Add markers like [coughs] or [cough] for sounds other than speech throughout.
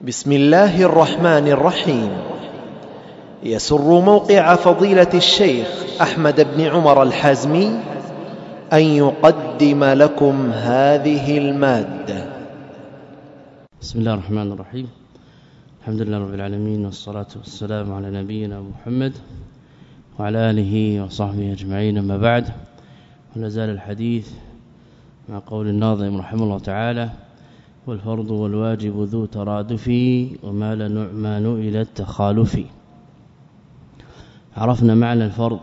بسم الله الرحمن الرحيم. يسر موقع فضيلة الشيخ أحمد بن عمر الحازمي أن يقدم لكم هذه المادة. بسم الله الرحمن الرحيم. الحمد لله رب العالمين والصلاة والسلام على نبينا محمد وعلى آله وصحبه أجمعين أما بعد. ولا زال الحديث مع قول الناظم رحمه الله تعالى والفرض والواجب ذو ترادف ومال نعمان إلى التخالف عرفنا معنى الفرض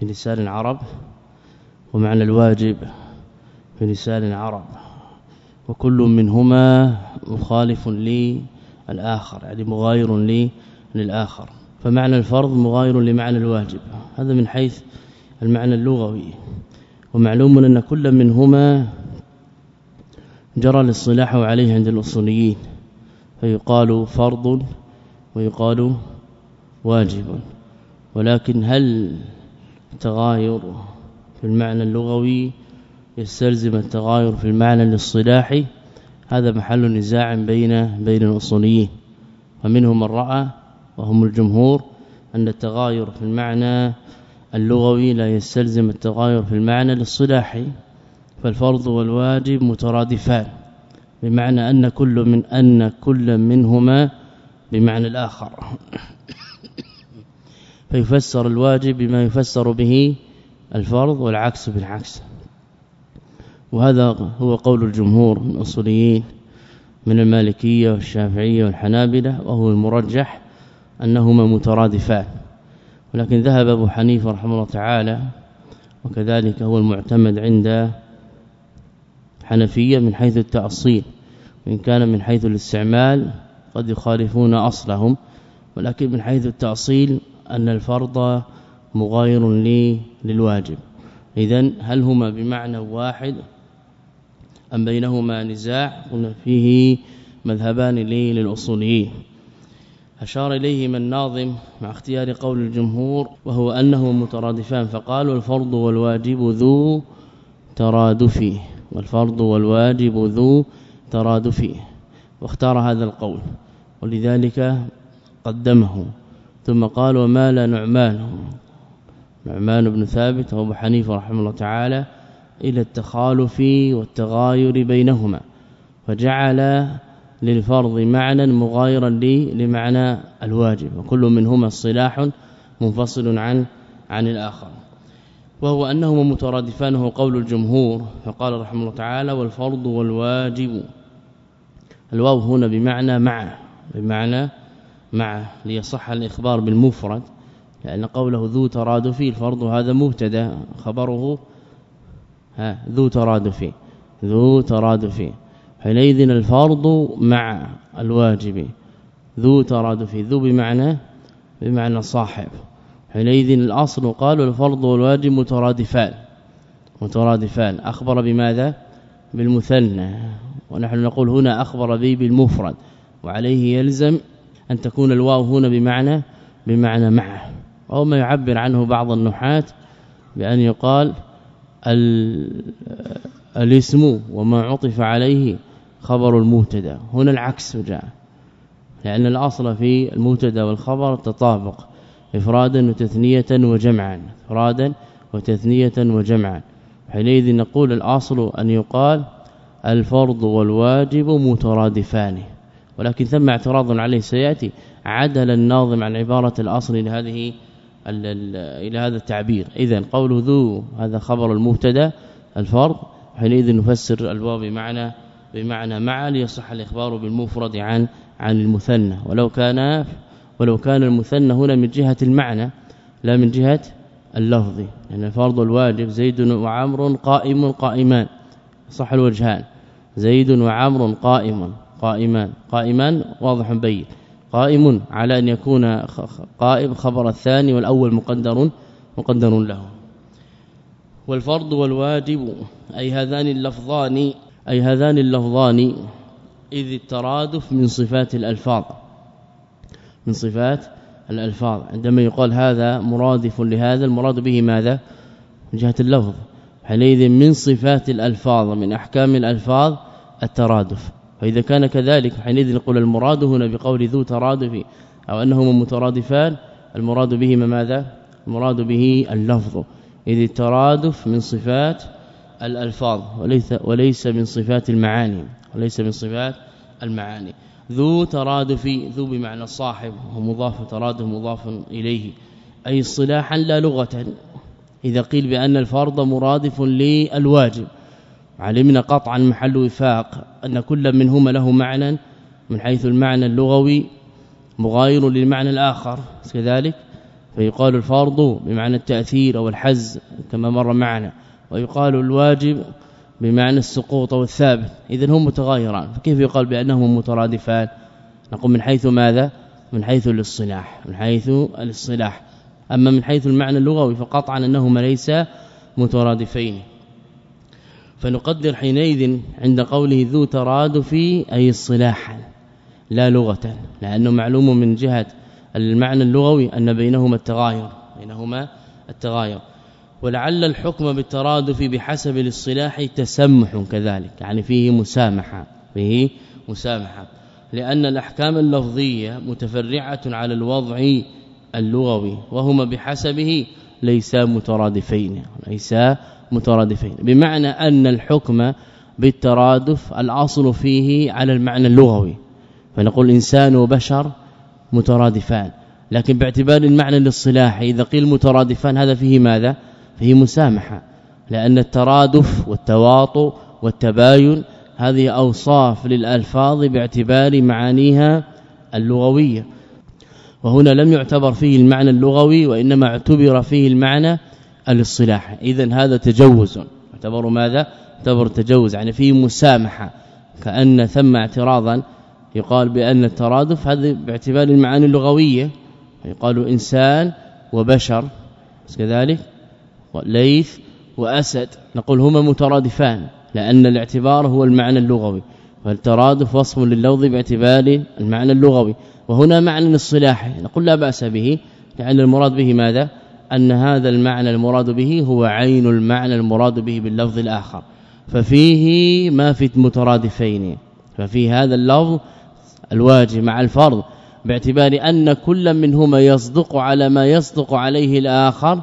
في لسان العرب ومعنى الواجب في لسان العرب. وكل منهما مخالف للآخر يعني مغاير للآخر. فمعنى الفرض مغاير لمعنى الواجب. هذا من حيث المعنى اللغوي. ومعلوم أن كل منهما جرى الاصطلاح عليه عند الأصوليين فيقال فرض ويقال واجب ولكن هل التغاير في المعنى اللغوي يستلزم التغاير في المعنى الاصطلاحي هذا محل نزاع بين بين الأصوليين ومنهم من رأى وهم الجمهور أن التغاير في المعنى اللغوي لا يستلزم التغاير في المعنى الاصطلاحي. فالفرض والواجب مترادفان بمعنى أن كل من أن كل منهما بمعنى الآخر. [coughs] فيفسر الواجب بما يفسر به الفرض والعكس بالعكس. وهذا هو قول الجمهور من الأصوليين من المالكية والشافعية والحنابلة وهو المرجح أنهما مترادفان. ولكن ذهب أبو حنيفة رحمه الله تعالى وكذلك هو المعتمد عند حنفية من حيث التأصيل وإن كان من حيث الاستعمال قد يخالفون أصلهم ولكن من حيث التأصيل أن الفرض مغاير لي للواجب. اذا هل هما بمعنى واحد أم بينهما نزاع؟ قلنا فيه مذهبان لي للأصوليين. أشار إليهما الناظم مع اختيار قول الجمهور وهو أنه مترادفان فقالوا الفرض والواجب ذو ترادف والفرض والواجب ذو ترادف واختار هذا القول ولذلك قدمه. ثم قال وما لا نعمان. نعمان بن ثابت وأبو حنيفة رحمه الله تعالى إلى التخالف والتغاير بينهما فجعل للفرض معنى مغايرا لمعنى الواجب وكل منهما اصطلاح منفصل عن عن الآخر. وهو أنهما مترادفان هو قول الجمهور. فقال رحمه الله تعالى والفرض والواجب. الواو هنا بمعنى مع بمعنى مع ليصح الإخبار بالمفرد لأن قوله ذو ترادف الفرض هذا مبتدا خبره ها ذو ترادف ذو ترادف. حينئذ الفرض مع الواجب ذو ترادف ذو بمعنى بمعنى صاحب. حينئذ الأصل قالوا الفرض والواجب مترادفان مترادفان. أخبر بماذا؟ بالمثنى. ونحن نقول هنا أخبر به بالمفرد وعليه يلزم أن تكون الواو هنا بمعنى بمعنى مع أو ما يعبر عنه بعض النحاة بأن يقال الاسم وما عطف عليه خبر المبتدا. هنا العكس جاء لأن الأصل في المبتدا والخبر التطابق إفرادا وتثنية وجمعا إفرادا وتثنية وجمعا. حينئذ نقول الأصل أن يقال الفرض والواجب مترادفان. ولكن ثم اعتراض عليه سيأتي عدل الناظم عن عبارة الأصل لهذه إلى هذا التعبير. اذا قول ذو هذا خبر المبتدا الفرض. حينئذ نفسر الواو بمعنى بمعنى مع ليصح الإخبار بالمفرد عن عن المثنى. ولو كان ولو كان المثنى هنا من جهة المعنى لا من جهة اللفظ. لأن الفرض الواجب زيد وعمر قائم قائمان. صح الوجهان. زيد وعمر قائم قائمان. قائمان واضح بين. قائم على أن يكون قائم خبر الثاني والأول مقدر مقدر له. والفرض والواجب أي هذان اللفظان أي هذان اللفظان إذ الترادف من صفات الألفاظ. من صفات الألفاظ. عندما يقال هذا مرادف لهذا المراد به ماذا؟ من جهه اللفظ. حينئذ من صفات الألفاظ من أحكام الألفاظ الترادف. فإذا كان كذلك حينئذ نقول المراد هنا بقول ذو ترادف أو أنهما مترادفان المراد بهما ماذا؟ المراد به اللفظ. إذ الترادف من صفات الألفاظ وليس وليس من صفات المعاني وليس من صفات المعاني. ذو ترادف ذو بمعنى صاحب ومضاف ترادف مضاف إليه. أي اصطلاحا لا لغة إذا قيل بأن الفرض مرادف للواجب. علمنا قطعا محل وفاق أن كل منهما له معنى من حيث المعنى اللغوي مغاير للمعنى الآخر. كذلك فيقال الفرض بمعنى التأثير أو الحز كما مر معنا. ويقال الواجب بمعنى السقوط والثابت اذا هم متغايران فكيف يقال بانهما مترادفان؟ نقول من حيث ماذا؟ من حيث الاصطلاح. من حيث الاصطلاح. أما من حيث المعنى اللغوي فقطعا أنهما ليس مترادفين. فنقدر حينئذ عند قوله ذو ترادف أي اصطلاحا لا لغة لأنه معلوم من جهة المعنى اللغوي أن بينهما التغاير. بينهما التغاير. ولعل الحكم بالترادف بحسب الاصطلاح تسمح كذلك يعني فيه مسامحة فيه مسامحة لأن الأحكام اللفظية متفرعة على الوضع اللغوي وهما بحسبه ليس مترادفين ليس مترادفين. بمعنى أن الحكم بالترادف الأصل فيه على المعنى اللغوي فنقول إنسان وبشر مترادفان لكن باعتبار المعنى الاصطلاحي إذا قيل مترادفان هذا فيه ماذا؟ فيه مسامحة لأن الترادف والتواطؤ والتباين هذه أوصاف للألفاظ باعتبار معانيها اللغوية. وهنا لم يعتبر فيه المعنى اللغوي وإنما اعتبر فيه المعنى الاصطلاحي. اذا هذا تجوز. يعتبر ماذا؟ يعتبر تجوز. يعني فيه مسامحة. كأن ثم اعتراضا يقال بأن الترادف هذا باعتبار المعاني اللغوية. يقال إنسان وبشر. كذلك وليث وأسد نقول هما مترادفان لأن الاعتبار هو المعنى اللغوي فالترادف وصف لللفظ باعتبار المعنى اللغوي وهنا معنى الصلاح نقول لا بأس به لأن المراد به ماذا؟ أن هذا المعنى المراد به هو عين المعنى المراد به باللفظ الآخر ففيه ما في مترادفين ففي هذا اللفظ الواجب مع الفرض باعتبار أن كل منهما يصدق على ما يصدق عليه الآخر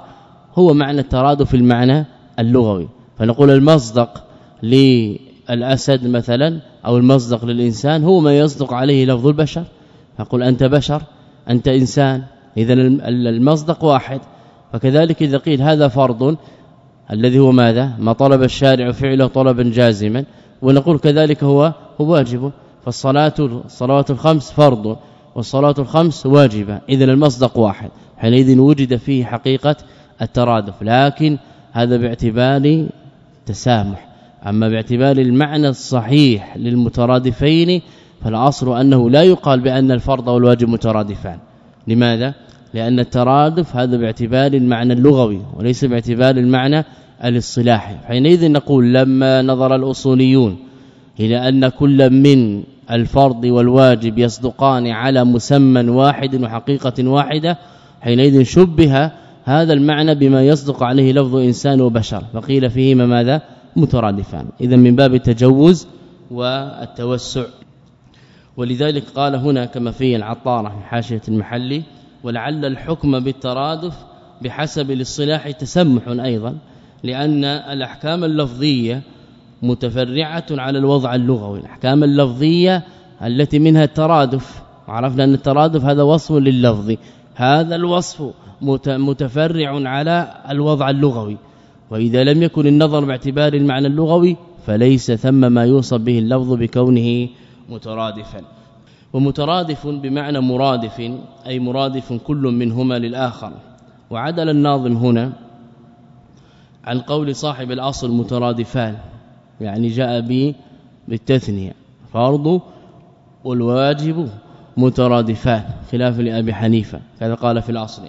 هو معنى الترادف المعنى اللغوي. فنقول المصدق للأسد مثلا أو المصدق للإنسان هو ما يصدق عليه لفظ البشر. نقول أنت بشر أنت إنسان. اذا المصدق واحد. فكذلك إذا قيل هذا فرض الذي هو ماذا؟ ما طلب الشارع فعله طلبا جازما. ونقول كذلك هو هو واجب. فالصلاة الصلوات الخمس فرض والصلاة الخمس واجبة. اذا المصدق واحد. حينئذ وجد فيه حقيقة الترادف لكن هذا باعتبار تسامح. أما باعتبار المعنى الصحيح للمترادفين فالأصل أنه لا يقال بأن الفرض والواجب مترادفان. لماذا؟ لأن الترادف هذا باعتبار المعنى اللغوي وليس باعتبار المعنى الاصطلاحي. حينئذ نقول لما نظر الأصوليون إلى أن كل من الفرض والواجب يصدقان على مسمى واحد وحقيقة واحدة حينئذ شبه هذا المعنى بما يصدق عليه لفظ إنسان وبشر. فقيل فيهما ماذا؟ مترادفان. اذا من باب التجوز والتوسع. ولذلك قال هنا كما في العطارة في حاشية المحلي ولعل الحكم بالترادف بحسب الاصطلاح تسمح أيضا لأن الأحكام اللفظية متفرعة على الوضع اللغوي. الأحكام اللفظية التي منها الترادف عرفنا أن الترادف هذا وصف لللفظ. هذا الوصف متفرع على الوضع اللغوي. وإذا لم يكن النظر باعتبار المعنى اللغوي فليس ثم ما يوصف به اللفظ بكونه مترادفا. ومترادف بمعنى مرادف أي مرادف كل منهما للآخر. وعدل الناظم هنا عن قول صاحب الأصل مترادفان يعني جاء به بالتثنية. فرض والواجب مترادفان خلاف لأبي حنيفة كذا قال في الأصل.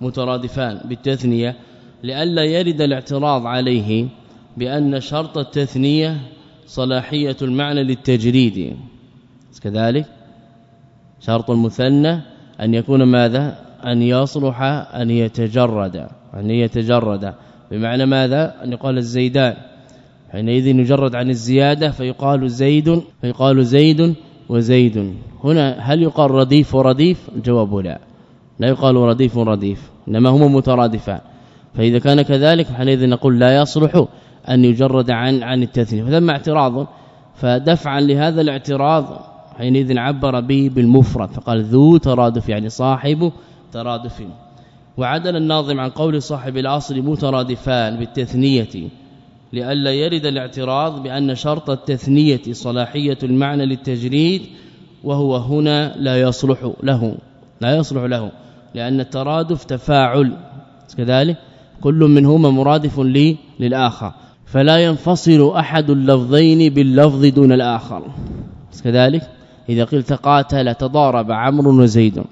مترادفان بالتثنية لئلا يرد الاعتراض عليه بأن شرط التثنية صلاحية المعنى للتجريد. كذلك شرط المثنى أن يكون ماذا؟ أن يصلح أن يتجرد أن يتجرد. بمعنى ماذا؟ أن يقال الزيدان. حينئذ يجرد عن الزيادة فيقال زيد فيقال زيد وزيد. هنا هل يقال رديف ورديف الجواب لا. لا يقال رديف رديف إنما هما مترادفان. فإذا كان كذلك حينئذ نقول لا يصلح أن يجرد عن عن التثنية. فثم اعتراض فدفعا لهذا الاعتراض حينئذ عبر به بالمفرد. فقال ذو ترادف يعني صاحب ترادف. وعدل الناظم عن قول صاحب الأصل مترادفان بالتثنية لئلا يرد الاعتراض بأن شرط التثنية صلاحية المعنى للتجريد وهو هنا لا يصلح له لا يصلح له لأن الترادف تفاعل كذلك كل منهما مرادف لي للآخر فلا ينفصل أحد اللفظين باللفظ دون الآخر كذلك إذا قلت قاتل تضارب عمرو وزيد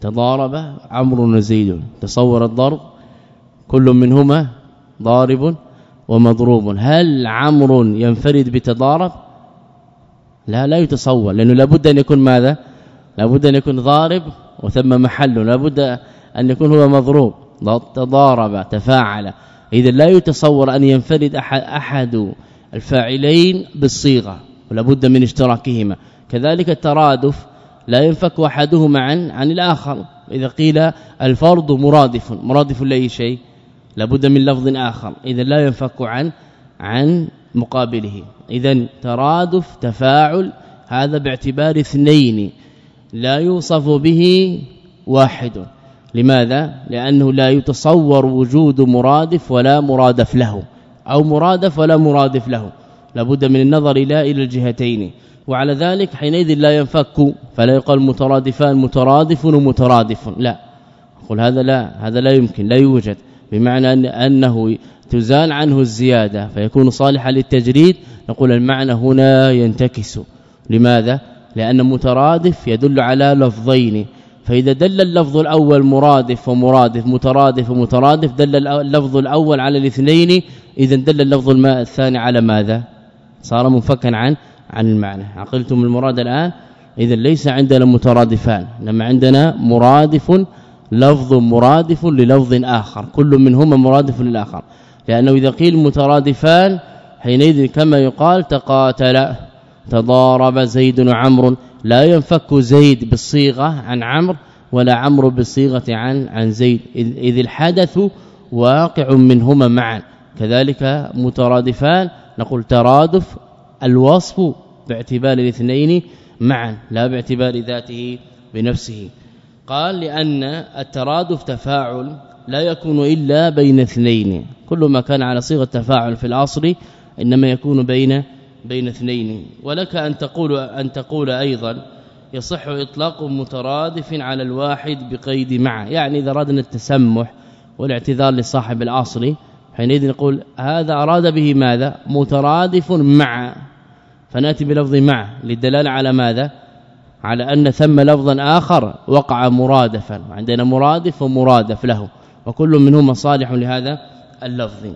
تضارب عمرو وزيد تصور الضرب كل منهما ضارب ومضروب هل عمرو ينفرد بتضارب؟ لا لا يتصور لأنه لابد أن يكون ماذا؟ لابد أن يكون ضارب وثم محل لابد أن يكون هو مضروب تضارب تفاعل. اذا لا يتصور أن ينفرد أحد, أحد الفاعلين بالصيغة ولابد من اشتراكهما. كذلك الترادف لا ينفك أحدهما عن عن الآخر. إذا قيل الفرض مرادف مرادف لأي شيء؟ لابد من لفظ آخر. اذا لا ينفك عن عن مقابله. اذا ترادف تفاعل هذا باعتبار اثنين لا يوصف به واحد. لماذا؟ لأنه لا يتصور وجود مرادف ولا مرادف له أو مرادف ولا مرادف له. لابد من النظر إلى إلى الجهتين. وعلى ذلك حينئذ لا ينفك فلا يقال مترادفان مترادف ومترادف. لا قل هذا لا هذا لا يمكن لا يوجد. بمعنى أنه تزال عنه الزيادة فيكون صالحا للتجريد. نقول المعنى هنا ينتكس. لماذا؟ لأن مترادف يدل على لفظين. فإذا دل اللفظ الأول مرادف ومرادف مترادف ومترادف دل اللفظ الأول على الاثنين اذا دل اللفظ الثاني على ماذا؟ صار منفكا عن عن المعنى. عقلتم المراد الآن؟ اذا ليس عندنا مترادفان إنما عندنا مرادف لفظ مرادف للفظ آخر. كل منهما مرادف للآخر. لأنه إذا قيل مترادفان حينئذ كما يقال تقاتل تضارب زيد وعمر. لا ينفك زيد بالصيغة عن عمرو ولا عمرو بالصيغة عن عن زيد. إذ الحدث واقع منهما معا. كذلك مترادفان نقول ترادف الوصف باعتبار الاثنين معا لا باعتبار ذاته بنفسه. قال لأن الترادف تفاعل لا يكون إلا بين اثنين. كل ما كان على صيغة تفاعل في الاصل إنما يكون بين بين اثنين. ولك أن تقول أن تقول أيضا يصح إطلاق مترادف على الواحد بقيد مع يعني إذا اردنا التسمح والاعتذار لصاحب الاصل حينئذ نقول هذا أراد به ماذا؟ مترادف مع فنأتي بلفظ مع للدلالة على ماذا؟ على أن ثم لفظا آخر وقع مرادفا. عندنا مرادف ومرادف له وكل منهما صالح لهذا اللفظ.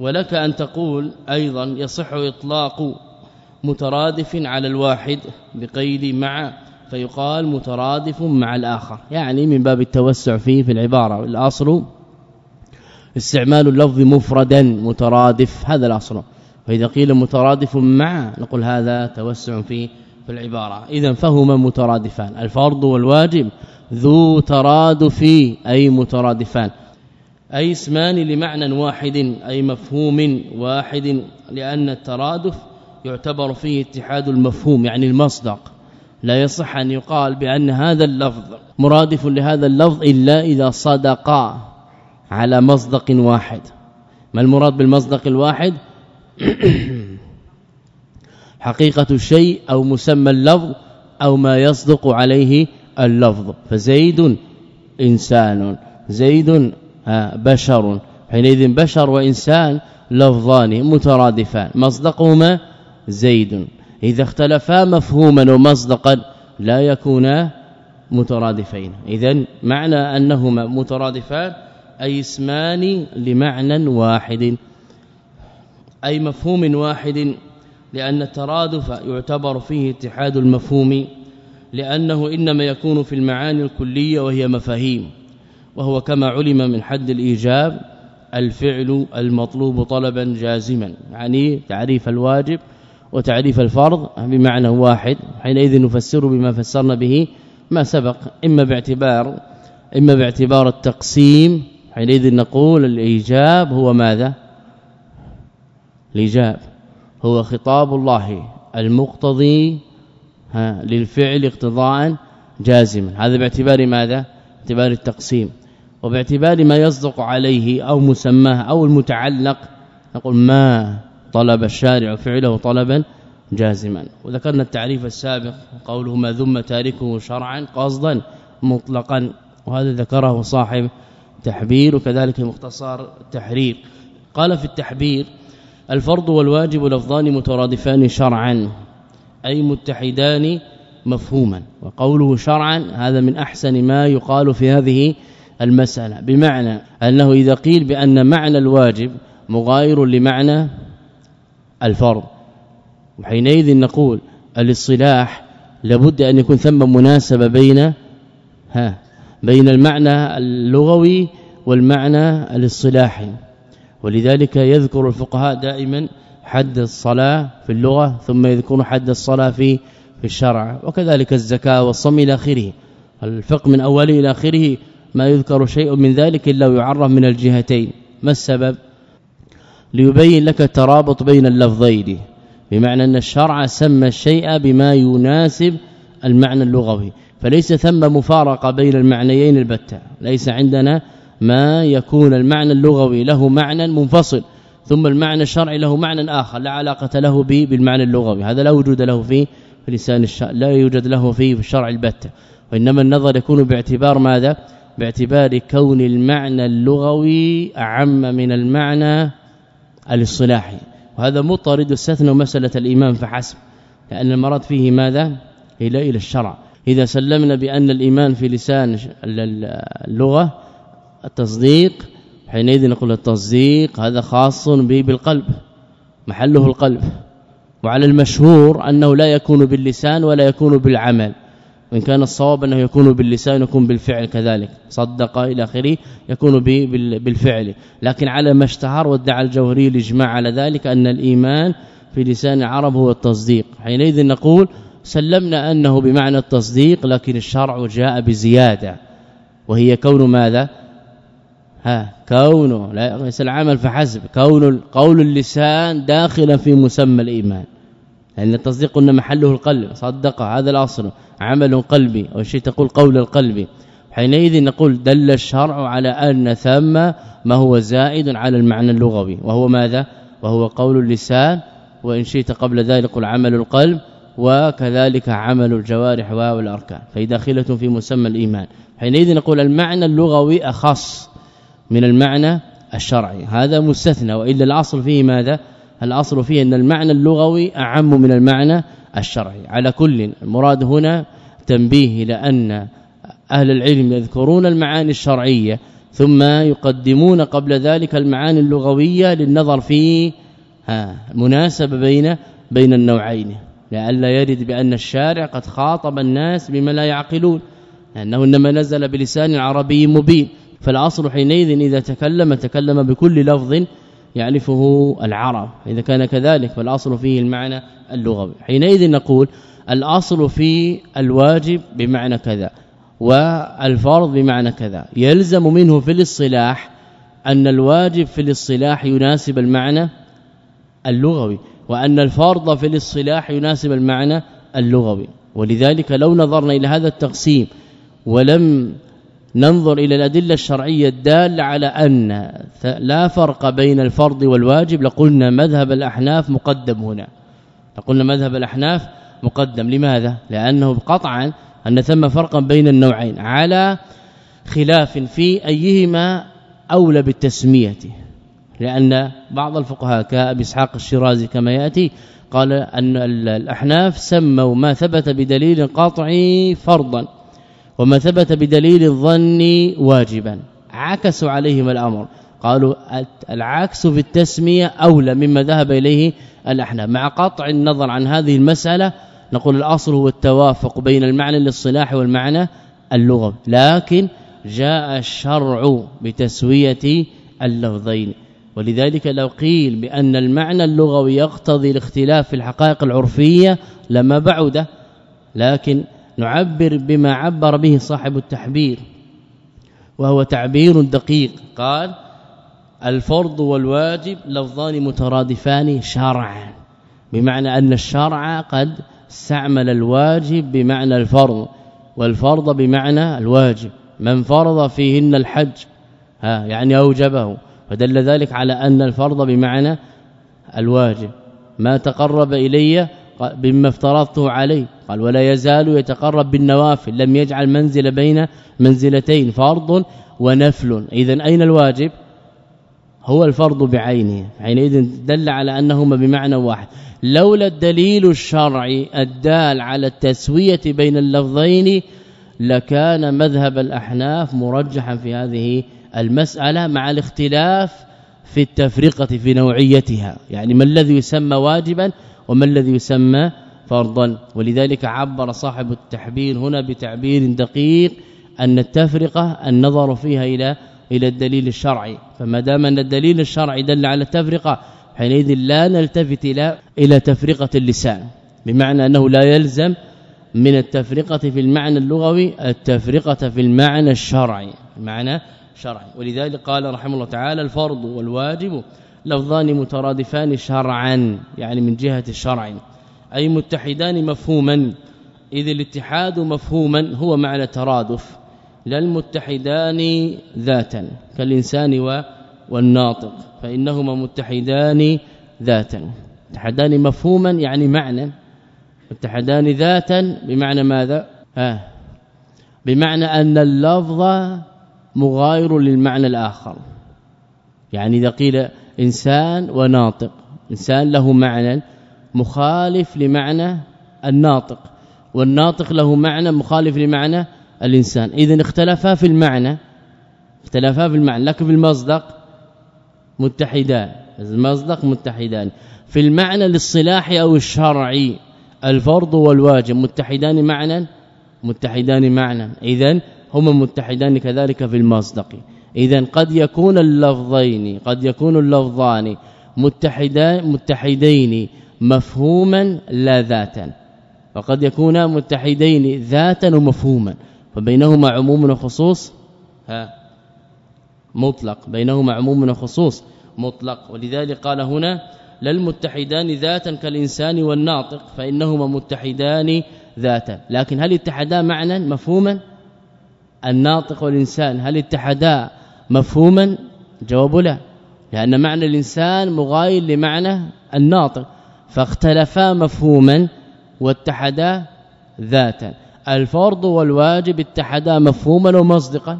ولك أن تقول أيضا يصح إطلاق مترادف على الواحد بقيد مع فيقال مترادف مع الآخر. يعني من باب التوسع فيه في العبارة. الأصل استعمال اللفظ مفردا مترادف. هذا الأصل. فإذا قيل مترادف مع نقول هذا توسع في في العبارة. اذا فهما مترادفان. الفرض والواجب ذو ترادف أي مترادفان. أي اسمان لمعنى واحد أي مفهوم واحد لأن الترادف يعتبر فيه اتحاد المفهوم يعني المصدق لا يصح أن يقال بأن هذا اللفظ مرادف لهذا اللفظ إلا إذا صدقا على مصدق واحد. ما المراد بالمصدق الواحد؟ [clears throat] حقيقة الشيء أو مسمى اللفظ أو ما يصدق عليه اللفظ. فزيد إنسان زيد بشر. حينئذ بشر وإنسان لفظان مترادفان. مصدقهما زيد. إذا اختلفا مفهوما ومصدقا لا يكونا مترادفين. إذا معنى أنهما مترادفان أي اسمان لمعنى واحد أي مفهوم واحد لأن الترادف يعتبر فيه اتحاد المفهوم لأنه إنما يكون في المعاني الكلية وهي مفاهيم وهو كما علم من حد الإيجاب الفعل المطلوب طلبا جازما يعني تعريف الواجب وتعريف الفرض بمعنى واحد حينئذ نفسره بما فسرنا به ما سبق إما باعتبار إما باعتبار التقسيم حينئذ نقول الإيجاب هو ماذا؟ الإيجاب. هو خطاب الله المقتضي للفعل اقتضاء جازما. هذا باعتبار ماذا؟ باعتبار التقسيم. وباعتبار ما يصدق عليه أو مسماه أو المتعلق نقول ما طلب الشارع فعله طلبا جازما. وذكرنا التعريف السابق قوله ما ذم تاركه شرعا قصدا مطلقا وهذا ذكره صاحب تحبير وكذلك مختصر التحرير. قال في التحبير الفرض والواجب لفظان مترادفان شرعا أي متحدان مفهوما وقوله شرعا هذا من أحسن ما يقال في هذه المسألة بمعنى أنه إذا قيل بأن معنى الواجب مغاير لمعنى الفرض وحينئذ نقول الاصطلاح لابد أن يكون ثم مناسبه بين ها بين المعنى اللغوي والمعنى الاصطلاحي. ولذلك يذكر الفقهاء دائما حد الصلاة في اللغة ثم يذكر حد الصلاة في في الشرع وكذلك الزكاة والصوم إلى آخره. الفقه من أوله إلى آخره ما يذكر شيء من ذلك إلا يعرف من الجهتين. ما السبب؟ ليبين لك الترابط بين اللفظين بمعنى أن الشرع سمى الشيء بما يناسب المعنى اللغوي فليس ثم مفارقة بين المعنيين البتة. ليس عندنا ما يكون المعنى اللغوي له معنى منفصل ثم المعنى الشرعي له معنى آخر لا علاقة له به بالمعنى اللغوي. هذا لا وجود له في لسان الشرع لا يوجد له في الشرع البتة. وإنما النظر يكون باعتبار ماذا؟ باعتبار كون المعنى اللغوي أعم من المعنى الاصطلاحي. وهذا مطرد استثنى مسألة الإيمان فحسب لأن المراد فيه ماذا؟ إلى إلى الشرع. إذا سلمنا بأن الإيمان في لسان اللغة التصديق حينئذ نقول التصديق هذا خاص به بالقلب محله القلب. وعلى المشهور أنه لا يكون باللسان ولا يكون بالعمل. وإن كان الصواب أنه يكون باللسان يكون بالفعل كذلك. صدق إلى آخره يكون بالفعل. لكن على ما اشتهر وادعى الجوهري الإجماع على ذلك أن الإيمان في لسان العرب هو التصديق. حينئذ نقول سلمنا أنه بمعنى التصديق لكن الشرع جاء بزيادة. وهي كون ماذا؟ ها كونه لا ليس العمل فحسب كون قول اللسان داخلا في مسمى الإيمان. لأن التصديق قلنا محله القلب صدق هذا الأصل عمل قلبي أو شيء تقول قول القلب. حينئذ نقول دل الشرع على أن ثم ما هو زائد على المعنى اللغوي. وهو ماذا؟ وهو قول اللسان وإن شئت قبل ذلك قل عمل القلب وكذلك عمل الجوارح والاركان فهي داخله في مسمى الإيمان. حينئذ نقول المعنى اللغوي أخص. من المعنى الشرعي. هذا مستثنى وإلا الأصل فيه ماذا؟ الأصل فيه أن المعنى اللغوي أعم من المعنى الشرعي. على كل المراد هنا تنبيه إلى أن أهل العلم يذكرون المعاني الشرعية ثم يقدمون قبل ذلك المعاني اللغوية للنظر في مناسبة بين بين النوعين. لئلا يرد بأن الشارع قد خاطب الناس بما لا يعقلون لأنه إنما نزل بلسان عربي مبين. فالاصل حينئذ إذا تكلم تكلم بكل لفظ يعرفه العرب. إذا كان كذلك فالاصل فيه المعنى اللغوي. حينئذ نقول الأصل في الواجب بمعنى كذا والفرض بمعنى كذا. يلزم منه في الاصطلاح أن الواجب في الاصطلاح يناسب المعنى اللغوي وأن الفرض في الاصطلاح يناسب المعنى اللغوي. ولذلك لو نظرنا إلى هذا التقسيم ولم ننظر إلى الأدلة الشرعية الدالة على أن لا فرق بين الفرض والواجب. لقلنا مذهب الأحناف مقدم هنا. لقلنا مذهب الأحناف مقدم. لماذا؟ لأنه قطعا أن ثم فرقا بين النوعين على خلاف في أيهما أولى بالتسمية. لأن بعض الفقهاء كأبي إسحاق الشيرازي كما يأتي قال أن الأحناف سموا ما ثبت بدليل قاطعي فرضا. وما ثبت بدليل الظن واجبا. عكسوا عليهم الأمر. قالوا العكس في التسمية أولى مما ذهب إليه الأحناف. مع قطع النظر عن هذه المسألة نقول الأصل هو التوافق بين المعنى الاصطلاح والمعنى اللغوي لكن جاء الشرع بتسوية اللفظين. ولذلك لو قيل بأن المعنى اللغوي يقتضي الاختلاف في الحقائق العرفية لما بعد. لكن نعبر بما عبر به صاحب التحبير وهو تعبير دقيق. قال الفرض والواجب لفظان مترادفان شرعا بمعنى أن الشرع قد استعمل الواجب بمعنى الفرض والفرض بمعنى الواجب. من فرض فيهن الحج ها يعني أوجبه فدل ذلك على أن الفرض بمعنى الواجب. ما تقرب إلي بما افترضته عليه. قال ولا يزال يتقرب بالنوافل لم يجعل منزل بين منزلتين فرض ونفل. اذا أين الواجب؟ هو الفرض بعينه. حينئذ دل على أنهما بمعنى واحد. لولا الدليل الشرعي الدال على التسوية بين اللفظين لكان مذهب الأحناف مرجحا في هذه المسألة مع الاختلاف في التفرقة في نوعيتها. يعني ما الذي يسمى واجبا؟ وما الذي يسمى فرضا؟ ولذلك عبر صاحب التحبير هنا بتعبير دقيق أن التفرقة النظر فيها إلى إلى الدليل الشرعي. فما دام أن الدليل الشرعي دل على التفرقة حينئذ لا نلتفت إلى إلى تفرقة اللسان. بمعنى أنه لا يلزم من التفرقة في المعنى اللغوي التفرقة في المعنى الشرعي. المعنى شرعي. ولذلك قال رحمه الله تعالى الفرض والواجب لفظان مترادفان شرعا يعني من جهة الشرع. أي متحدان مفهوما. إذ الاتحاد مفهوما هو معنى ترادف. لا المتحدان ذاتا كالإنسان والناطق. فإنهما متحدان ذاتا. متحدان مفهوما يعني معنى. متحدان ذاتا بمعنى ماذا؟ ها بمعنى أن اللفظ مغاير للمعنى الآخر. يعني إذا قيل إنسان وناطق. إنسان له معنى مخالف لمعنى الناطق. والناطق له معنى مخالف لمعنى الإنسان. اذا اختلفا في المعنى اختلفا في المعنى. لكن في المصدق متحدان. المصدق متحدان. في المعنى الاصطلاحي أو الشرعي الفرض والواجب متحدان معنى؟ متحدان معنى. اذا هما متحدان كذلك في المصدق. اذا قد يكون اللفظين قد يكون اللفظان متحدان متحدين مفهوما لا ذاتا. وقد يكونا متحدين ذاتا ومفهوما. فبينهما عموم وخصوص ها مطلق. بينهما عموم وخصوص مطلق. ولذلك قال هنا للمتحدان ذاتا كالإنسان والناطق فإنهما متحدان ذاتا. لكن هل اتحدا معنى مفهوما؟ الناطق والإنسان هل اتحدا مفهوما؟ جواب لا لأن معنى الإنسان مغاير لمعنى الناطق فاختلفا مفهوما واتحدا ذاتا. الفرض والواجب اتحدا مفهوما ومصدقا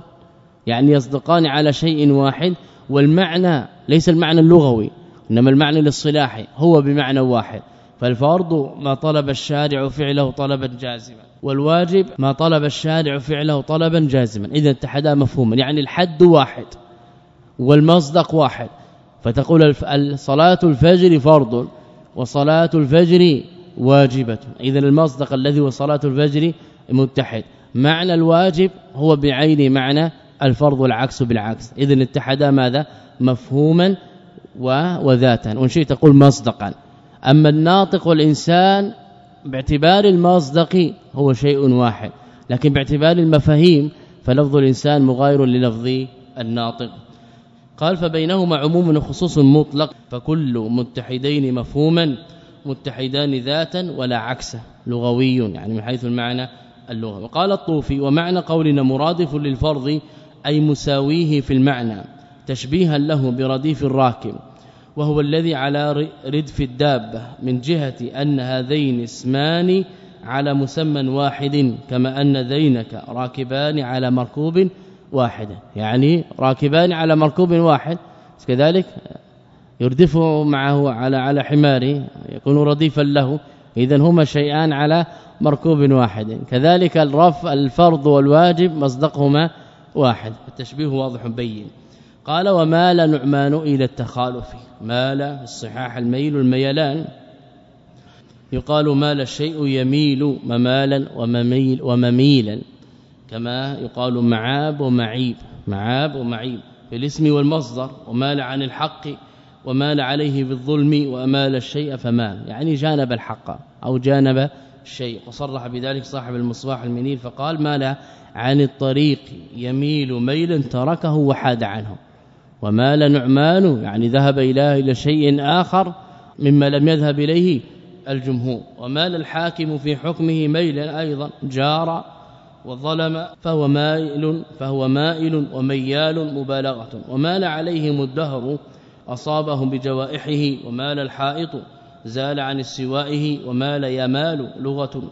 يعني يصدقان على شيء واحد والمعنى ليس المعنى اللغوي إنما المعنى الاصطلاحي هو بمعنى واحد. فالفرض ما طلب الشارع فعله طلبا جازما. والواجب ما طلب الشارع فعله طلبا جازما. إذا اتحدا مفهوما. يعني الحد واحد والمصدق واحد. فتقول صلاه الفجر فرض وصلاة الفجر واجبة. إذا المصدق الذي هو صلاة الفجر متحد. معنى الواجب هو بعين معنى الفرض والعكس بالعكس. إذا اتحدا ماذا؟ مفهوما وذاتا. وإن شئت تقول مصدقا. أما الناطق والإنسان باعتبار المصدق هو شيء واحد لكن باعتبار المفاهيم فلفظ الإنسان مغاير للفظ الناطق. قال فبينهما عموم وخصوص مطلق فكل متحدين مفهوما متحدان ذاتا ولا عكسه لغوي يعني من حيث المعنى اللغة. وقال الطوفي ومعنى قولنا مرادف للفرض أي مساويه في المعنى تشبيها له برديف الراكب وهو الذي على ردف الدابة من جهة أن هذين اسمان على مسمى واحد كما أن ذينك راكبان على مركوب واحد. يعني راكبان على مركوب واحد. كذلك يردف معه على على حماره يكون رديفا له. اذا هما شيئان على مركوب واحد. كذلك الرف الفرض والواجب مصدقهما واحد. التشبيه واضح بين. قال ومال نعمان إلى التخالف. مال الصحاح الميل الميلان يقال مال الشيء يميل ممالا ومميل ومميلا كما يقال معاب ومعيب. معاب ومعيب في الاسم والمصدر ومال عن الحق ومال عليه بالظلم وامال الشيء فمال يعني جانب الحق أو جانب الشيء. وصرح بذلك صاحب المصباح المنير فقال مال عن الطريق يميل ميلا تركه وحاد عنه. ومال نعمان يعني ذهب إلى إلى شيء آخر مما لم يذهب إليه الجمهور. ومال الحاكم في حكمه ميلا أيضا جار وظلم فهو مائل فهو مائل وميال مبالغة. ومال عليهم الدهر أصابهم بجوائحه. ومال الحائط زال عن استوائه. ومال يمال لغة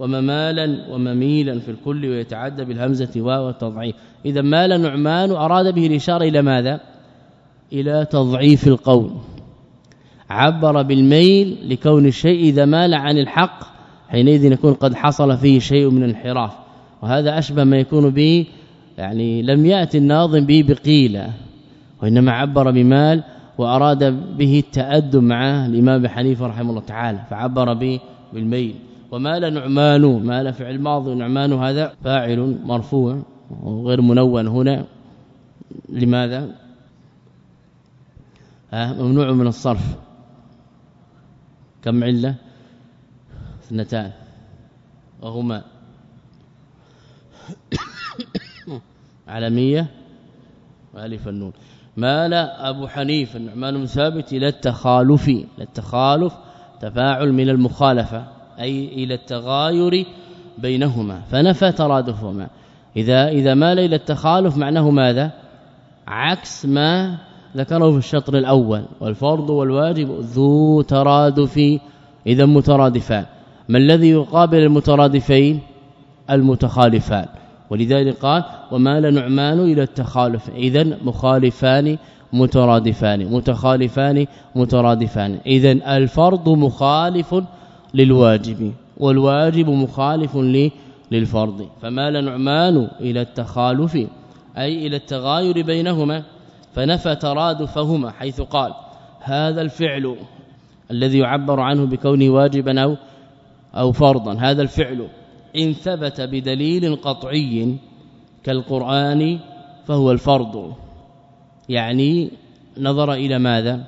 وممالا ومميلا في الكل ويتعدى بالهمزة واو والتضعيف. إذا مال نعمان أراد به الإشارة إلى ماذا؟ إلى تضعيف القول. عبر بالميل لكون الشيء إذا مال عن الحق حينئذ يكون قد حصل فيه شيء من الانحراف وهذا أشبه ما يكون به يعني لم يأتي الناظم به بقيلة وإنما عبر بمال وأراد به التأدب مع الإمام حنيفة رحمه الله تعالى فعبر به بالميل. ومال نعمان مال فعل ماضي نعمان هذا فاعل مرفوع وغير منون هنا. لماذا؟ ممنوع من الصرف. كم علة؟ اثنتان. وهما. [coughs] علميه والف النون. مال أبو حنيفة النعمان بن ثابت إلى التخالف إلى التخالف تفاعل من المخالفة. أي إلى التغاير بينهما فنفى ترادفهما. إذا إذا مال إلى التخالف معناه ماذا؟ عكس ما ذكره في الشطر الأول والفرض والواجب ذو ترادف إذا مترادفان. ما الذي يقابل المترادفين؟ المتخالفان. ولذلك قال ومال نعمان إلى التخالف اذا مخالفان مترادفان متخالفان مترادفان. اذا الفرض مخالف للواجب والواجب مخالف للفرض. فمال نعمان إلى التخالف أي إلى التغاير بينهما؟ فنفى ترادفهما حيث قال هذا الفعل الذي يعبر عنه بكونه واجبا أو أو فرضا هذا الفعل إن ثبت بدليل قطعي كالقرآن فهو الفرض. يعني نظر إلى ماذا؟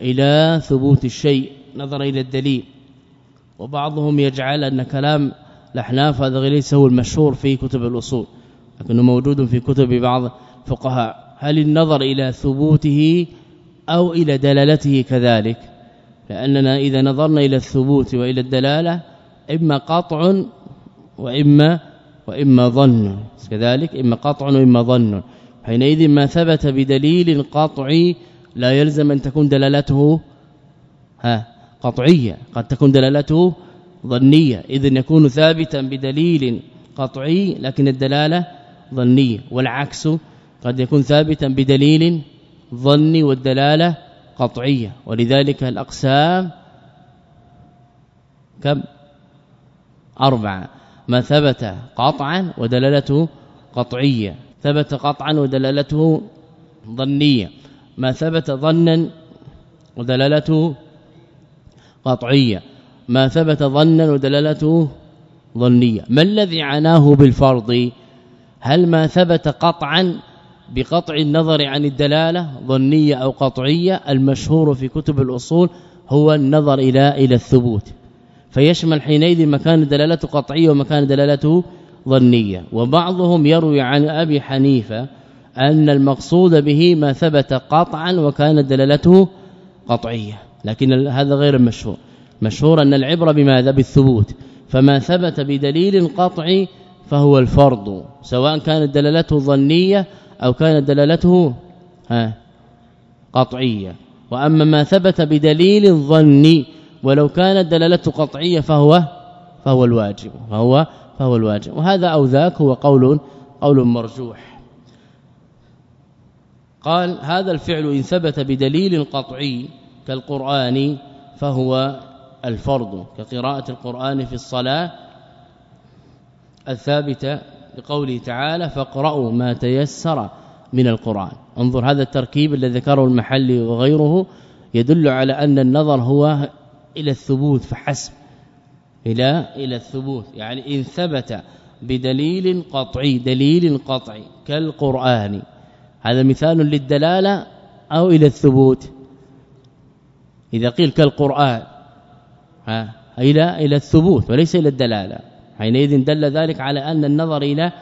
إلى ثبوت الشيء نظر إلى الدليل وبعضهم يجعل أن كلام الأحناف هذا ليس هو المشهور في كتب الأصول لكنه موجود في كتب بعض الفقهاء. هل النظر إلى ثبوته أو إلى دلالته كذلك؟ لأننا إذا نظرنا إلى الثبوت وإلى الدلالة إما قطع وإما وإما ظن. كذلك إما قطع وإما ظن. حينئذ ما ثبت بدليل قطعي لا يلزم أن تكون دلالته ها قطعية قد تكون دلالته ظنية اذا يكون ثابتا بدليل قطعي لكن الدلالة ظنية والعكس قد يكون ثابتا بدليل ظني والدلالة قطعية. ولذلك الأقسام كم؟ أربعة. ما ثبت قطعا ودلالته قطعية. ثبت قطعا ودلالته ظنية. ما ثبت ظنا ودلالته قطعية. ما ثبت ظنا ودلالته ظنية. ما الذي عناه بالفرض؟ هل ما ثبت قطعا بقطع النظر عن الدلالة ظنية أو قطعية؟ المشهور في كتب الأصول هو النظر إلى إلى الثبوت. فيشمل حينئذ مكان دلالته قطعية ومكان دلالته ظنية. وبعضهم يروي عن أبي حنيفة أن المقصود به ما ثبت قطعا وكانت دلالته قطعية. لكن هذا غير مشهور. مشهور أن العبرة بماذا؟ بالثبوت. فما ثبت بدليل قطعي فهو الفرض سواء كانت دلالته ظنية أو كانت دلالته ها قطعية. وأما ما ثبت بدليل ظني ولو كانت دلالته قطعية فهو فهو الواجب فهو فهو الواجب. وهذا أو ذاك هو قول قول مرجوح. قال هذا الفعل إن ثبت بدليل قطعي كالقرآن فهو الفرض كقراءة القرآن في الصلاة الثابتة بقوله تعالى فاقرأوا ما تيسر من القرآن. انظر هذا التركيب الذي ذكره المحلي وغيره يدل على أن النظر هو إلى الثبوت فحسب إلى إلى الثبوت. يعني إن ثبت بدليل قطعي دليل قطعي كالقرآن. هذا مثال للدلالة أو إلى الثبوت. إذا قيل كالقرآن ها إلى إلى الثبوت وليس إلى الدلالة. حينئذ دل ذلك على أن النظر إلى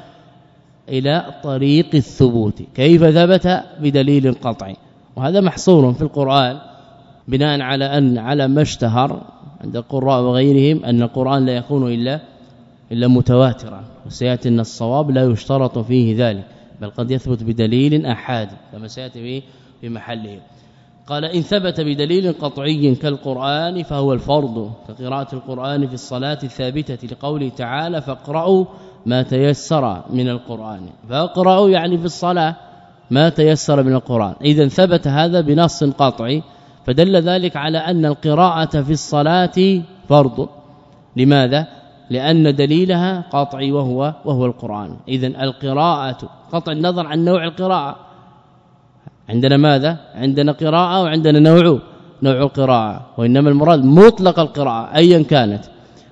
إلى طريق الثبوت. كيف ثبت؟ بدليل قطعي. وهذا محصور في القرآن بناء على أن على ما اشتهر عند القراء وغيرهم أن القرآن لا يكون إلا إلا متواترا وسيأتي أن الصواب لا يشترط فيه ذلك بل قد يثبت بدليل أحاد كما سيأتي في محله. قال إن ثبت بدليل قطعي كالقرآن فهو الفرض كقراءة القرآن في الصلاة الثابتة لقوله تعالى فاقرأوا ما تيسر من القرآن. فاقرأوا يعني في الصلاة ما تيسر من القرآن. اذا ثبت هذا بنص قطعي فدل ذلك على أن القراءة في الصلاة فرض. لماذا؟ لأن دليلها قطعي وهو وهو القرآن. اذا القراءة قطع النظر عن نوع القراءة. عندنا ماذا؟ عندنا قراءة وعندنا نوع نوع القراءة وإنما المراد مطلق القراءة ايا كانت.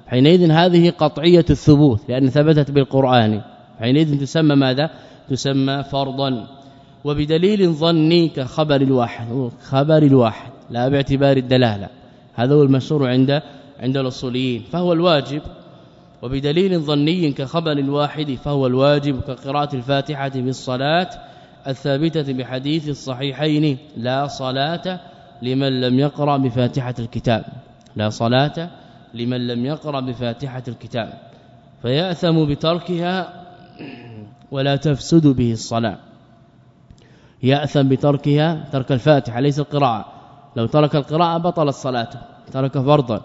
حينئذ هذه قطعية الثبوت لأن ثبتت بالقرآن. حينئذ تسمى ماذا؟ تسمى فرضا. وبدليل ظني كخبر الواحد خبر الواحد لا باعتبار الدلالة. هذا هو المشهور عند عند الأصوليين. فهو الواجب. وبدليل ظني كخبر الواحد فهو الواجب كقراءة الفاتحة في الصلاة الثابتة بحديث الصحيحين لا صلاة لمن لم يقرأ بفاتحة الكتاب. لا صلاة لمن لم يقرأ بفاتحة الكتاب. فيأثم بتركها ولا تفسد به الصلاة. يأثم بتركها ترك الفاتحة ليس القراءة. لو ترك القراءة بطل الصلاة ترك فرضا.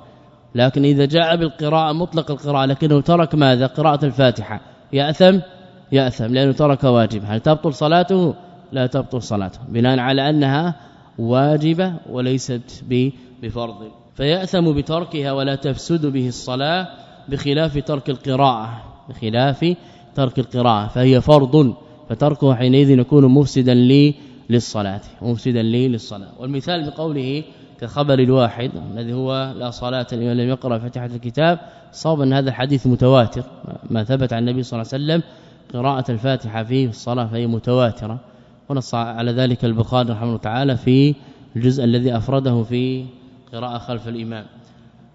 لكن إذا جاء بالقراءة مطلق القراءة لكنه ترك ماذا؟ قراءة الفاتحة. يأثم يأثم لأنه ترك واجب. هل تبطل صلاته؟ لا تبطل صلاته بناء على أنها واجبة وليست بفرض. فيأثم بتركها ولا تفسد به الصلاة بخلاف ترك القراءة بخلاف ترك القراءة. فهي فرض فتركه حينئذ يكون مفسدا لي للصلاة مفسدا لي للصلاة. والمثال بقوله كخبر الواحد الذي هو لا صلاة لمن لم يقرأ فاتحة الكتاب صوب أن هذا الحديث متواتر ما ثبت عن النبي صلى الله عليه وسلم قراءة الفاتحة في الصلاة فهي متواترة. ونص على ذلك البخاري رحمه الله تعالى في الجزء الذي أفرده في قراءة خلف الإمام.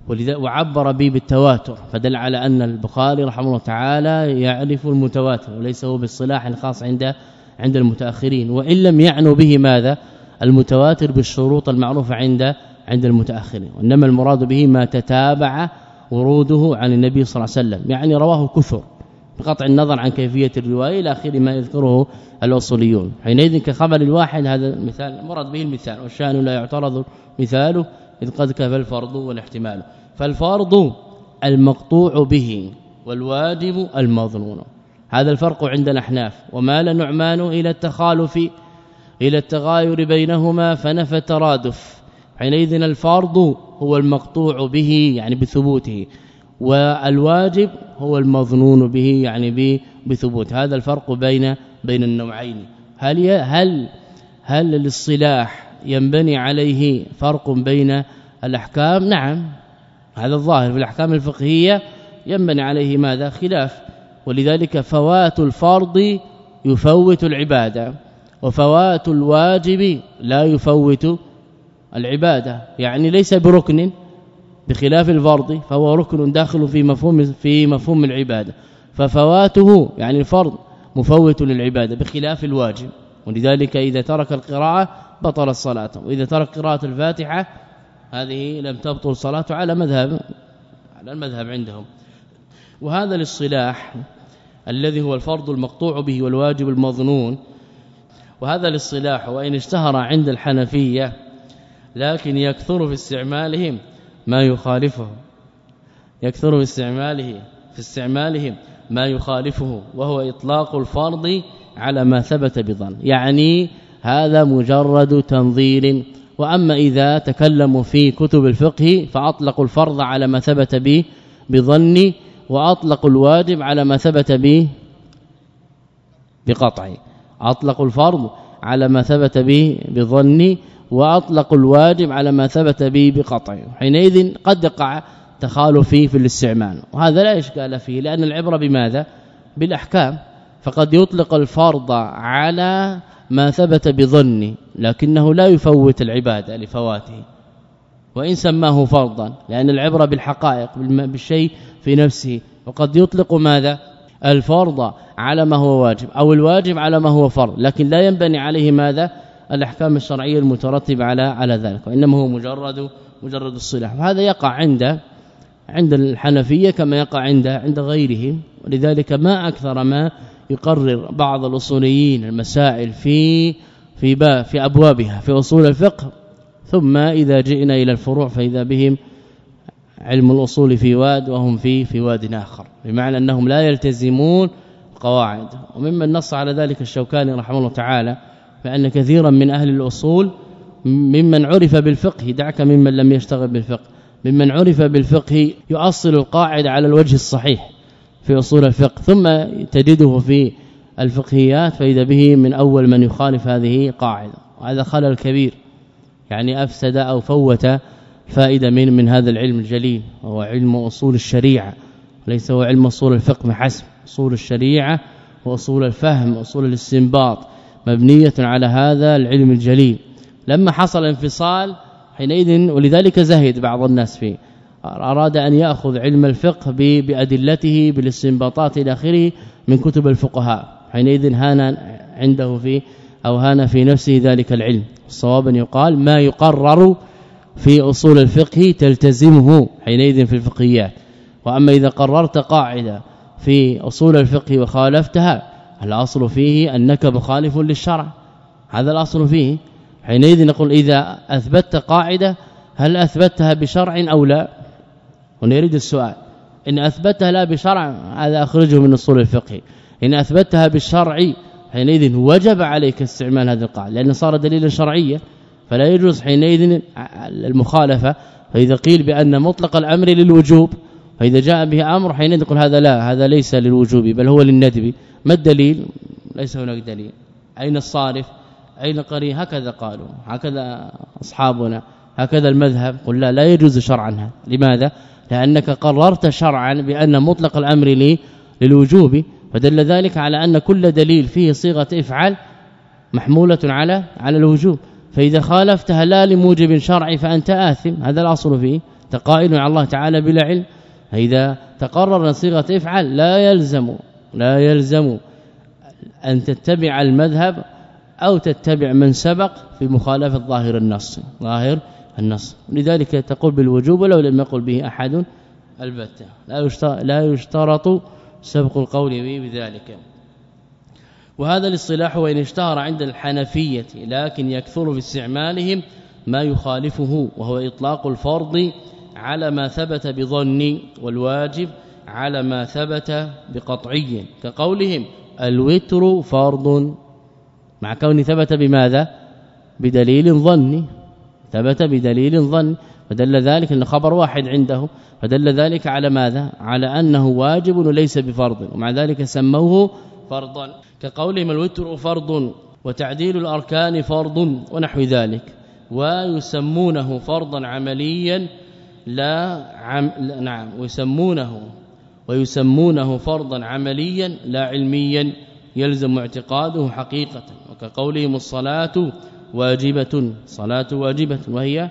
ولذا وعبر به بالتواتر فدل على أن البخاري رحمه الله تعالى يعرف المتواتر وليس هو بالصلاح الخاص عند عند المتأخرين. وإن لم يعنوا به ماذا؟ المتواتر بالشروط المعروفة عند عند المتأخرين. وإنما المراد به ما تتابع وروده عن النبي صلى الله عليه وسلم. يعني رواه كثر بقطع النظر عن كيفية الرواية إلى آخر ما يذكره الأصوليون. حينئذ كخبر الواحد هذا المثال مراد به المثال والشأن لا يعترض مثاله إذ قد كفى الفرض والاحتمال. فالفرض المقطوع به والواجب المظنون. هذا الفرق عند الأحناف. ومال نعمان إلى التخالف إلى التغاير بينهما فنفى الترادف. حينئذ الفرض هو المقطوع به يعني بثبوته. والواجب هو المظنون به يعني بثبوت. هذا الفرق بين بين النوعين. هل هل هل للصلاح ينبني عليه فرق بين الأحكام؟ نعم. هذا الظاهر في الأحكام الفقهية ينبني عليه ماذا؟ خلاف. ولذلك فوات الفرض يفوت العبادة وفوات الواجب لا يفوت العبادة. يعني ليس بركن بخلاف الفرض فهو ركن داخل في مفهوم في مفهوم العبادة. ففواته يعني الفرض مفوت للعبادة بخلاف الواجب. ولذلك إذا ترك القراءة بطل الصلاة. وإذا ترك قراءة الفاتحة هذه لم تبطل صلاته على مذهب على المذهب عندهم. وهذا الاصطلاح الذي هو الفرض المقطوع به والواجب المظنون وهذا الاصطلاح وإن اشتهر عند الحنفية لكن يكثر في استعمالهم. ما يخالفه. يكثر استعماله في استعمالهم ما يخالفه وهو إطلاق الفرض على ما ثبت بظن. يعني هذا مجرد تنظير. وأما إذا تكلموا في كتب الفقه فاطلقوا الفرض على ما ثبت به بظن واطلقوا الواجب على ما ثبت به بقطع. اطلقوا الفرض على ما ثبت به بظن وأطلق الواجب على ما ثبت به بقطع. حينئذ قد يقع تخالف في الاستعمال. وهذا لا إشكال فيه لأن العبرة بماذا؟ بالأحكام. فقد يطلق الفرض على ما ثبت بظن لكنه لا يفوت العبادة لفواته. وإن سماه فرضا لأن العبرة بالحقائق بالشيء في نفسه. وقد يطلق ماذا؟ الفرض على ما هو واجب أو الواجب على ما هو فرض. لكن لا ينبني عليه ماذا؟ الإحكام الشرعية المترتبه على على ذلك وإنما هو مجرد مجرد الصلاح. وهذا يقع عند عند الحنفية كما يقع عند عند غيرهم ولذلك ما أكثر ما يقرر بعض الأصوليين المسائل في في باب في أبوابها في أصول الفقه ثم إذا جئنا إلى الفروع فإذا بهم علم الأصول في واد وهم في في واد آخر بمعنى أنهم لا يلتزمون قواعد. وممن نص على ذلك الشوكاني رحمه الله تعالى فإن كثيرا من أهل الأصول ممن عرف بالفقه دعك ممن لم يشتغل بالفقه. ممن عرف بالفقه يؤصل القاعدة على الوجه الصحيح في أصول الفقه ثم تجده في الفقهيات فإذا به من أول من يخالف هذه قاعدة. وهذا خلل كبير يعني أفسد أو فوت فائدة من من هذا العلم الجليل وهو علم أصول الشريعة. ليس هو علم أصول الفقه بحسب أصول الشريعة وأصول الفهم واصول الاستنباط. مبنية على هذا العلم الجليل. لما حصل انفصال حينئذ ولذلك زهد بعض الناس فيه. أراد أن يأخذ علم الفقه بأدلته بالاستنباطات إلى آخره من كتب الفقهاء. حينئذ هان عنده في أو هان في نفسه ذلك العلم. صوابا يقال ما يقرر في أصول الفقه تلتزمه حينئذ في الفقهيات. وأما إذا قررت قاعدة في أصول الفقه وخالفتها الأصل فيه أنك مخالف للشرع. هذا الأصل فيه. حينئذ نقول إذا أثبتت قاعدة هل أثبتها بشرع أو لا؟ ونريد السؤال. إن أثبتها لا بشرع هذا أخرجه من أصول الفقه. إن أثبتها بالشرع حينئذ وجب عليك استعمال هذه القاعدة لأن صار دليلا شرعيا. فلا يجوز حينئذ المخالفة. فإذا قيل بأن مطلق الأمر للوجوب فإذا جاء به أمر حينئذ نقول هذا لا هذا ليس للوجوب بل هو للندب. ما الدليل؟ ليس هناك دليل. أين الصارف؟ أين القرين هكذا قالوا. هكذا أصحابنا. هكذا المذهب. قل لا لا يجوز شرعا. لماذا؟ لأنك قررت شرعا بأن مطلق الأمر لي للوجوب. فدل ذلك على أن كل دليل فيه صيغة افعل محمولة على على الوجوب. فإذا خالفتها لا لموجب شرعي فأنت آثم. هذا الأصل فيه. تقائل على الله تعالى بلا علم. فاذا تقرر صيغة افعل لا يلزم لا يلزم أن تتبع المذهب أو تتبع من سبق في مخالفة ظاهر النص ظاهر النص. لذلك تقول بالوجوب ولو لم يقل به أحد البتة. لا لا يشترط سبق القول به بذلك. وهذا الاصطلاح وإن اشتهر عند الحنفية لكن يكثر في استعمالهم ما يخالفه وهو إطلاق الفرض على ما ثبت بظن والواجب على ما ثبت بقطعي كقولهم الوتر فرض. مع كون ثبت بماذا؟ بدليل ظني ثبت بدليل ظن. فدل ذلك أن خبر واحد عنده. فدل ذلك على ماذا؟ على أنه واجب وليس بفرض. ومع ذلك سموه فرضا. كقولهم الوتر فرض وتعديل الأركان فرض ونحو ذلك. ويسمونه فرضا عمليا لا عم نعم ويسمونه ويسمونه فرضا عمليا لا علميا يلزم اعتقاده حقيقة وكقولهم الصلاة واجبة صلاة واجبة وهي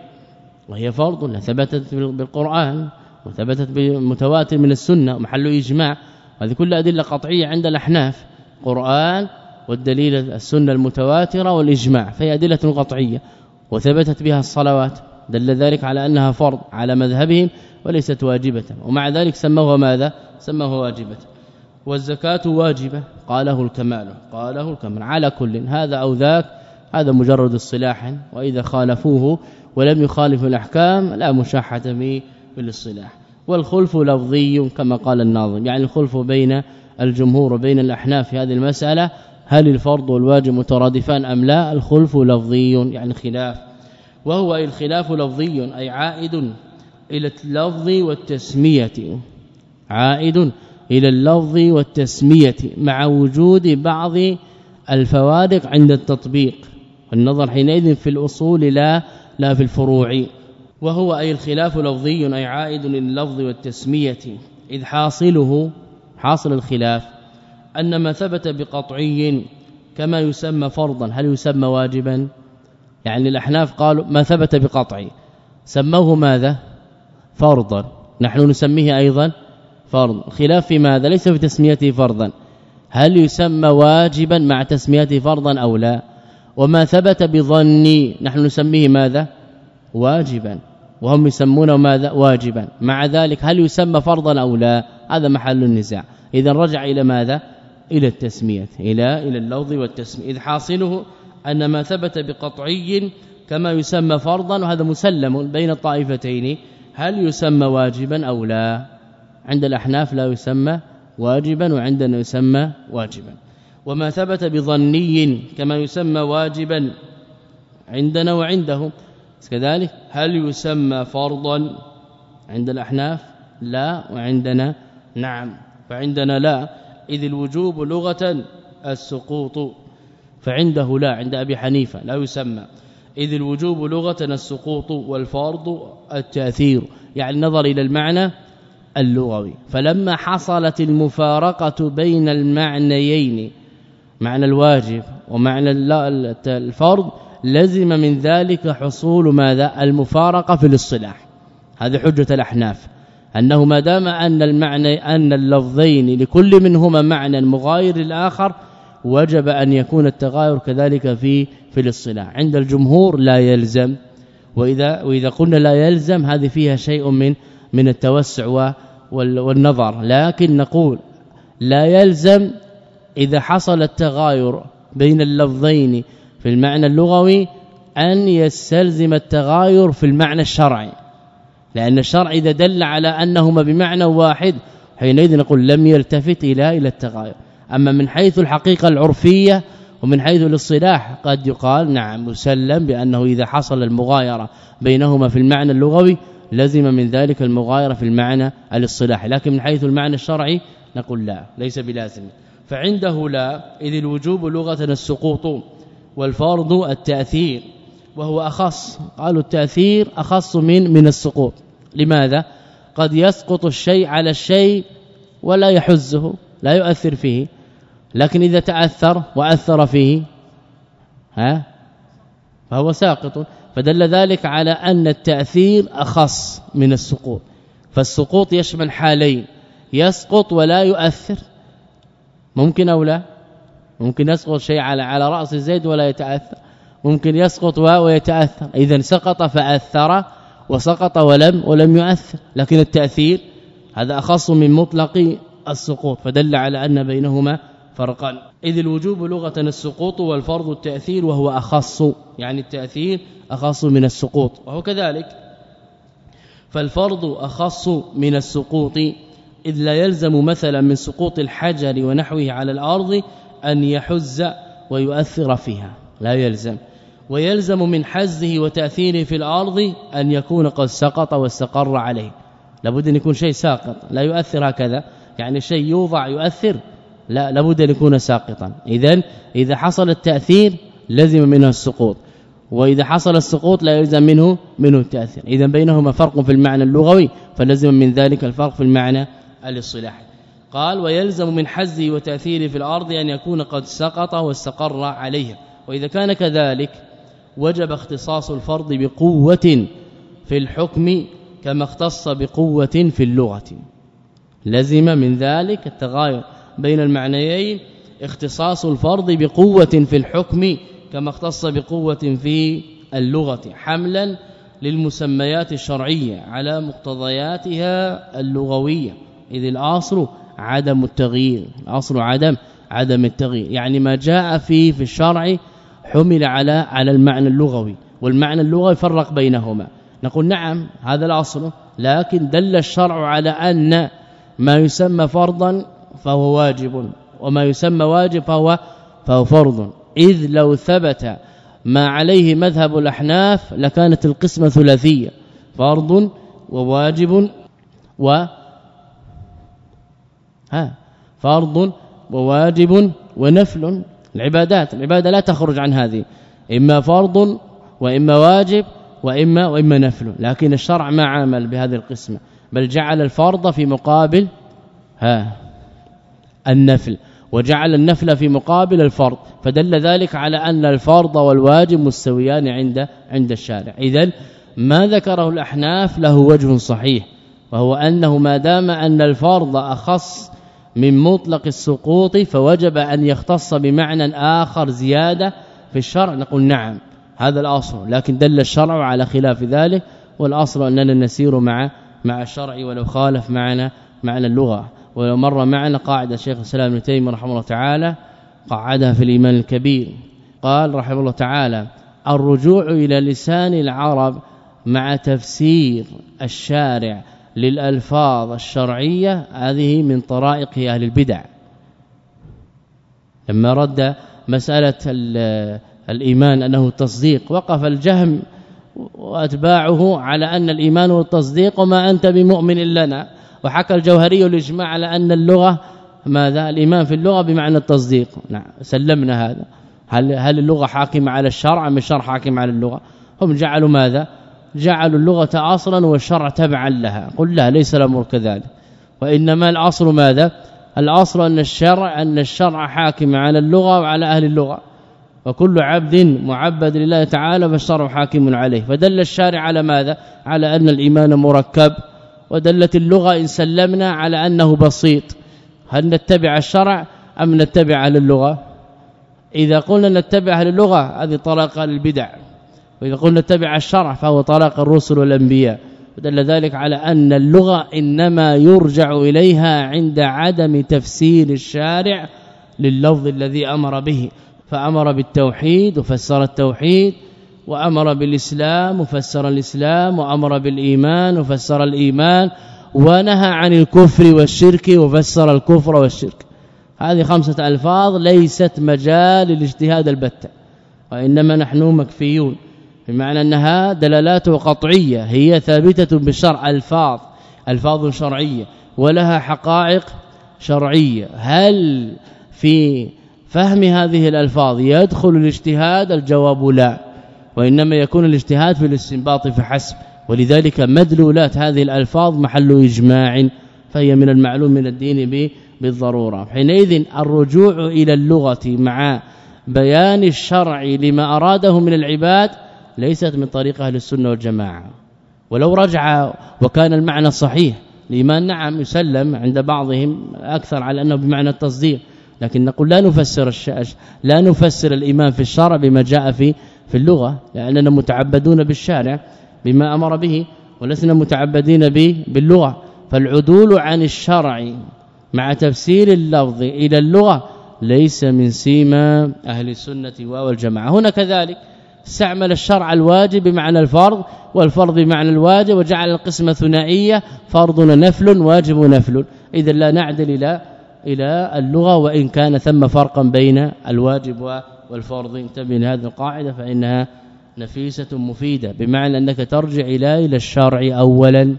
وهي فرض ثبتت بالقرآن وثبتت بمتواتر من السنة ومحل إجماع هذه كل أدلة قطعية عند الأحناف قرآن والدليل السنة المتواترة والإجماع فهي أدلة قطعية وثبتت بها الصلوات. دل ذلك على أنها فرض على مذهبهم وليست واجبة. ومع ذلك سموها ماذا؟ سموها واجبة. والزكاة واجبة. قاله الكمال. قاله الكمال. على كل. هذا أو ذاك هذا مجرد الصلاح وإذا خالفوه ولم يخالفوا الأحكام لا مشاحة به بالاصطلاح. والخلف لفظي كما قال الناظم. يعني الخلف بين الجمهور وبين الأحناف في هذه المسألة هل الفرض والواجب مترادفان أم لا؟ الخلف لفظي يعني خلاف. وهو الخلاف لفظي أي عائد إلى اللفظ والتسمية. عائد إلى اللفظ والتسمية مع وجود بعض الفوارق عند التطبيق. النظر حينئذ في الأصول لا لا في الفروع. وهو أي الخلاف لفظي أي عائد لللفظ والتسمية. إذ حاصله حاصل الخلاف أن ما ثبت بقطعي كما يسمى فرضا. هل يسمى واجبا؟ يعني الاحناف قالوا ما ثبت بقطعي. سموه ماذا؟ فرضا. نحن نسميه أيضا فرض خلاف في ماذا؟ ليس في تسميته فرضا. هل يسمى واجبا مع تسميته فرضا أو لا؟ وما ثبت بظني نحن نسميه ماذا؟ واجبا. وهم يسمونه ماذا؟ واجبا. مع ذلك هل يسمى فرضا أو لا؟ هذا محل النزاع. اذا رجع إلى ماذا؟ إلى التسمية إلى إلى اللفظ والتسمية. إذ حاصله أن ما ثبت بقطعي كما يسمى فرضا وهذا مسلم بين الطائفتين هل يسمى واجبا أو لا؟ عند الأحناف لا يسمى واجبا وعندنا يسمى واجبا. وما ثبت بظني كما يسمى واجبا عندنا وعندهم كذلك هل يسمى فرضا عند الأحناف؟ لا وعندنا نعم فعندنا لا. إذ الوجوب لغة السقوط. فعنده لا عند أبي حنيفة لا يسمى. إذ الوجوب لغة السقوط والفرض التأثير يعني النظر إلى المعنى اللغوي. فلما حصلت المفارقة بين المعنيين معنى الواجب ومعنى الفرض لزم من ذلك حصول ماذا؟ المفارقة في الاصطلاح. هذه حجة الأحناف. أنه ما دام أن المعنى أن اللفظين لكل منهما معنى مغاير للآخر وجب أن يكون التغاير كذلك في في الاصطلاح. عند الجمهور لا يلزم وإذا وإذا قلنا لا يلزم هذه فيها شيء من من التوسع والنظر. لكن نقول لا يلزم إذا حصل التغاير بين اللفظين في المعنى اللغوي أن يستلزم التغاير في المعنى الشرعي. لأن الشرع إذا دل على أنهما بمعنى واحد حينئذ نقول لم يلتفت إلى إلى التغاير. أما من حيث الحقيقة العرفية ومن حيث الاصطلاح قد يقال نعم مسلم بأنه إذا حصل المغايرة بينهما في المعنى اللغوي لزم من ذلك المغايرة في المعنى الاصطلاحي. لكن من حيث المعنى الشرعي نقول لا ليس بلازم. فعنده لا إذ الوجوب لغة السقوط والفرض التأثير وهو أخص. قالوا التأثير أخص من من السقوط. لماذا؟ قد يسقط الشيء على الشيء ولا يحزه لا يؤثر فيه. لكن إذا تأثر وأثر فيه ها فهو ساقط. فدل ذلك على أن التأثير أخص من السقوط. فالسقوط يشمل حالين يسقط ولا يؤثر. ممكن أو لا؟ ممكن يسقط شيء على على رأس زيد ولا يتأثر. ممكن يسقط ويتأثر. اذا سقط فأثر وسقط ولم ولم يؤثر. لكن التأثير هذا أخص من مطلق السقوط. فدل على أن بينهما فرقا. إذ الوجوب لغة السقوط والفرض التأثير وهو أخص يعني التأثير أخص من السقوط. وهو كذلك. فالفرض أخص من السقوط إذ لا يلزم مثلا من سقوط الحجر ونحوه على الأرض أن يحز ويؤثر فيها. لا يلزم. ويلزم من حزه وتأثيره في الأرض أن يكون قد سقط واستقر عليه. لابد أن يكون شيء ساقط. لا يؤثر هكذا. يعني شيء يوضع يؤثر. لا لابد أن يكون ساقطا. اذا إذا حصل التأثير لزم منه السقوط. وإذا حصل السقوط لا يلزم منه منه التأثير. اذا بينهما فرق في المعنى اللغوي فلزم من ذلك الفرق في المعنى الاصطلاحي. قال ويلزم من حزه وتأثيره في الأرض أن يكون قد سقط واستقر عليه وإذا كان كذلك وجب اختصاص الفرض بقوة في الحكم كما اختص بقوة في اللغة. لزم من ذلك التغاير. بين المعنيين اختصاص الفرض بقوة في الحكم كما اختص بقوة في اللغة حملا للمسميات الشرعية على مقتضياتها اللغوية. إذ الأصل عدم التغيير الأصل عدم عدم التغيير. يعني ما جاء فيه في الشرع حمل على على المعنى اللغوي والمعنى اللغوي فرق بينهما. نقول نعم هذا الأصل لكن دل الشرع على أن ما يسمى فرضا فهو واجب وما يسمى واجب فهو فهو فرض. إذ لو ثبت ما عليه مذهب الأحناف لكانت القسمة ثلاثية فرض وواجب و ها فرض وواجب ونفل. العبادات العبادة لا تخرج عن هذه إما فرض وإما واجب وإما وإما نفل. لكن الشرع ما عامل بهذه القسمة بل جعل الفرض في مقابل ها. النفل وجعل النفل في مقابل الفرض فدل ذلك على أن الفرض والواجب مستويان عند عند الشارع. اذا ما ذكره الأحناف له وجه صحيح وهو أنه ما دام أن الفرض أخص من مطلق السقوط فوجب أن يختص بمعنى آخر زيادة في الشرع. نقول نعم هذا الأصل لكن دل الشرع على خلاف ذلك والأصل أننا نسير مع مع الشرع ولو خالف معنا معنى اللغة. ولو مر معنا قاعدة الشيخ الإسلام ابن تيمية رحمه الله تعالى قعدها في الإيمان الكبير. قال رحمه الله تعالى الرجوع إلى لسان العرب مع تفسير الشارع للألفاظ الشرعية هذه من طرائق أهل البدع. لما رد مسألة الإيمان أنه تصديق وقف الجهم وأتباعه على أن الإيمان والتصديق وما أنت بمؤمن لنا وحكى الجوهري الإجماع على أن اللغة ماذا؟ الإيمان في اللغة بمعنى التصديق. نعم سلمنا هذا. هل هل اللغة حاكمة على الشرع أم الشرع حاكم على اللغة؟ هم جعلوا ماذا؟ جعلوا اللغة أصلا والشرع تبعا لها. قل لا ليس الأمر كذلك. وإنما الأصل ماذا؟ الأصل أن الشرع أن الشرع حاكم على اللغة وعلى أهل اللغة. وكل عبد معبد لله تعالى فالشرع حاكم عليه. فدل الشارع على ماذا؟ على أن الإيمان مركب. ودلت اللغة إن سلمنا على أنه بسيط. هل نتبع الشرع أم نتبع أهل اللغة؟ إذا قلنا نتبع أهل اللغة هذه طريقة للبدع. وإذا قلنا نتبع الشرع فهو طريق الرسل والأنبياء. ودل ذلك على أن اللغة إنما يرجع إليها عند عدم تفسير الشارع لللفظ الذي أمر به. فأمر بالتوحيد وفسر التوحيد وأمر بالإسلام وفسر الإسلام وأمر بالإيمان وفسر الإيمان ونهى عن الكفر والشرك وفسر الكفر والشرك. هذه خمسة ألفاظ ليست مجال للاجتهاد البتة وإنما نحن مكفيون. بمعنى أنها دلالات قطعية هي ثابتة بالشرع ألفاظ ألفاظ شرعية ولها حقائق شرعية. هل في فهم هذه الألفاظ يدخل الاجتهاد؟ الجواب لا. وإنما يكون الاجتهاد في الاستنباط فحسب ولذلك مدلولات هذه الألفاظ محل إجماع فهي من المعلوم من الدين بالضرورة. حينئذ الرجوع إلى اللغة مع بيان الشرع لما أراده من العباد ليست من طريق أهل السنة والجماعة. ولو رجع وكان المعنى صحيح الإيمان نعم يسلم عند بعضهم أكثر على أنه بمعنى التصديق لكن نقول لا نفسر الشاش لا نفسر الإيمان في الشرع بما جاء في في اللغة لأننا متعبدون بالشارع بما أمر به ولسنا متعبدين به باللغة. فالعدول عن الشرع مع تفسير اللفظ إلى اللغة ليس من سيما أهل السنة والجماعه هنا كذلك استعمل الشرع الواجب بمعنى الفرض والفرض بمعنى الواجب وجعل القسمه ثنائية فرض نفل واجب نفل. اذا لا نعدل إلى إلى اللغة وإن كان ثم فرقا بين الواجب والفرض انتبه لهذه القاعدة فإنها نفيسة مفيدة بمعنى أنك ترجع إلى إلى الشرع اولا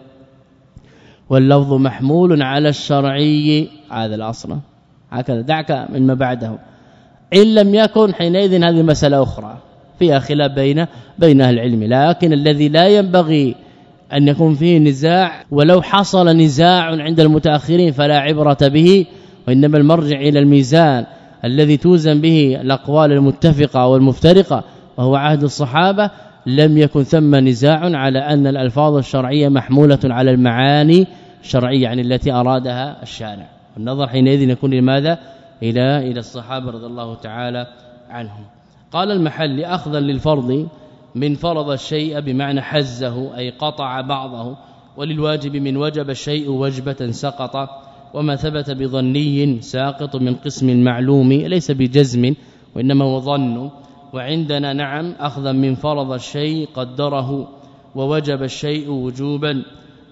واللفظ محمول على الشرعي هذا الأصل. هكذا دعك مما بعده. إن لم يكن حينئذ هذه مسألة أخرى فيها خلاف بين بين أهل العلم. لكن الذي لا ينبغي أن يكون فيه نزاع ولو حصل نزاع عند المتأخرين فلا عبرة به وإنما المرجع إلى الميزان. الذي توزن به الأقوال المتفقة والمفترقة وهو عهد الصحابة لم يكن ثم نزاع على أن الألفاظ الشرعية محمولة على المعاني الشرعية يعني التي أرادها الشارع. النظر حينئذ يكون لماذا إلى إلى الصحابة رضي الله تعالى عنهم. قال المحل اخذا للفرض من فرض الشيء بمعنى حزه أي قطع بعضه وللواجب من وجب الشيء وجبة سقط وما ثبت بظني ساقط من قسم معلوم ليس بجزم وإنما هو ظن. وعندنا نعم أخذا من فرض الشيء قدره ووجب الشيء وجوبا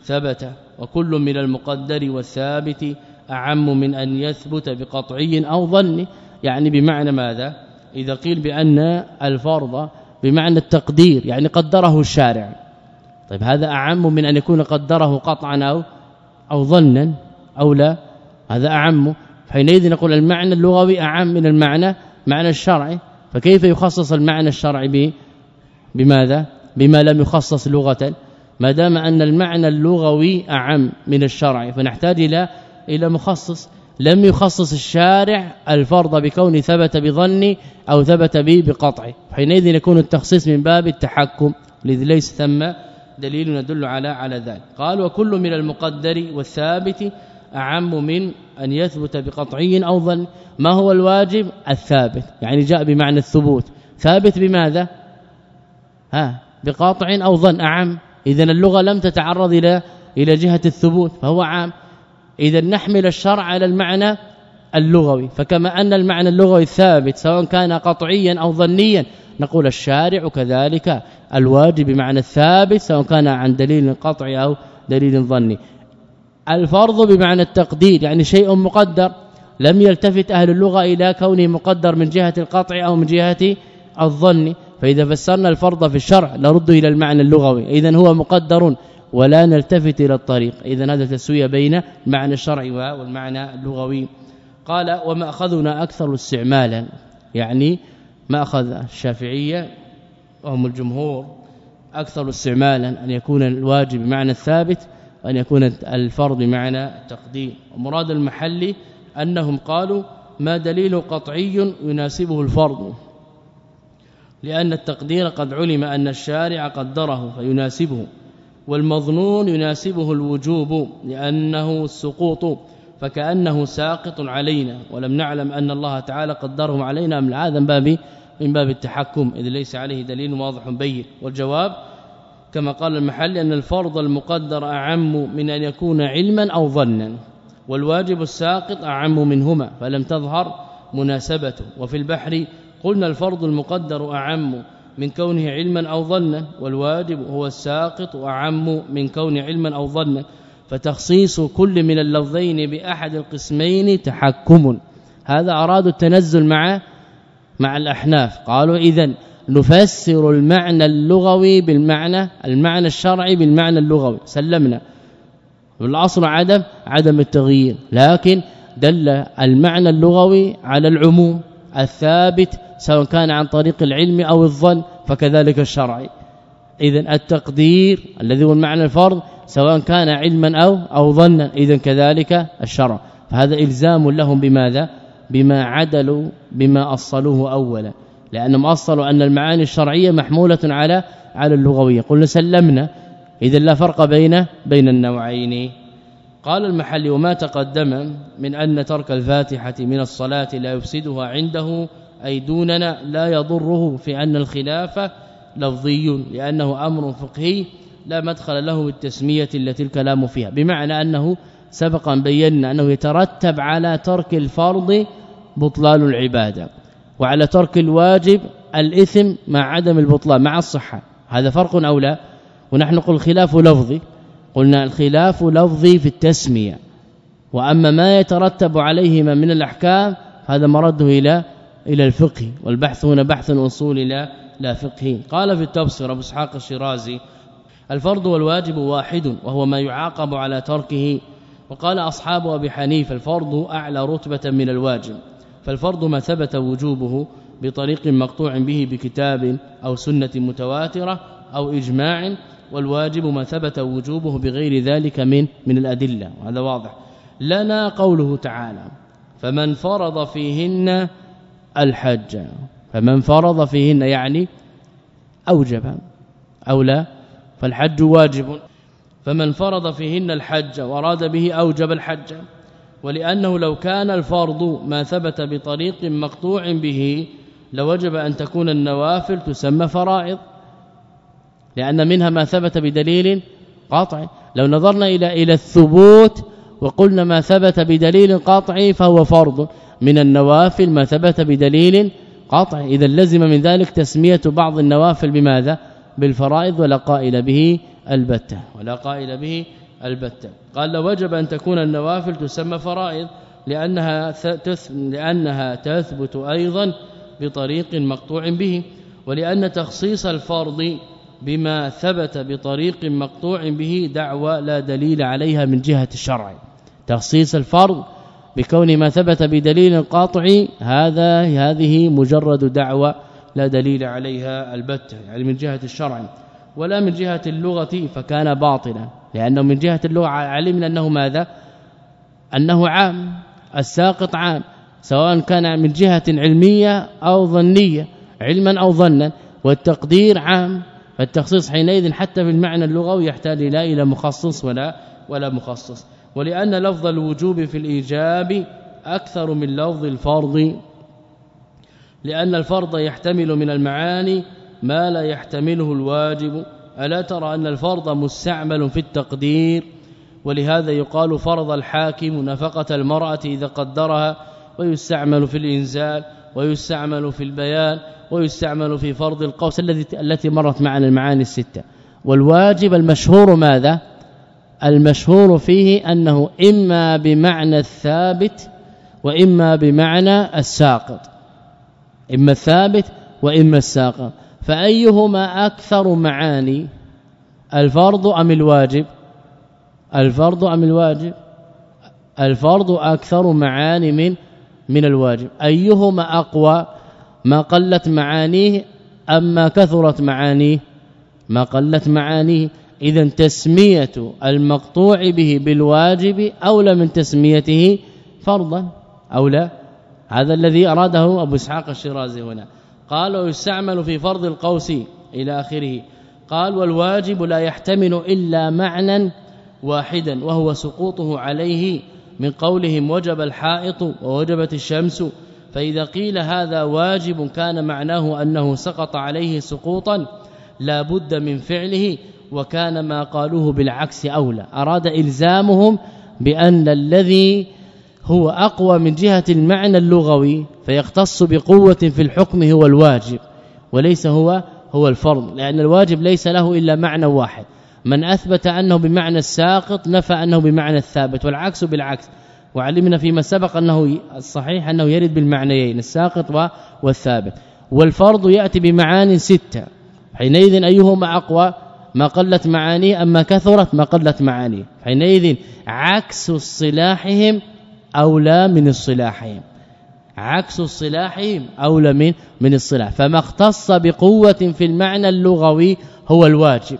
ثبت. وكل من المقدر والثابت أعم من أن يثبت بقطعي أو ظن. يعني بمعنى ماذا؟ إذا قيل بأن الفرض بمعنى التقدير يعني قدره الشارع. طيب هذا أعم من أن يكون قدره قطعا أو أو ظنا. أو لا؟ هذا أعم. حينئذ نقول المعنى اللغوي أعم من المعنى معنى الشرعي. فكيف يخصص المعنى الشرعي به بماذا؟ بما لم يخصص لغة. ما دام أن المعنى اللغوي أعم من الشرعي فنحتاج إلى إلى مخصص. لم يخصص الشارع الفرض بكون ثبت بظني أو ثبت به بقطع. حينئذ يكون التخصيص من باب التحكم لذ ليس ثم دليل يدل على على ذلك. قال وكل من المقدر والثابت أعم من أن يثبت بقطعي أو ظن ما هو الواجب؟ الثابت. يعني جاء بمعنى الثبوت. ثابت بماذا؟ ها بقاطع أو ظن. أعم. اذا اللغة لم تتعرض إلى إلى جهة الثبوت فهو عام. إذا نحمل الشرع على المعنى اللغوي. فكما أن المعنى اللغوي الثابت سواء كان قطعيا أو ظنيا نقول الشارع كذلك. الواجب بمعنى الثابت سواء كان عن دليل قطعي أو دليل ظني. الفرض بمعنى التقدير يعني شيء مقدر لم يلتفت أهل اللغة إلى كونه مقدر من جهة القطع أو من جهة الظن. فإذا فسرنا الفرض في الشرع نرد إلى المعنى اللغوي. اذا هو مقدر ولا نلتفت إلى الطريق. اذا هذا تسوية بين المعنى الشرعي والمعنى اللغوي. قال وما اخذنا أكثر استعمالا يعني ما اخذ الشافعية وهم الجمهور أكثر استعمالا أن يكون الواجب بمعنى الثابت وان يكون الفرض بمعنى التقديم ومراد المحلي أنهم قالوا ما دليل قطعي يناسبه الفرض لأن التقدير قد علم أن الشارع قدره فيناسبه والمظنون يناسبه الوجوب لأنه السقوط فكأنه ساقط علينا. ولم نعلم أن الله تعالى قدره علينا من هذا باب من باب التحكم إذ ليس عليه دليل واضح بين. والجواب كما قال المحل أن الفرض المقدر أعم من أن يكون علما أو ظنا والواجب الساقط أعم منهما فلم تظهر مناسبته. وفي البحر قلنا الفرض المقدر أعم من كونه علما أو ظنا والواجب هو الساقط أعم من كون علما أو ظنا. فتخصيص كل من اللفظين بأحد القسمين تحكم. هذا أرادوا التنزل مع مع الأحناف. قالوا اذا نفسر المعنى اللغوي بالمعنى المعنى الشرعي بالمعنى اللغوي. سلمنا. والاصل عدم عدم التغيير. لكن دل المعنى اللغوي على العموم الثابت سواء كان عن طريق العلم أو الظن فكذلك الشرعي. اذا التقدير الذي هو المعنى الفرض سواء كان علما أو أو ظنا اذا كذلك الشرع. فهذا إلزام لهم بماذا؟ بما عدلوا بما أصلوه أولا. لانهم اصلوا أن المعاني الشرعية محمولة على على اللغوية. قلنا سلمنا. إذا لا فرق بين بين النوعين. قال المحل وما تقدم من أن ترك الفاتحة من الصلاة لا يفسدها عنده أي دوننا لا يضره في أن الخلاف لفظي لأنه أمر فقهي لا مدخل له بالتسمية التي الكلام فيها. بمعنى أنه سبقا بينا أنه يترتب على ترك الفرض بطلان العبادة. وعلى ترك الواجب الإثم مع عدم البطلان مع الصحة. هذا فرق أو لا؟ ونحن نقول خلاف لفظي. قلنا الخلاف لفظي في التسمية. وأما ما يترتب عليهما من الأحكام هذا مرده إلى إلى الفقه. والبحث هنا بحث أصول لا لا فقه. قال في التبصره أبو إسحاق الشيرازي الفرض والواجب واحد وهو ما يعاقب على تركه. وقال أصحاب أبي حنيفة الفرض أعلى رتبة من الواجب. فالفرض ما ثبت وجوبه بطريق مقطوع به بكتاب أو سنة متواترة أو إجماع والواجب ما ثبت وجوبه بغير ذلك من من الأدلة. وهذا واضح. لنا قوله تعالى فمن فرض فيهن الحج فمن فرض فيهن يعني أوجب أو لا فالحج واجب. فمن فرض فيهن الحج وأراد به أوجب الحج. ولأنه لو كان الفرض ما ثبت بطريق مقطوع به لوجب أن تكون النوافل تسمى فرائض لأن منها ما ثبت بدليل قاطع. لو نظرنا إلى إلى الثبوت وقلنا ما ثبت بدليل قاطع فهو فرض. من النوافل ما ثبت بدليل قاطع. إذا لزم من ذلك تسمية بعض النوافل بماذا؟ بالفرائض ولا قائل به البتة ولا قائل به البتة. قال وجب أن تكون النوافل تسمى فرائض لأنها لأنها تثبت أيضا بطريق مقطوع به ولأن تخصيص الفرض بما ثبت بطريق مقطوع به دعوى لا دليل عليها من جهة الشرع. تخصيص الفرض بكون ما ثبت بدليل قاطع هذا هذه مجرد دعوة لا دليل عليها البتة يعني من جهة الشرع. ولا من جهة اللغة فكان باطلا لأنه من جهة اللغة علمنا أنه ماذا؟ أنه عام الساقط عام سواء كان من جهة علمية أو ظنية علما أو ظنا والتقدير عام فالتخصيص حينئذ حتى في المعنى اللغوي يحتاج لا إلى مخصص ولا ولا مخصص. ولأن لفظ الوجوب في الإيجاب أكثر من لفظ الفرض لأن الفرض يحتمل من المعاني ما لا يحتمله الواجب ألا ترى أن الفرض مستعمل في التقدير؟ ولهذا يقال فرض الحاكم نفقة المرأة إذا قدرها ويستعمل في الإنزال ويستعمل في البيان ويستعمل في فرض القوس التي التي مرت معنا المعاني الستة. والواجب المشهور ماذا؟ المشهور فيه أنه إما بمعنى الثابت وإما بمعنى الساقط. إما الثابت وإما الساقط. فأيهما أكثر معاني؟ الفرض أم الواجب؟ الفرض أم الواجب؟ الفرض أكثر معاني من من الواجب. أيهما أقوى؟ ما قلت معانيه أما كثرت معانيه؟ ما قلت معانيه. اذا تسمية المقطوع به بالواجب أولى من تسميته فرضا أو لا؟ هذا الذي أراده أبو إسحاق الشيرازي هنا. قال ويستعمل في فرض القوس إلى آخره. قال والواجب لا يحتمل إلا معنى واحدا وهو سقوطه عليه من قولهم وجب الحائط ووجبت الشمس. فإذا قيل هذا واجب كان معناه أنه سقط عليه سقوطا لا بد من فعله وكان ما قالوه بالعكس أولى. أراد إلزامهم بأن الذي هو أقوى من جهة المعنى اللغوي فيختص بقوة في الحكم هو الواجب وليس هو هو الفرض لأن الواجب ليس له إلا معنى واحد. من أثبت أنه بمعنى الساقط نفى أنه بمعنى الثابت والعكس بالعكس. وعلمنا فيما سبق أنه الصحيح أنه يرد بالمعنيين الساقط والثابت. والفرض يأتي بمعان ستة. حينئذ أيهما أقوى؟ ما قلت معانيه اما كثرت؟ ما قلت معانيه حينئذ عكس الصلاحهم أولى من الصلاحهم عكس الصلاحهم أولى من من الصلاح. فما اختص بقوة في المعنى اللغوي هو الواجب.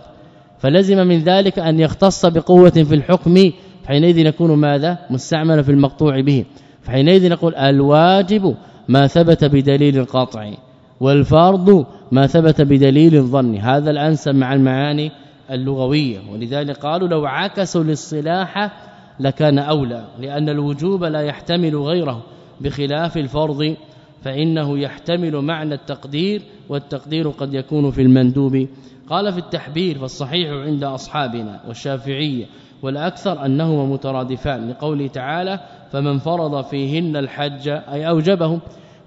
فلزم من ذلك أن يختص بقوة في الحكم. حينئذ يكون ماذا؟ مستعملا في المقطوع به. فحينئذ نقول الواجب ما ثبت بدليل قاطع والفرض ما ثبت بدليل ظني. هذا الانسب مع المعاني اللغوية. ولذلك قالوا لو عكسوا للصلاح لكان أولى لأن الوجوب لا يحتمل غيره. بخلاف الفرض فإنه يحتمل معنى التقدير والتقدير قد يكون في المندوب. قال في التحبير فالصحيح عند أصحابنا والشافعية والأكثر أنهما مترادفان. لقوله تعالى فمن فرض فيهن الحج أي أوجبه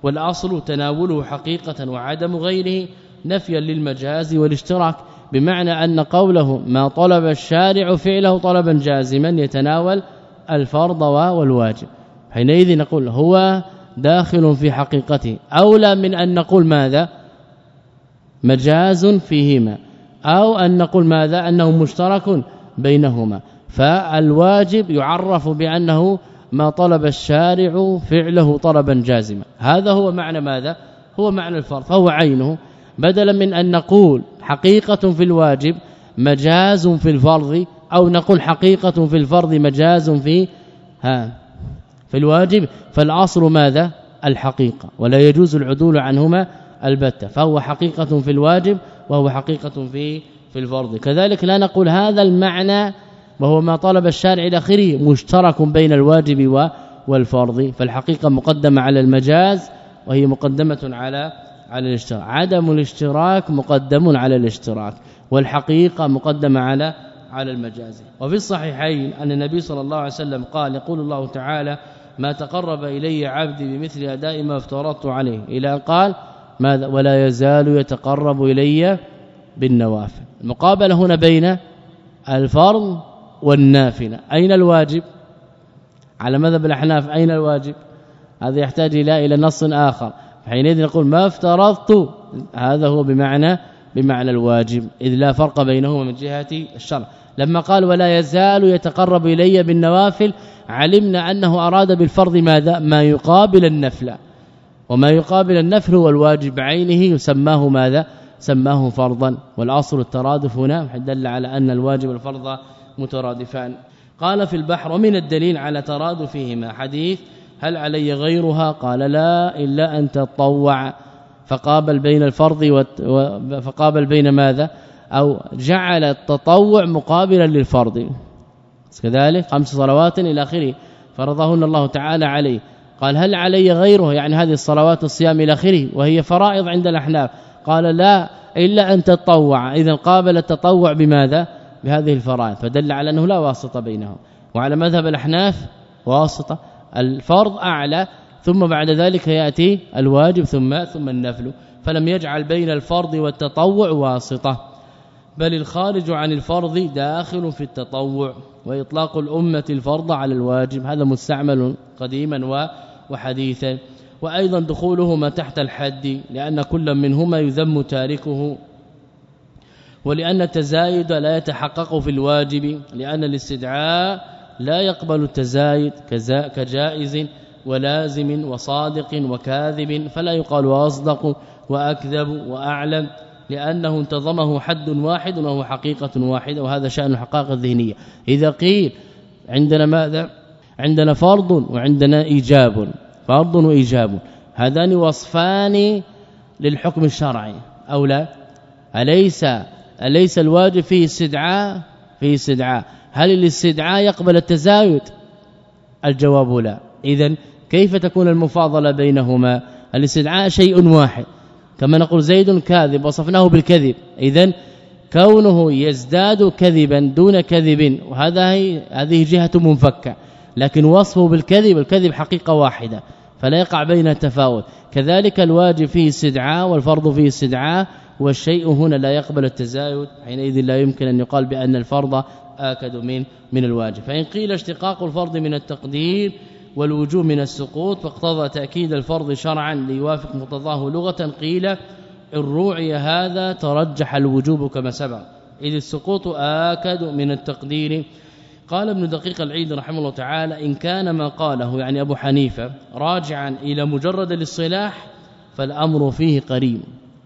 والأصل تناوله حقيقة وعدم غيره نفيا للمجاز والاشتراك. بمعنى أن قوله ما طلب الشارع فعله طلبا جازما يتناول الفرض والواجب. حينئذ نقول هو داخل في حقيقته. أولى من أن نقول ماذا؟ مجاز فيهما. أو أن نقول ماذا؟ أنه مشترك بينهما. فالواجب يعرف بأنه ما طلب الشارع فعله طلبا جازما. هذا هو معنى ماذا؟ هو معنى الفرض. فهو عينه. بدلا من أن نقول حقيقة في الواجب مجاز في الفرض أو نقول حقيقة في الفرض مجاز في ها في الواجب فالأصل ماذا؟ الحقيقة ولا يجوز العدول عنهما البتة فهو حقيقة في الواجب وهو حقيقة في في الفرض. كذلك لا نقول هذا المعنى وهو ما طلب الشارع إلى آخره مشترك بين الواجب والفرض فالحقيقة مقدمة على المجاز وهي مقدمة على على الاشتراك. عدم الاشتراك مقدم على الاشتراك والحقيقة مقدمة على على المجاز. وفي الصحيحين أن النبي صلى الله عليه وسلم قال يقول الله تعالى ما تقرب إلي عبدي بمثل أداء ما افترضت عليه. إلى قال ماذا؟ ولا يزال يتقرب إلي بالنوافل. المقابلة هنا بين الفرض والنافلة. أين الواجب؟ على مذهب الأحناف أين الواجب؟ هذا يحتاج إلى إلى نص آخر. حينئذ نقول ما افترضت هذا هو بمعنى بمعنى الواجب. إذ لا فرق بينهما من جهة الشرع. لما قال ولا يزال يتقرب إلي بالنوافل علمنا أنه أراد بالفرض ماذا؟ ما يقابل النفل. وما يقابل النفل هو الواجب عينه يسماه ماذا؟ سماه فرضا. والأصل الترادف هنا دل على أن الواجب والفرض مترادفان. قال في البحر ومن الدليل على ترادفهما حديث هل علي غيرها؟ قال لا إلا أن تطوع. فقابل بين الفرض فقابل بين ماذا؟ أو جعل التطوع مقابلا للفرض. كذلك خمس صلوات إلى آخره. فرضهن الله تعالى عليه. قال هل علي غيره؟ يعني هذه الصلوات الصيام إلى آخره وهي فرائض عند الأحناف. قال لا إلا أن تطوع. اذا قابل التطوع بماذا؟ بهذه الفرائض. فدل على أنه لا واسطة بينهم. وعلى مذهب الأحناف واسطة. الفرض أعلى ثم بعد ذلك يأتي الواجب ثم ثم النفل. فلم يجعل بين الفرض والتطوع واسطة بل الخارج عن الفرض داخل في التطوع وإطلاق الأمة الفرض على الواجب. هذا مستعمل قديما وحديثا. وأيضا دخولهما تحت الحد لأن كل منهما يذم تاركه. ولأن التزايد لا يتحقق في الواجب لأن الاستدعاء لا يقبل التزايد كجائز ولازم وصادق وكاذب فلا يقال وأصدق وأكذب وأعلم لأنه انتظمه حد واحد وهو حقيقة واحدة وهذا شأن الحقائق الذهنية. إذا قيل عندنا ماذا؟ عندنا فرض وعندنا إيجاب فرض وإيجاب. هذان وصفان للحكم الشرعي أو لا؟ اليس أليس الواجب فيه استدعاء؟ فيه استدعاء. هل الاستدعاء يقبل التزايد؟ الجواب لا. اذا كيف تكون المفاضلة بينهما؟ الاستدعاء شيء واحد. كما نقول زيد كاذب وصفناه بالكذب. اذا كونه يزداد كذبا دون كذب وهذا هذه جهة منفكة. لكن وصفه بالكذب الكذب حقيقة واحدة فلا يقع بين التفاوت. كذلك الواجب فيه استدعاء والفرض فيه استدعاء والشيء هنا لا يقبل التزايد حينئذ لا يمكن أن يقال بأن الفرض آكد من من الواجب. فإن قيل اشتقاق الفرض من التقدير والوجوب من السقوط فاقتضى تأكيد الفرض شرعا ليوافق مقتضاه لغة قيل إن روعي هذا ترجح الوجوب كما سبق. إذ السقوط آكد من التقدير. قال ابن دقيق العيد رحمه الله تعالى إن كان ما قاله يعني أبو حنيفة راجعا إلى مجرد الاصطلاح فالأمر فيه قريب.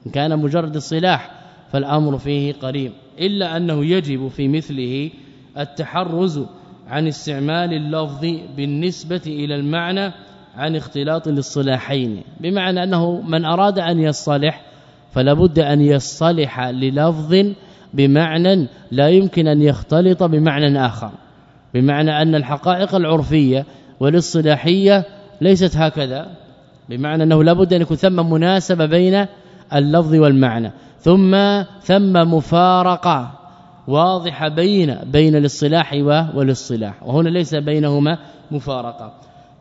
إن كان مجرد الصلاح فالأمر فيه قريب. إلا أنه يجب في مثله التحرز عن استعمال اللفظ بالنسبة إلى المعنى عن اختلاط الاصطلاحين. بمعنى أنه من أراد أن يصطلح فلا بد أن يصطلح للفظ بمعنى لا يمكن أن يختلط بمعنى آخر. بمعنى أن الحقائق العرفية والاصطلاحية ليست هكذا. بمعنى أنه لابد أن يكون ثم مناسبة بين اللفظ والمعنى. ثم ثم مفارقة. واضحه بين بين الاصطلاح والاصطلاح. وهنا ليس بينهما مفارقة.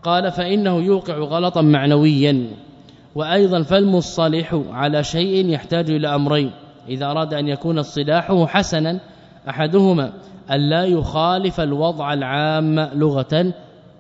قال فإنه يوقع غلطا معنويا. وأيضا فالمصطلح على شيء يحتاج إلى أمرين. إذا أراد أن يكون اصطلاحه حسنا أحدهما أن لا يخالف الوضع العام لغة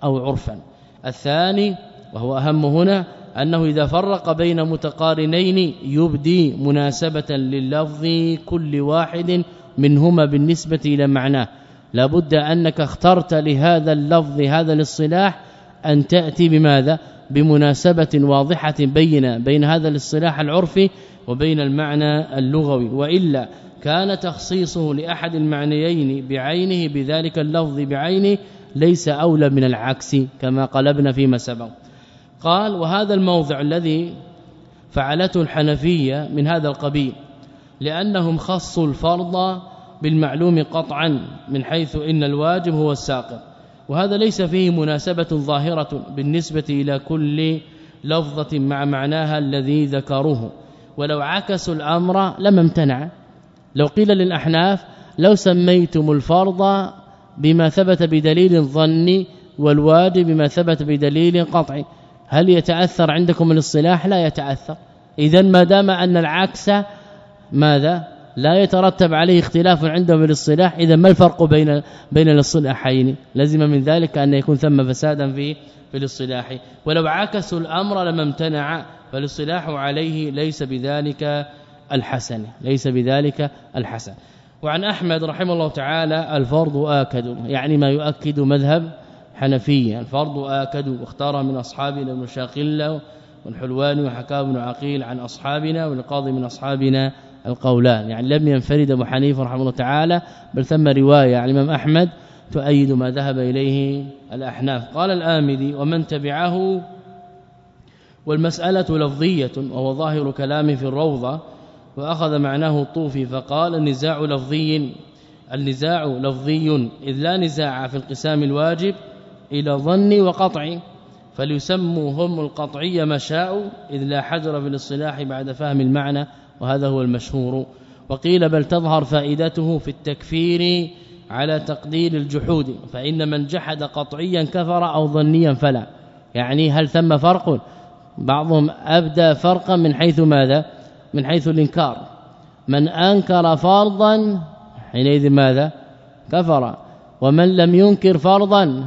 أو عرفا. الثاني وهو أهم هنا أنه إذا فرق بين متقارنين يبدي مناسبة لللفظ كل واحد منهما بالنسبة إلى معناه. لابد أنك اخترت لهذا اللفظ هذا الاصطلاح أن تأتي بماذا؟ بمناسبة واضحة بين بين هذا الاصطلاح العرفي وبين المعنى اللغوي. وإلا كان تخصيصه لأحد المعنيين بعينه بذلك اللفظ بعينه ليس أولى من العكس كما قلبنا فيما سبق. قال وهذا الموضع الذي فعلته الحنفية من هذا القبيل لأنهم خصوا الفرض بالمعلوم قطعا من حيث إن الواجب هو الساقط. وهذا ليس فيه مناسبة ظاهرة بالنسبة إلى كل لفظة مع معناها الذي ذكروه. ولو عكسوا الأمر لما امتنع. لو قيل للأحناف لو سميتم الفرض بما ثبت بدليل ظني والواجب بما ثبت بدليل قطعي هل يتأثر عندكم الاصطلاح؟ لا يتأثر. اذا ما دام أن العكس ماذا؟ لا يترتب عليه اختلاف عندهم الاصطلاح. اذا ما الفرق بين بين الاصطلاحين؟ لازم من ذلك أن يكون ثم فسادا في في الاصطلاح. ولو عكسوا الأمر لما امتنع فالاصطلاح عليه ليس بذلك الحسن ليس بذلك الحسن. وعن أحمد رحمه الله تعالى الفرض آكد يعني ما يؤكد مذهب حنفية. الفرض آكد واختار من أصحابنا ابن شاقلة والحلواني وحكاه ابن عقيل عن أصحابنا والقاضي من أصحابنا القولان. يعني لم ينفرد أبو حنيفة رحمه الله تعالى بل ثم رواية عن الإمام أحمد تؤيد ما ذهب إليه الأحناف. قال الآمدي ومن تبعه والمسألة لفظية وهو ظاهر كلامه في الروضة وأخذ معناه الطوفي فقال النزاع لفظي النزاع لفظي إذ لا نزاع في القسام الواجب إلى ظن وقطع فليسموا هم القطعية ما شاءوا إذ لا حجر في الاصطلاح بعد فهم المعنى وهذا هو المشهور. وقيل بل تظهر فائدته في التكفير على تقدير الجحود فإن من جحد قطعيا كفر أو ظنيا فلا. يعني هل ثم فرق؟ بعضهم أبدى فرقا من حيث ماذا؟ من حيث الإنكار. من أنكر فرضا حينئذ ماذا؟ كفر. ومن لم ينكر فرضا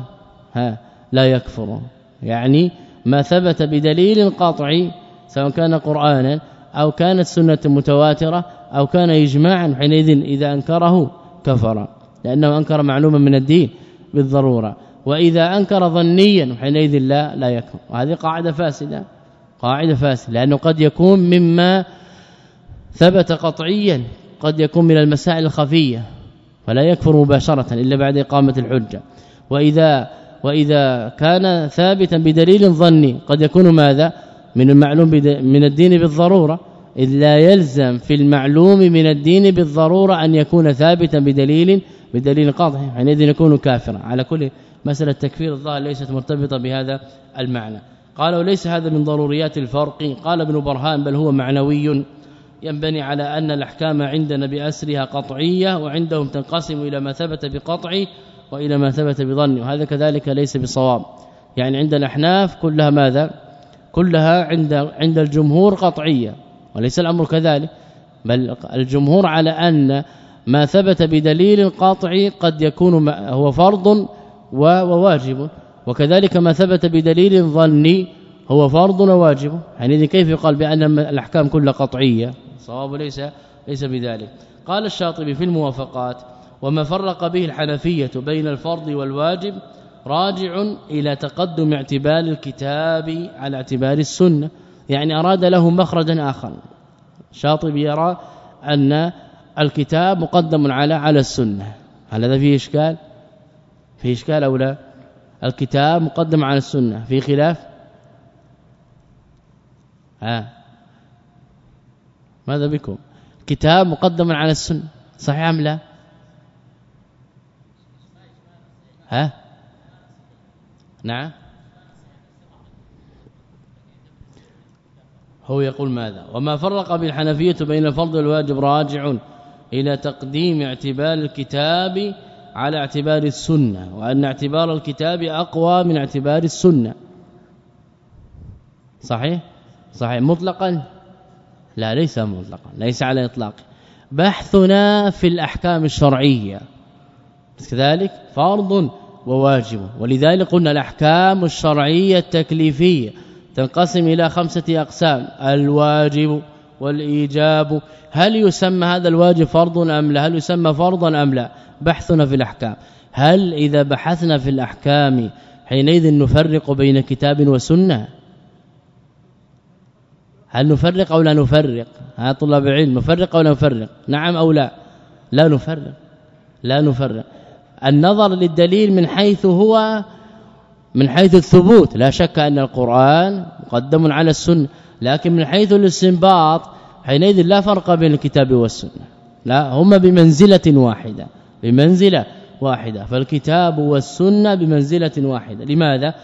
ها لا يكفر. يعني ما ثبت بدليل قطعي سواء كان قرآنا أو كانت سنة متواترة أو كان إجماعا حينئذ إذا أنكره كفر لأنه أنكر معلوما من الدين بالضرورة. وإذا أنكر ظنيا حينئذ لا لا يكفر. وهذه قاعدة فاسدة قاعدة فاسدة لأنه قد يكون مما ثبت قطعيا قد يكون من المسائل الخفية فلا يكفر مباشرة إلا بعد إقامة الحجة. وإذا وإذا كان ثابتا بدليل ظني قد يكون ماذا؟ من المعلوم من الدين بالضرورة. إذ لا يلزم في المعلوم من الدين بالضرورة أن يكون ثابتا بدليل بدليل قاطع حينئذ يكون كافرا. على كل مسألة تكفير الظاهر ليست مرتبطة بهذا المعنى. قال وليس هذا من ضروريات الفرق قال ابن برهان بل هو معنوي. ينبني على أن الأحكام عندنا باسرها قطعية وعندهم تنقسم إلى ما ثبت بقطع وإلى ما ثبت بظن وهذا كذلك ليس بصواب. يعني عند الأحناف كلها ماذا؟ كلها عند عند الجمهور قطعية وليس الأمر كذلك بل الجمهور على أن ما ثبت بدليل قاطع قد يكون هو فرض وواجب. وكذلك ما ثبت بدليل ظني هو فرض وواجب. يعني كيف يقال بأن الأحكام كلها قطعية؟ صواب ليس ليس بذلك. قال الشاطبي في الموافقات وما فرق به الحنفية بين الفرض والواجب راجع إلى تقدم اعتبار الكتاب على اعتبار السنة. يعني أراد له مخرجا آخر. شاطبي يرى أن الكتاب مقدم على على السنة. هل هذا فيه إشكال؟ فيه إشكال أو لا؟ الكتاب مقدم على السنة. في خلاف؟ ها. ماذا بكم؟ كتاب مقدم على السنة. صحيح أم لا؟ ها؟ نعم. هو يقول ماذا؟ وما فرق بالحنفية بين الفرض والواجب راجع إلى تقديم اعتبار الكتاب على اعتبار السنة وأن اعتبار الكتاب أقوى من اعتبار السنة. صحيح؟ صحيح. مطلقا؟ لا ليس مطلقا ليس على إطلاق. بحثنا في الأحكام الشرعية. كذلك فرض وواجب. ولذلك قلنا الأحكام الشرعية التكليفية تنقسم إلى خمسة أقسام الواجب والإيجاب. هل يسمى هذا الواجب فرض أم لا؟ هل يسمى فرضا أم لا؟ بحثنا في الأحكام. هل إذا بحثنا في الأحكام حينئذ نفرق بين كتاب وسنة؟ هل نفرق أو لا نفرق؟ ها طلاب العلم نفرق أو لا نفرق؟ نعم أو لا؟ لا نفرق. لا نفرق. النظر للدليل من حيث هو من حيث الثبوت. لا شك أن القرآن مقدم على السنة لكن من حيث الاستنباط حينئذ لا فرق بين الكتاب والسنة. لا هما بمنزلة واحدة بمنزلة واحدة فالكتاب والسنة بمنزلة واحدة. لماذا؟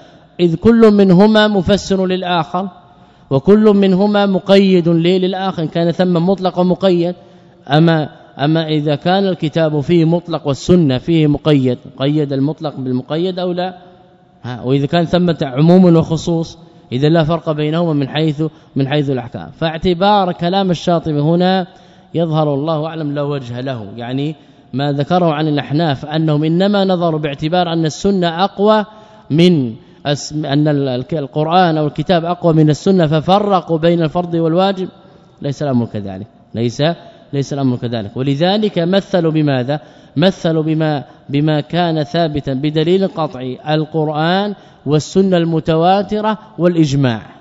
إذ كل منهما مفسر للآخر وكل منهما مقيد للآخر كان ثم مطلق ومقيد أما أما إذا كان الكتاب فيه مطلق والسنة فيه مقيد قيد المطلق بالمقيد أو لا؟ وإذا كان ثمة عموم وخصوص إذا لا فرق بينهما من حيث من حيث الأحكام. فاعتبار كلام الشاطبي هنا يظهر الله أعلم لا وجه له. يعني ما ذكره عن الأحناف أنهم إنما نظروا باعتبار أن السنة أقوى من أن القرآن أو الكتاب أقوى من السنة ففرقوا بين الفرض والواجب. ليس الأمر كذلك. ليس ليس الأمر كذلك. ولذلك مثلوا بماذا؟ مثلوا بما بما كان ثابتا بدليل قطعي القرآن والسنة المتواترة والإجماع.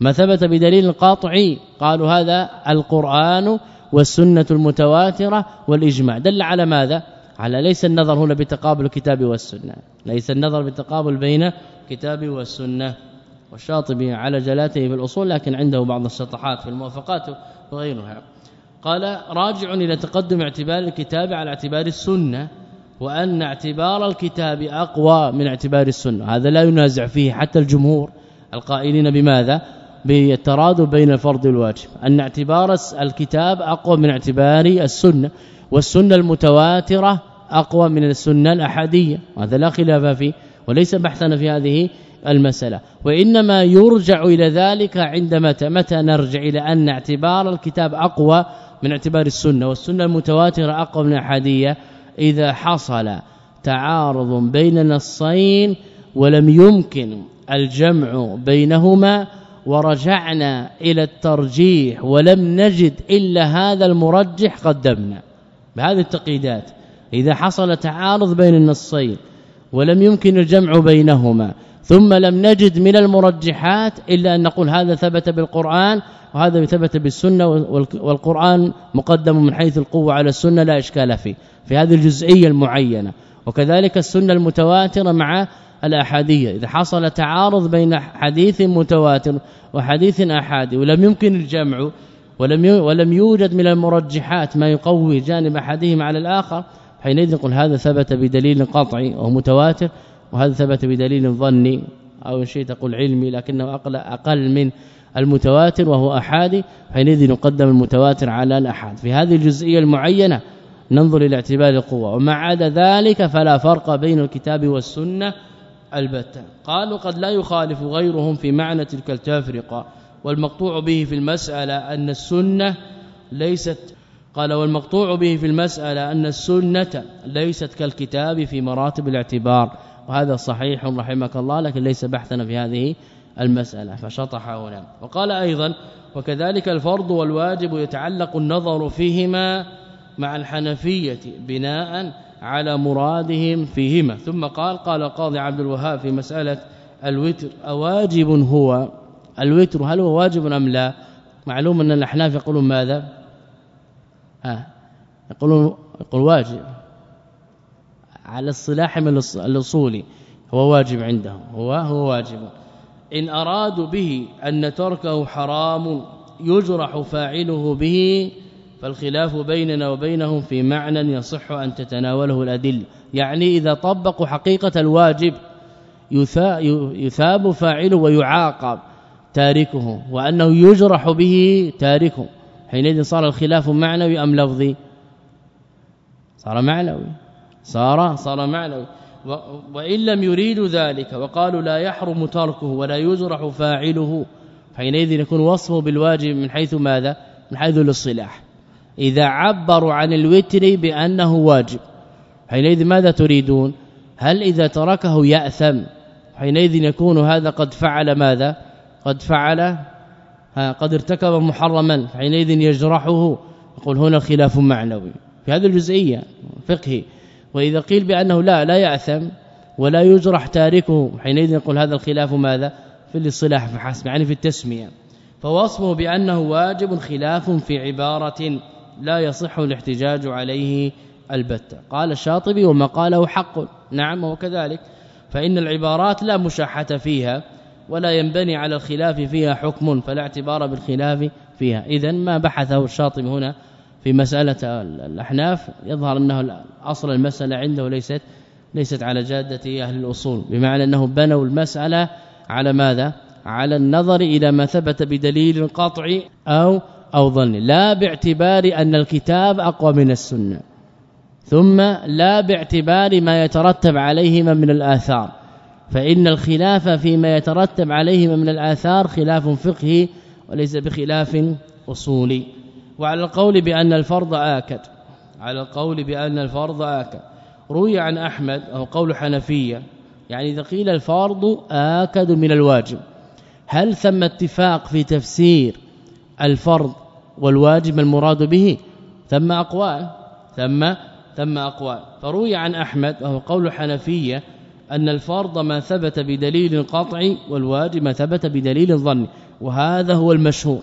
ما ثبت بدليل قاطعي قالوا هذا القرآن والسنة المتواترة والإجماع. دل على ماذا؟ على ليس النظر هنا بتقابل الكتاب والسنة. ليس النظر بتقابل بين الكتاب والسنة. والشاطبي على جلاته في الأصول لكن عنده بعض الشطحات في الموافقات وغيرها. قال راجع إلى تقدم اعتبار الكتاب على اعتبار السنة وأن اعتبار الكتاب أقوى من اعتبار السنة. هذا لا ينازع فيه حتى الجمهور القائلين بماذا؟ بالترادف بين الفرض والواجب. أن اعتبار الكتاب أقوى من اعتبار السنة والسنة المتواترة أقوى من السنة الاحاديه وهذا لا خلاف فيه وليس بحثنا في هذه المسألة. وإنما يرجع إلى ذلك عند متى متى نرجع إلى أن اعتبار الكتاب أقوى من اعتبار السنة والسنة المتواترة اقوى من الأحادية إذا حصل تعارض بين نصين ولم يمكن الجمع بينهما ورجعنا إلى الترجيح ولم نجد إلا هذا المرجح قدمنا. بهذه التقييدات إذا حصل تعارض بين النصين ولم يمكن الجمع بينهما ثم لم نجد من المرجحات إلا أن نقول هذا ثبت بالقرآن وهذا ثبت بالسنة والقرآن مقدم من حيث القوة على السنة لا إشكال فيه في هذه الجزئية المعينة. وكذلك السنة المتواترة مع الأحادية. إذا حصل تعارض بين حديث متواتر وحديث أحادي ولم يمكن الجمع ولم ولم يوجد من المرجحات ما يقوي جانب احدهما على الآخر حينئذ نقول هذا ثبت بدليل قطعي وهو متواتر وهذا ثبت بدليل ظني أو شيء تقول علمي لكنه أقل أقل من المتواتر وهو أحادي حينئذ نقدم المتواتر على الأحاد. في هذه الجزئية المعينة ننظر إلى اعتبار القوة وما عدا ذلك فلا فرق بين الكتاب والسنة البتة. قالوا قد لا يخالف غيرهم في معنى تلك التفرقة والمقطوع به في المسألة أن السنة ليست قال والمقطوع به في المسألة أن السنة ليست كالكتاب في مراتب الاعتبار وهذا صحيح رحمك الله لكن ليس بحثنا في هذه المسألة فشطح هنا وقال أيضا وكذلك الفرض والواجب يتعلق النظر فيهما مع الحنفية بناء على مرادهم فيهما. ثم قال قال قاضي عبد الوهاب في مسألة الوتر أواجب هو الوتر هل هو واجب أم لا؟ معلوم أن الأحناف يقولون ماذا؟ ها يقولون يقول واجب. على الصلاح من الاصولي هو واجب عندهم هو هو واجب. إن أرادوا به أن تركه حرام يجرح فاعله به فالخلاف بيننا وبينهم في معنى يصح أن تتناوله الأدله يعني إذا طبقوا حقيقة الواجب يثاب فاعله ويعاقب تاركه وأنه يجرح به تاركه. حينئذ صار الخلاف معنوي أم لفظي؟ صار معنوي. صار صار معنوي. وإن لم يريدوا ذلك وقالوا لا يحرم تركه ولا يجرح فاعله حينئذ يكون وصفه بالواجب من حيث ماذا؟ من حيث الاصطلاح. إذا عبروا عن الوتر بأنه واجب حينئذ ماذا تريدون؟ هل إذا تركه يأثم؟ حينئذ يكون هذا قد فعل ماذا؟ قد فعل قد ارتكب محرما حينئذ يجرحه. يقول هنا خلاف معنوي في هذه الجزئية فقهي. وإذا قيل بأنه لا لا ياثم ولا يجرح تاركه حينئذ يقول هذا الخلاف ماذا؟ في الاصطلاح فحسب يعني في التسمية. فوصفه بأنه واجب خلاف في عبارة لا يصح الاحتجاج عليه البتة. قال الشاطبي وما قاله حق. نعم وكذلك فإن العبارات لا مشاحة فيها ولا ينبني على الخلاف فيها حكم فلا اعتبار بالخلاف فيها. اذا ما بحثه الشاطبي هنا في مسألة الأحناف يظهر أنه اصل المسألة عنده ليست ليست على جادة أهل الأصول بمعنى أنه بنوا المسألة على ماذا؟ على النظر إلى ما ثبت بدليل قطعي أو أو ظن لا باعتبار أن الكتاب أقوى من السنة. ثم لا باعتبار ما يترتب عليهما من الآثار. فإن الخلاف فيما يترتب عليهما من الآثار خلاف فقهي وليس بخلاف أصولي. وعلى القول بأن الفرض آكد على القول بأن الفرض آكد. روي عن أحمد أو قول حنفية يعني إذا قيل الفرض آكد من الواجب. هل ثم اتفاق في تفسير الفرض والواجب المراد به؟ ثم أقوال ثم ثم أقوال. فروي عن أحمد وهو قول حنفية أن الفرض ما ثبت بدليل قطعي والواجب ما ثبت بدليل ظني وهذا هو المشهور.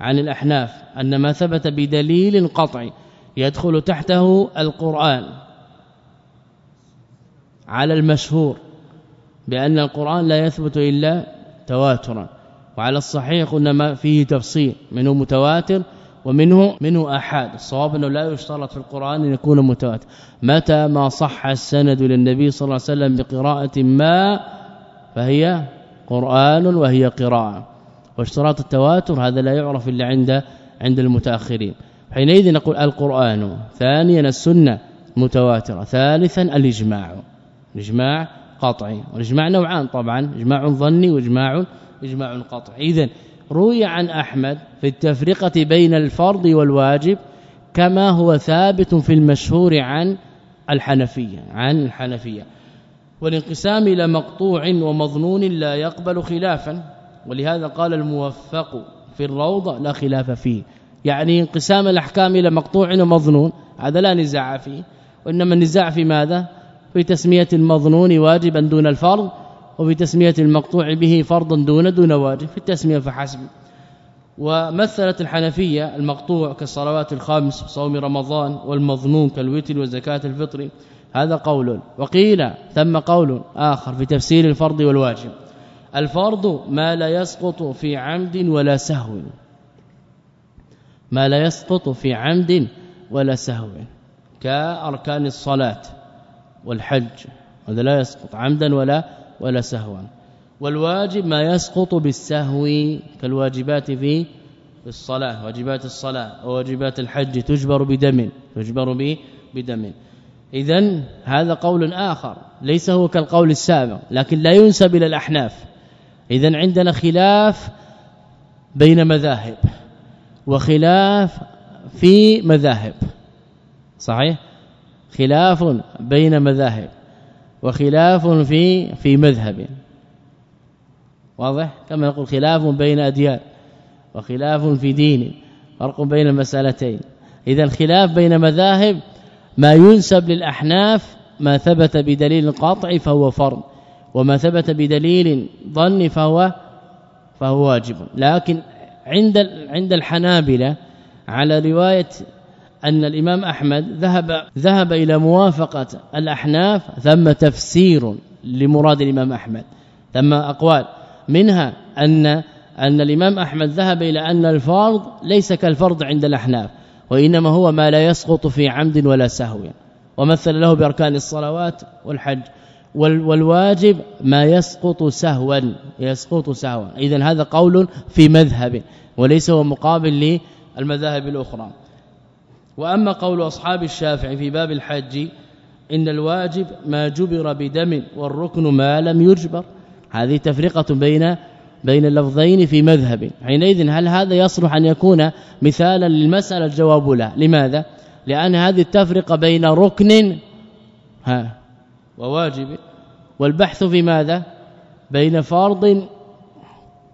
عن الأحناف أن ما ثبت بدليل قطعي يدخل تحته القرآن على المشهور بأن القرآن لا يثبت إلا تواترا وعلى الصحيح قلنا ما فيه تفصيل منه متواتر ومنه منه أحاد. الصواب أنه لا يشترط في القرآن أن يكون متواتر. متى ما صح السند للنبي صلى الله عليه وسلم بقراءة ما فهي قرآن وهي قراءة. واشتراط التواتر هذا لا يعرف إلا عند عند المتأخرين. حينئذ نقول القرآن ثانيا السنة متواترة. ثالثا الإجماع. الاجماع قطعي. والإجماع نوعان طبعا إجماع ظني وإجماع إجماع قطعي. اذا روي عن أحمد في التفرقة بين الفرض والواجب كما هو ثابت في المشهور عن الحنفية عن الحنفية. والانقسام إلى مقطوع ومظنون لا يقبل خلافا. ولهذا قال الموفق في الروضة لا خلاف فيه. يعني انقسام الأحكام إلى مقطوع ومظنون هذا لا نزاع فيه. وإنما النزاع في ماذا؟ في تسمية المظنون واجبا دون الفرض وفي تسمية المقطوع به فرضا دون دون واجب في التسمية فحسب. ومثلت الحنفية المقطوع كالصلوات الخمس صوم رمضان والمظنون كالوتر وزكاة الفطر هذا قول. وقيل ثم قول آخر في تفسير الفرض والواجب. الفرض ما لا يسقط في عمد ولا سهو. ما لا يسقط في عمد ولا سهو. كأركان الصلاة والحج. هذا لا يسقط عمدا ولا ولا سهوا. والواجب ما يسقط بالسهو كالواجبات في الصلاة. واجبات الصلاة وواجبات الحج تجبر بدم تجبر به بدم. اذا هذا قول آخر. ليس هو كالقول السابق لكن لا ينسب إلى الأحناف. إذا عندنا خلاف بين مذاهب وخلاف في مذاهب. صحيح؟ خلاف بين مذاهب وخلاف في في مذهب. واضح؟ كما يقول خلاف بين أديان وخلاف في دين فرق بين المسألتين. إذا الخلاف بين مذاهب ما ينسب للأحناف ما ثبت بدليل قاطع فهو فرض. وما ثبت بدليل ظن فهو فهو واجب. لكن عند عند الحنابلة على رواية أن الإمام أحمد ذهب ذهب إلى موافقة الأحناف ثم تفسير لمراد الإمام أحمد. ثم أقوال منها أن أن الإمام أحمد ذهب إلى أن الفرض ليس كالفرض عند الأحناف وإنما هو ما لا يسقط في عمد ولا سهو. ومثل له بأركان الصلوات والحج. والواجب ما يسقط سهوا يسقط سهوا. اذا هذا قول في مذهب وليس هو مقابل للمذاهب الأخرى. وأما قول أصحاب الشافعي في باب الحج إن الواجب ما جبر بدم والركن ما لم يجبر. هذه تفرقة بين بين اللفظين في مذهب. حينئذ هل هذا يصلح أن يكون مثالا للمسألة؟ الجواب لا. لماذا؟ لأن هذه التفرقة بين ركن ها وواجب. والبحث في ماذا؟ بين فرض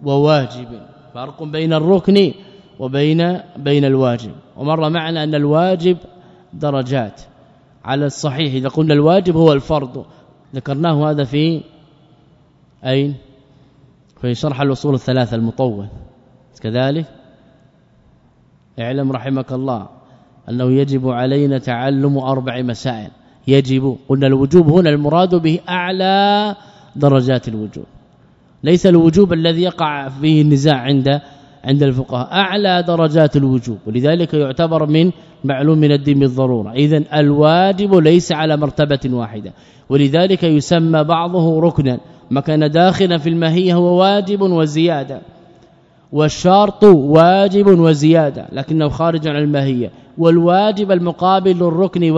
وواجب. فرق بين الركن وبين بين الواجب. ومر معنا أن الواجب درجات. على الصحيح إذا قلنا الواجب هو الفرض. ذكرناه هذا في أين؟ في شرح الأصول الثلاثة المطول. كذلك اعلم رحمك الله أنه يجب علينا تعلم أربع مسائل. يجب. قلنا الوجوب هنا المراد به أعلى درجات الوجوب. ليس الوجوب الذي يقع فيه النزاع عند عند الفقهاء. أعلى درجات الوجوب. ولذلك يعتبر من معلوم من الدين بالضرورة. اذا الواجب ليس على مرتبة واحدة. ولذلك يسمى بعضه ركنا. ما كان داخلا في الماهيه هو واجب وزيادة. والشرط واجب وزيادة. لكنه خارج عن الماهيه والواجب المقابل للركن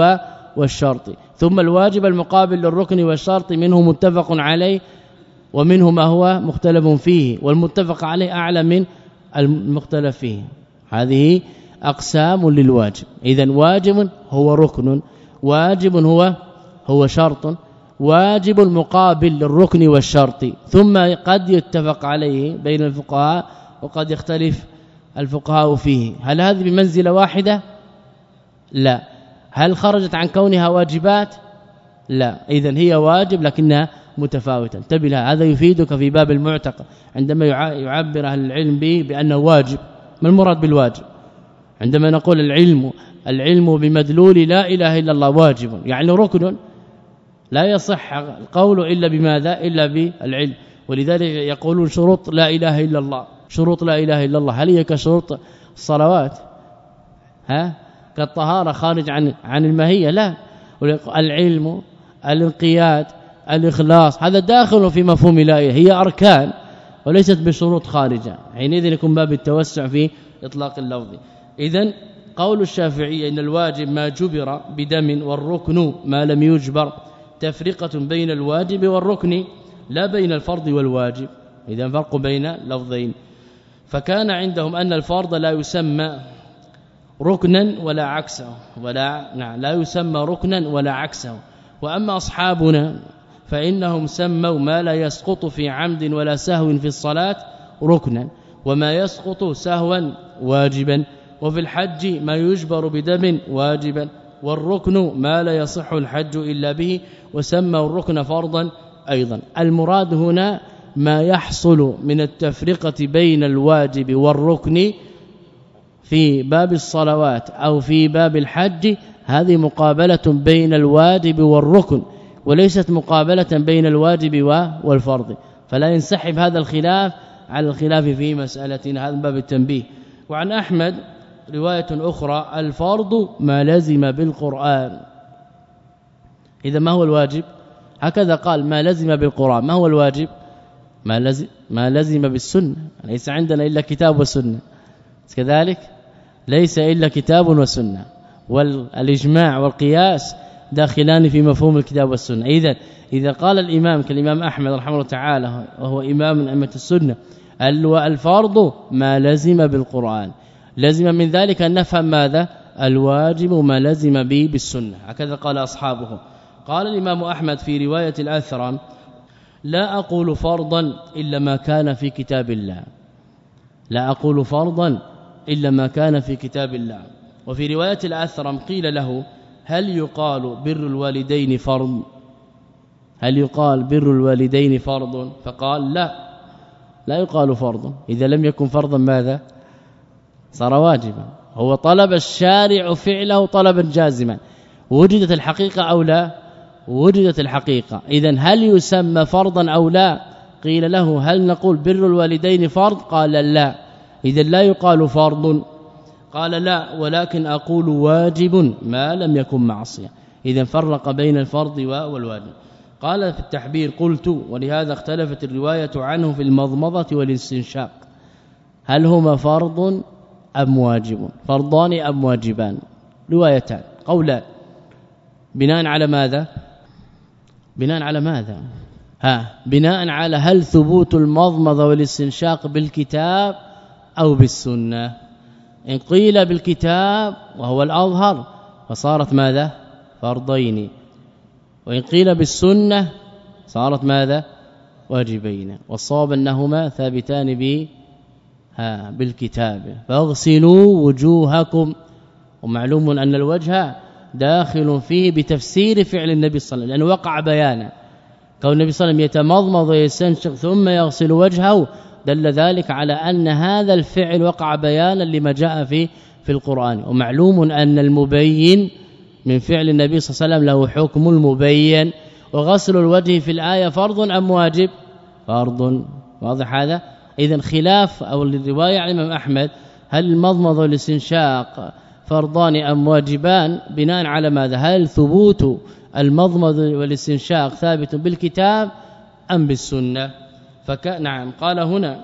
والشرط. ثم الواجب المقابل للركن والشرط منه متفق عليه ومنه ما هو مختلف فيه والمتفق عليه أعلى من المختلف فيه. هذه أقسام للواجب. اذا واجب هو ركن واجب هو هو شرط. واجب مقابل للركن والشرط. ثم قد يتفق عليه بين الفقهاء وقد يختلف الفقهاء فيه. هل هذه بمنزلة واحدة؟ لا. هل خرجت عن كونها واجبات؟ لا. اذا هي واجب لكنها متفاوتا انتبه هذا يفيدك في باب المعتقد عندما يعبر أهل العلم به بأنه واجب. ما المراد بالواجب؟ عندما نقول العلم العلم بمدلول لا إله إلا الله واجب. يعني ركن لا يصح القول إلا بماذا؟ إلا بالعلم. ولذلك يقولون شروط لا إله إلا الله. شروط لا إله إلا الله. هل هي كشروط الصلوات؟ ها؟ كالطهارة خارج عن عن الماهيه لا. العلم الانقياد الإخلاص هذا داخل في مفهوم لا هي أركان وليست بشروط خارجة. حينئذ يكون باب التوسع في إطلاق اللفظ. اذا قول الشافعي إن الواجب ما جبر بدم والركن ما لم يجبر تفرقة بين الواجب والركن لا بين الفرض والواجب. اذا فرق بين لفظين. فكان عندهم أن الفرض لا يسمى ركنا ولا عكسه. ولا نعم لا يسمى ركنا ولا عكسه. وأما أصحابنا فإنهم سموا ما لا يسقط في عمد ولا سهو في الصلاة ركنا وما يسقط سهوا واجبا وفي الحج ما يجبر بدم واجبا والركن ما لا يصح الحج إلا به وسموا الركن فرضا أيضا. المراد هنا ما يحصل من التفرقة بين الواجب والركن في باب الصلوات أو في باب الحج هذه مقابلة بين الواجب والركن وليست مقابلة بين الواجب والفرض. فلا ينسحب هذا الخلاف على الخلاف في مسألة هذا باب التنبيه. وعن أحمد رواية أخرى الفرض ما لزم بالقرآن. إذا ما هو الواجب؟ هكذا قال ما لزم بالقرآن. ما هو الواجب؟ ما لزم ما لزم بالسنة. ليس عندنا إلا كتاب وسنة. كذلك؟ ليس إلا كتاب وسنة. والإجماع والقياس داخلان في مفهوم الكتاب والسنة. اذا إذا قال الإمام كالإمام أحمد رحمه الله تعالى وهو إمام من أئمة السنة الفرض ما لزم بالقرآن. لزم من ذلك أن نفهم ماذا؟ الواجب ما لزم به بالسنة. هكذا قال أصحابه. قال الإمام أحمد في رواية الاثرم لا أقول فرضا إلا ما كان في كتاب الله. لا أقول فرضا إلا ما كان في كتاب الله. وفي رواية الأثرم قيل له هل يقال بر الوالدين فرض؟ هل يقال بر الوالدين فرض؟ فقال لا لا يقال فرض. إذا لم يكن فرضا ماذا؟ صار واجبا. هو طلب الشارع فعله طلبا جازما. وجدت الحقيقة أو لا؟ وجدت الحقيقة. اذا هل يسمى فرضا أو لا؟ قيل له هل نقول بر الوالدين فرض؟ قال لا. اذا لا يقال فرض. قال لا ولكن أقول واجب ما لم يكن معصية. اذا فرق بين الفرض والواجب. قال في التحبير قلت ولهذا اختلفت الرواية عنه في المضمضة والاستنشاق. هل هما فرض أم واجب؟ فرضان أم واجبان؟ روايتان. قولان. بناء على ماذا؟ بناء على ماذا؟ ها بناء على هل ثبوت المضمضة والاستنشاق بالكتاب أو بالسنة. إن قيل بالكتاب وهو الأظهر فصارت ماذا؟ فرضين. وإن قيل بالسنة صارت ماذا؟ واجبين. والصواب أنهما ثابتان ب بالكتاب. فاغسلوا وجوهكم. ومعلوم أن الوجه داخل فيه بتفسير فعل النبي صلى الله عليه وسلم لأنه وقع بيانا. كون النبي صلى الله عليه وسلم يتمضمض ويستنشق ثم يغسل وجهه دل ذلك على أن هذا الفعل وقع بيانا لما جاء في في القرآن. ومعلوم أن المبين من فعل النبي صلى الله عليه وسلم له حكم المبين. وغسل الوجه في الآية فرض أم واجب؟ فرض. واضح هذا؟ اذا خلاف أو الرواية عن الإمام أحمد هل المضمض والاستنشاق فرضان أم واجبان؟ بناء على ماذا؟ هل ثبوت المضمض والاستنشاق ثابت بالكتاب أم بالسنة؟ فكان نعم قال هنا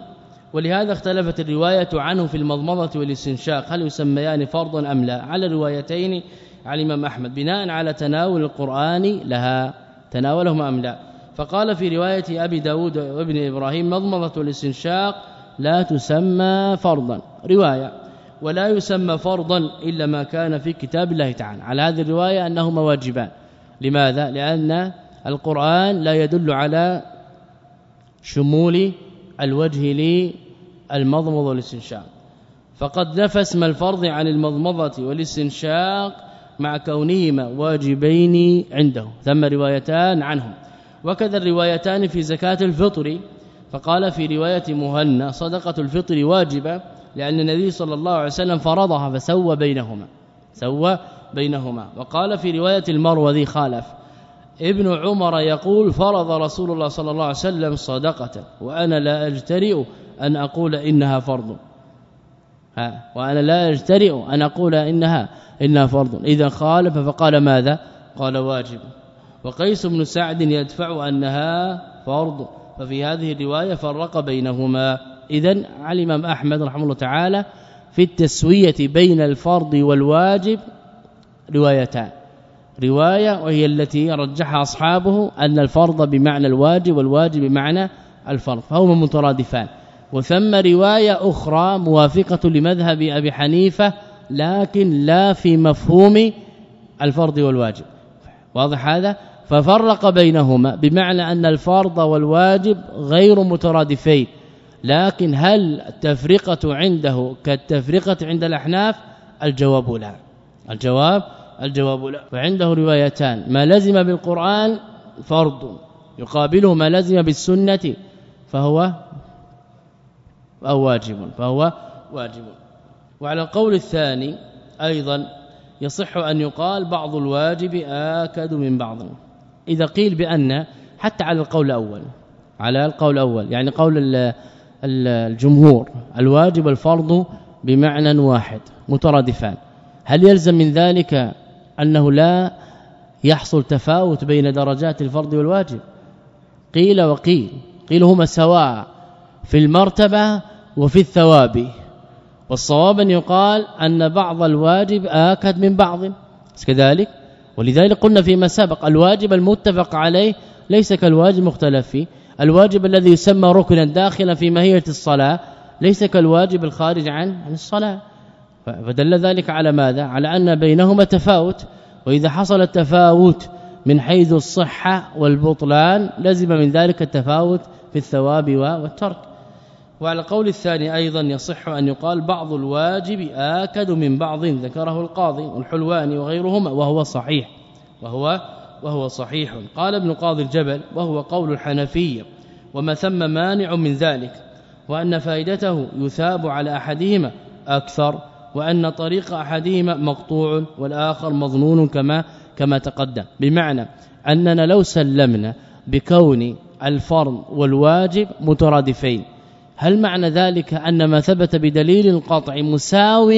ولهذا اختلفت الرواية عنه في المضمضة والاستنشاق هل يسميان فرضا أم لا؟ على الروايتين على الإمام أحمد بناء على تناول القرآن لها تناولهما أم لا؟ فقال في رواية أبي داود وابن إبراهيم مضمضة والاستنشاق لا تسمى فرضا رواية ولا يسمى فرضا إلا ما كان في كتاب الله تعالى. على هذه الرواية أنهما واجبان. لماذا؟ لأن القرآن لا يدل على شمول الوجه للمضمضه والاستنشاق فقد نفى اسم الفرض عن المضمضة والاستنشاق مع كونهما واجبين عنده. ثم روايتان عنهم. وكذا الروايتان في زكاة الفطر. فقال في رواية مهنا صدقة الفطر واجبة لأن النبي صلى الله عليه وسلم فرضها فسوى بينهما. سوى بينهما. وقال في رواية المروذي خالف. ابن عمر يقول فرض رسول الله صلى الله عليه وسلم صدقة وأنا لا أجترئ أن أقول إنها فرض. ها وأنا لا أجترئ أن أقول إنها إنها فرض. إذا خالف فقال ماذا؟ قال واجب. وقيس بن سعد يدفع أنها فرض. ففي هذه الرواية فرق بينهما. اذا علم أحمد رحمه الله تعالى في التسوية بين الفرض والواجب روايتان. رواية وهي التي رجحها أصحابه أن الفرض بمعنى الواجب والواجب بمعنى الفرض فهما مترادفان. وثم رواية أخرى موافقة لمذهب أبي حنيفة لكن لا في مفهوم الفرض والواجب. واضح هذا؟ ففرق بينهما بمعنى أن الفرض والواجب غير مترادفين. لكن هل التفرقة عنده كالتفرقة عند الأحناف؟ الجواب لا. الجواب الجواب لا. فعنده روايتان. ما لزم بالقرآن فرض. يقابله ما لزم بالسنة فهو أو واجب. فهو واجب. وعلى القول الثاني أيضا يصح أن يقال بعض الواجب آكد من بعض. إذا قيل بأن حتى على القول الأول. على القول الأول. يعني قول الجمهور. الواجب الفرض بمعنى واحد. مترادفان. هل يلزم من ذلك أنه لا يحصل تفاوت بين درجات الفرض والواجب. قيل وقيل. قيل هما سواء في المرتبة وفي الثواب. والصواب أن يقال أن بعض الواجب آكد من بعض. كذلك ولذلك قلنا فيما سبق الواجب المتفق عليه ليس كالواجب مختلف فيه. الواجب الذي يسمى ركنا داخلا في ماهية الصلاة ليس كالواجب الخارج عن الصلاة. فدل ذلك على ماذا؟ على أن بينهما تفاوت وإذا حصل التفاوت من حيث الصحة والبطلان لزم من ذلك التفاوت في الثواب والترك. وعلى القول الثاني أيضا يصح أن يقال بعض الواجب آكد من بعض ذكره القاضي والحلواني وغيرهما وهو صحيح وهو وهو صحيح. قال ابن قاضي الجبل وهو قول الحنفية وما ثم مانع من ذلك وأن فائدته يثاب على أحدهما أكثر وأن طريق أحدهما مقطوع والآخر مظنون كما كما تقدم. بمعنى أننا لو سلمنا بكون الفرض والواجب مترادفين. هل معنى ذلك أن ما ثبت بدليل القطع مساو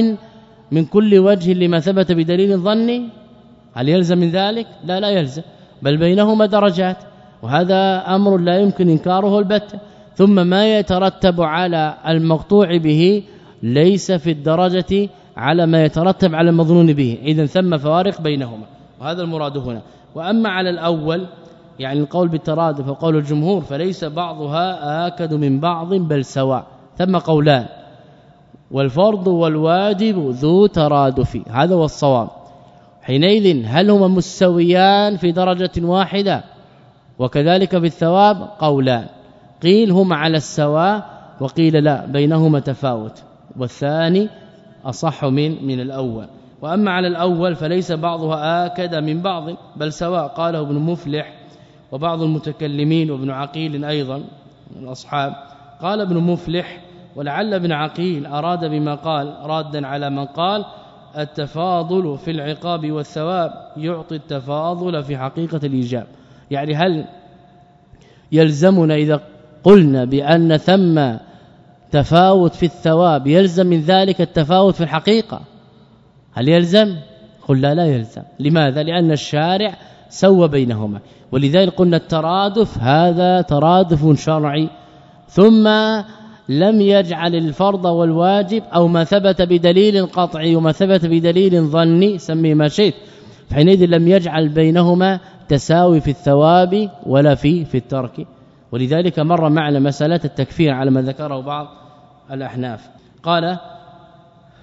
من كل وجه لما ثبت بدليل ظني هل يلزم من ذلك؟ لا لا يلزم. بل بينهما درجات. وهذا أمر لا يمكن إنكاره البتة ثم ما يترتب على المقطوع به ليس في الدرجة على ما يترتب على المظنون به. اذا ثم فوارق بينهما. وهذا المراد هنا. وأما على الأول يعني القول بالترادف وقول الجمهور فليس بعضها آكد من بعض بل سواء. ثم قولان والفرض والواجب ذو ترادف. هذا هو الصواب. حينئذ هل هما مستويان في درجة واحدة؟ وكذلك في الثواب قولان قيل هما على السواء وقيل لا بينهما تفاوت. والثاني أصح من من الأول. وأما على الأول فليس بعضها آكد من بعض بل سواء قاله ابن مفلح وبعض المتكلمين وابن عقيل أيضا من الأصحاب. قال ابن مفلح ولعل ابن عقيل أراد بما قال رادا على من قال التفاضل في العقاب والثواب يعطي التفاضل في حقيقة الإيجاب. يعني هل يلزمنا إذا قلنا بأن ثم تفاوت في الثواب يلزم من ذلك التفاوت في الحقيقة. هل يلزم؟ قل لا لا يلزم. لماذا؟ لأن الشارع سوى بينهما. ولذلك قلنا الترادف هذا ترادف شرعي. ثم لم يجعل الفرض والواجب أو ما ثبت بدليل قطعي وما ثبت بدليل ظني سميه ما شئت. حينئذ لم يجعل بينهما تساوي في الثواب ولا في في الترك. ولذلك مر معنا مسألة التكفير على ما ذكره بعض الأحناف. قال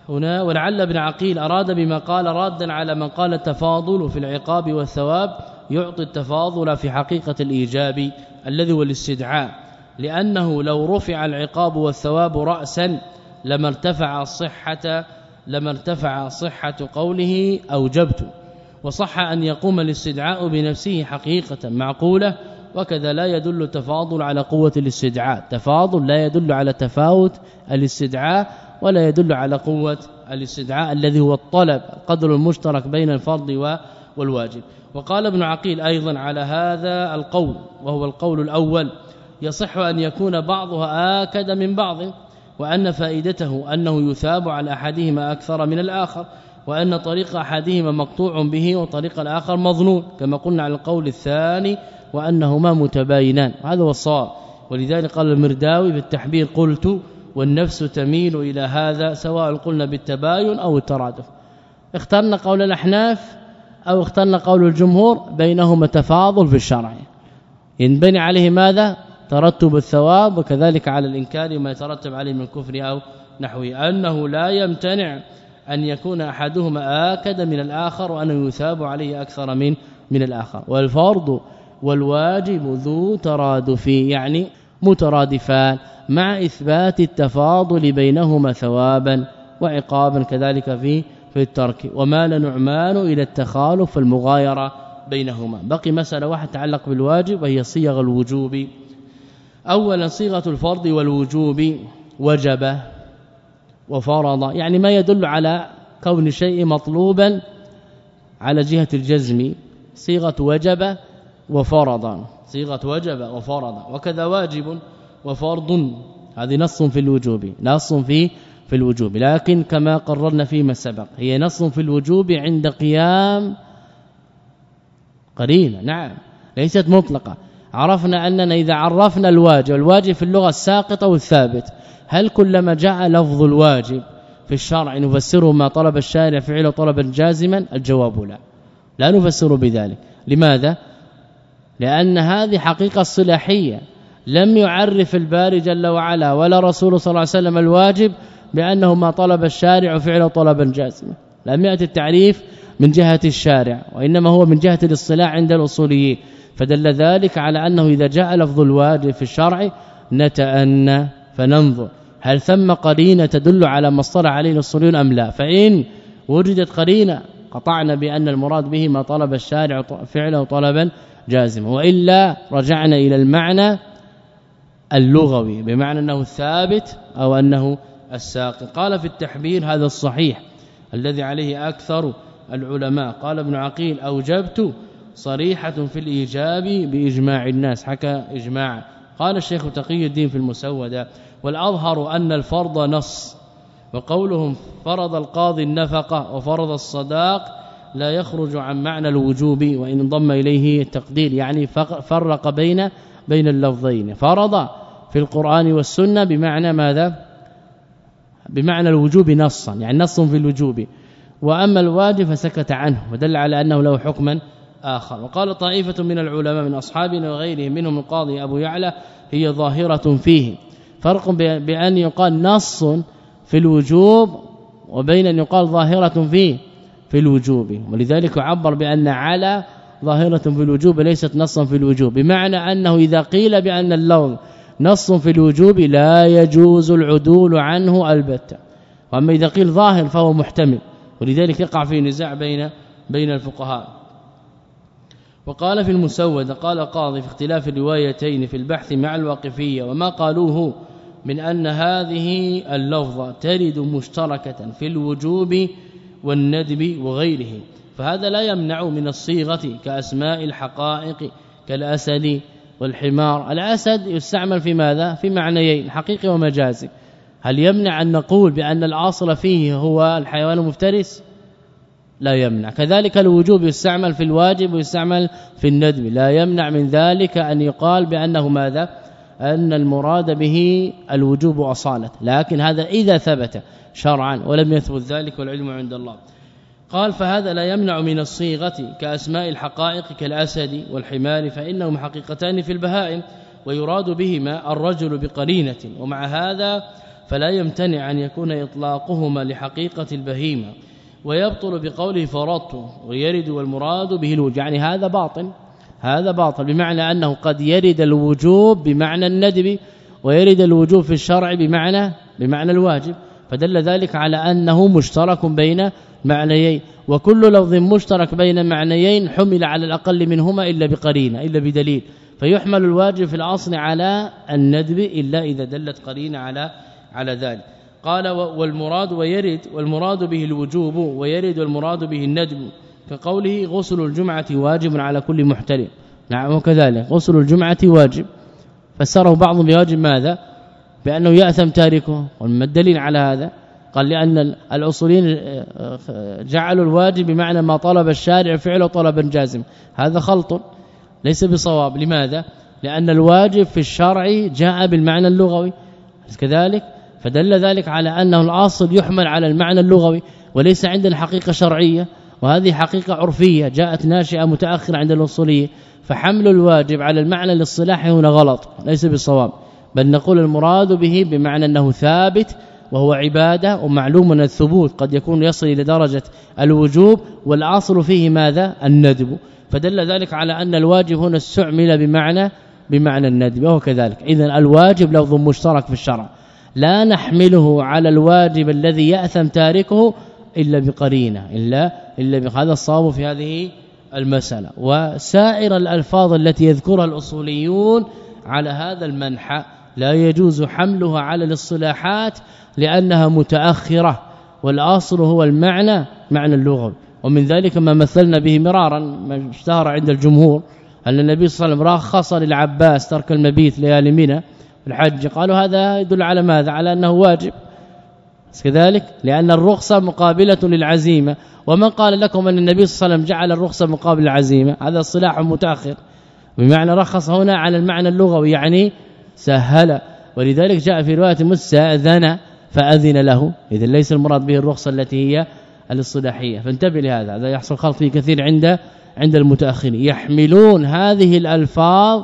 هنا ولعل ابن عقيل أراد بما قال رادا على من قال التفاضل في العقاب والثواب يعطي التفاضل في حقيقة الإيجاب الذي هو الاستدعاء لأنه لو رفع العقاب والثواب رأسا لما ارتفع الصحة لما ارتفع صحة قوله أوجبت وصح أن يقوم الاستدعاء بنفسه حقيقة معقولة وكذا لا يدل التفاضل على قوة الاستدعاء. تفاضل لا يدل على تفاوت الاستدعاء ولا يدل على قوة الاستدعاء الذي هو الطلب قدر المشترك بين الفرض والواجب. وقال ابن عقيل أيضا على هذا القول وهو القول الأول يصح أن يكون بعضها آكد من بعض وأن فائدته أنه يثاب على أحدهما أكثر من الآخر وأن طريق أحدهما مقطوع به وطريق الآخر مظنون كما قلنا على القول الثاني وأنهما متباينان. هذا هو الصواب. ولذلك قال المرداوي بالتحبير قلت والنفس تميل إلى هذا سواء قلنا بالتباين أو الترادف. اخترنا قول الأحناف أو اخترنا قول الجمهور بينهما تفاضل في الشرع. ينبني عليه ماذا؟ ترتب الثواب وكذلك على الإنكار ما يترتب عليه من كفر أو نحوه أنه لا يمتنع أن يكون أحدهما آكد من الآخر وأنه يثاب عليه أكثر من من الآخر. والفرض والواجب ذو ترادف يعني مترادفان مع إثبات التفاضل بينهما ثوابا وعقابا كذلك في في الترك. ومال نعمان إلى التخالف والمغايرة بينهما. بقي مسألة واحدة تتعلق بالواجب وهي صيغ الوجوب. اولا صيغة الفرض والوجوب وجب وفرض يعني ما يدل على كون شيء مطلوبا على جهة الجزم. صيغة وجب وفرض صيغة وجب وفرض. وكذا واجب وفرض. هذه نص في الوجوب نص في في الوجوب. لكن كما قررنا فيما سبق هي نص في الوجوب عند قيام قرينة. نعم ليست مطلقة. عرفنا أننا إذا عرفنا الواجب الواجب في اللغة الساقط أو الثابت هل كلما جاء لفظ الواجب في الشرع نفسره ما طلب الشارع فعله طلبا جازما؟ الجواب لا. لا نفسر بذلك. لماذا؟ لأن هذه حقيقة صلاحية. لم يعرف الباري جل وعلا ولا رسول صلى الله عليه وسلم الواجب بأنه ما طلب الشارع فعله طلبا جازما. لم يأتي التعريف من جهة الشارع وإنما هو من جهة الاصطلاح عند الأصوليين. فدل ذلك على أنه إذا جاء لفظ الواجب في الشرع نتأنى فننظر هل ثم قرينة تدل على ما اصطلح عليه الأصوليون أم لا. فإن وجدت قرينة قطعنا بأن المراد به ما طلب الشارع فعله طلبا جازما وإلا رجعنا إلى المعنى اللغوي بمعنى أنه الثابت أو أنه الساقط. قال في التحبير هذا الصحيح الذي عليه أكثر العلماء. قال ابن عقيل أوجبت صريحة في الإيجاب بإجماع الناس. حكى إجماع. قال الشيخ تقي الدين في المسودة والأظهر أن الفرض نص وقولهم فرض القاضي النفقة وفرض الصداق لا يخرج عن معنى الوجوب وإن انضم إليه التقدير يعني فرق بين بين اللفظين. فرض في القرآن والسنة بمعنى ماذا؟ بمعنى الوجوب نصا يعني نص في الوجوب. وأما الواجب فسكت عنه ودل على أنه له حكما آخر. وقال طائفة من العلماء من أصحابنا وغيرهم منهم القاضي أبو يعلى هي ظاهرة فيه. فرق بأن يقال نص في الوجوب وبين أن يقال ظاهرة فيه. في الوجوب. ولذلك عبر بأن على ظاهرة في الوجوب ليست نصا في الوجوب بمعنى أنه إذا قيل بأن اللفظ نص في الوجوب لا يجوز العدول عنه البتة وأما إذا قيل ظاهر فهو محتمل ولذلك يقع في نزاع بين بين الفقهاء. وقال في المسود قال قاضي في اختلاف الروايتين في البحث مع الواقفية وما قالوه من أن هذه اللفظة ترد مشتركة في الوجوب والندب وغيره. فهذا لا يمنع من الصيغة كأسماء الحقائق كالأسد والحمار. الأسد يستعمل في ماذا؟ في معنيين حقيقي ومجازي. هل يمنع أن نقول بأن الأصل فيه هو الحيوان المفترس؟ لا يمنع. كذلك الوجوب يستعمل في الواجب ويستعمل في الندب. لا يمنع من ذلك أن يقال بأنه ماذا؟ أن المراد به الوجوب اصاله لكن هذا إذا ثبت شرعا ولم يثبت ذلك والعلم عند الله. قال فهذا لا يمنع من الصيغة كأسماء الحقائق كالأسد والحمار فإنهم حقيقتان في البهائم ويراد بهما الرجل بقرينة ومع هذا فلا يمتنع أن يكون إطلاقهما لحقيقة البهيمة ويبطل بقوله فرضت ويرد والمراد به الوجوب يعني هذا باطل. هذا باطل بمعنى أنه قد يرد الوجوب بمعنى الندب ويرد الوجوب في الشرع بمعنى بمعنى الواجب. فدل ذلك على أنه مشترك بين معنيين وكل لفظ مشترك بين معنيين حمل على الأقل منهما إلا بقرينة إلا بدليل. فيحمل الواجب في الأصل على الندب إلا إذا دلت قرينة على على ذلك. قال والمراد ويرد والمراد به الوجوب ويرد والمراد به الندب. كقوله غسل الجمعة واجب على كل محترم. نعم وكذلك غسل الجمعة واجب. فسره بعض بواجب ماذا؟ بأنه يأثم تاركه. وما الدليل على هذا؟ قال لأن الأصوليين آه، جعلوا الواجب بمعنى ما طلب الشارع فعله طلبا جازم هذا خلط ليس بصواب. لماذا؟ لأن الواجب في الشرع جاء بالمعنى اللغوي. كذلك فدل ذلك على أنه الأصل يحمل على المعنى اللغوي وليس عندنا حقيقة شرعية. وهذه حقيقة عرفية جاءت ناشئة متأخرة عند الاصوليه فحمل الواجب على المعنى الاصطلاحي هنا غلط ليس بالصواب. بل نقول المراد به بمعنى أنه ثابت وهو عبادة ومعلوم أن الثبوت قد يكون يصل إلى درجة الوجوب والأصل فيه ماذا؟ الندب. فدل ذلك على أن الواجب هنا استعمل بمعنى بمعنى الندب وهو كذلك. اذا الواجب لفظ مشترك في الشرع. لا نحمله على الواجب الذي يأثم تاركه إلا بقرينة إلا إلا بهذا الصواب في هذه المسألة. وسائر الألفاظ التي يذكرها الأصوليون على هذا المنحى لا يجوز حملها على الاصطلاحات لأنها متأخرة والأصل هو المعنى معنى اللغوي ومن ذلك ما مثلنا به مرارا ما اشتهر عند الجمهور أن النبي صلى الله عليه وسلم رخص للعباس ترك المبيت ليالي منى الحج. قالوا هذا يدل على ماذا؟ على أنه واجب. كذلك؟ لأن الرخصة مقابلة للعزيمة. ومن قال لكم أن النبي صلى الله عليه وسلم جعل الرخصة مقابل العزيمة؟ هذا صلاح متأخر. بمعنى رخص هنا على المعنى اللغوي يعني سهل. ولذلك جاء في رواية مستأذن فأذن له. اذا ليس المراد به الرخصة التي هي الاصطلاحية. فانتبه لهذا. هذا يحصل خلط فيه كثير عند عند المتأخرين. يحملون هذه الألفاظ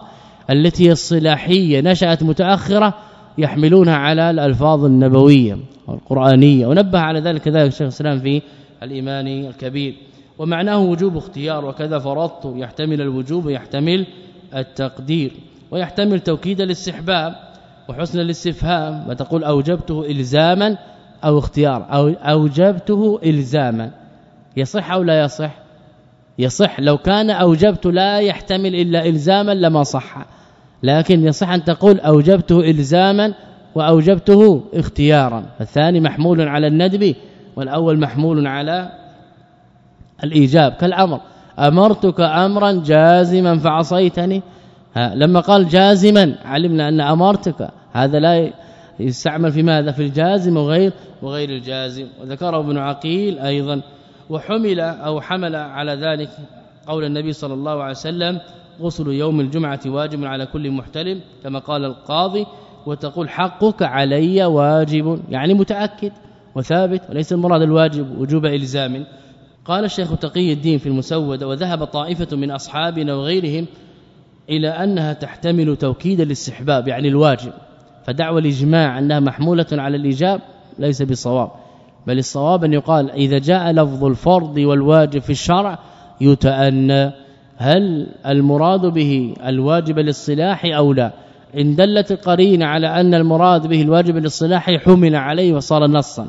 التي هي الصلاحيه نشأت متأخرة يحملونها على الألفاظ النبوية والقرآنية. ونبه على ذلك كذلك الشيخ الإسلام في الإيمان الكبير. ومعناه وجوب اختيار وكذا فرضت يحتمل الوجوب ويحتمل التقدير ويحتمل توكيد الاستحباب وحسن الاستفهام. وتقول أوجبته إلزاما أو اختيار أو أوجبته إلزاما. يصح أو لا يصح؟ يصح. لو كان أوجبت لا يحتمل إلا إلزاما لما صح. لكن يصح أن تقول أوجبته الزاما وأوجبته اختيارا. الثاني محمول على الندب والأول محمول على الإيجاب. كالأمر أمرتك امرا جازما فعصيتني. لما قال جازما علمنا أن أمرتك. هذا لا يستعمل في ماذا؟ في الجازم وغير وغير الجازم. وذكره ابن عقيل أيضا. وحمل أو حمل على ذلك قول النبي صلى الله عليه وسلم غسل يوم الجمعة واجب على كل محتلم كما قال القاضي وتقول حقك علي واجب يعني متأكد وثابت وليس المراد الواجب وجوب إلزام. قال الشيخ تقي الدين في المسودة وذهب طائفة من أصحابنا وغيرهم إلى أنها تحتمل توكيد الاستحباب يعني الواجب فدعوى الإجماع أنها محمولة على الايجاب ليس بصواب بل الصواب أن يقال إذا جاء لفظ الفرض والواجب في الشرع يتأنى. هل المراد به الواجب الاصطلاحي أو لا؟ إن دلت القرينه على أن المراد به الواجب الاصطلاحي حمل عليه وصار نصا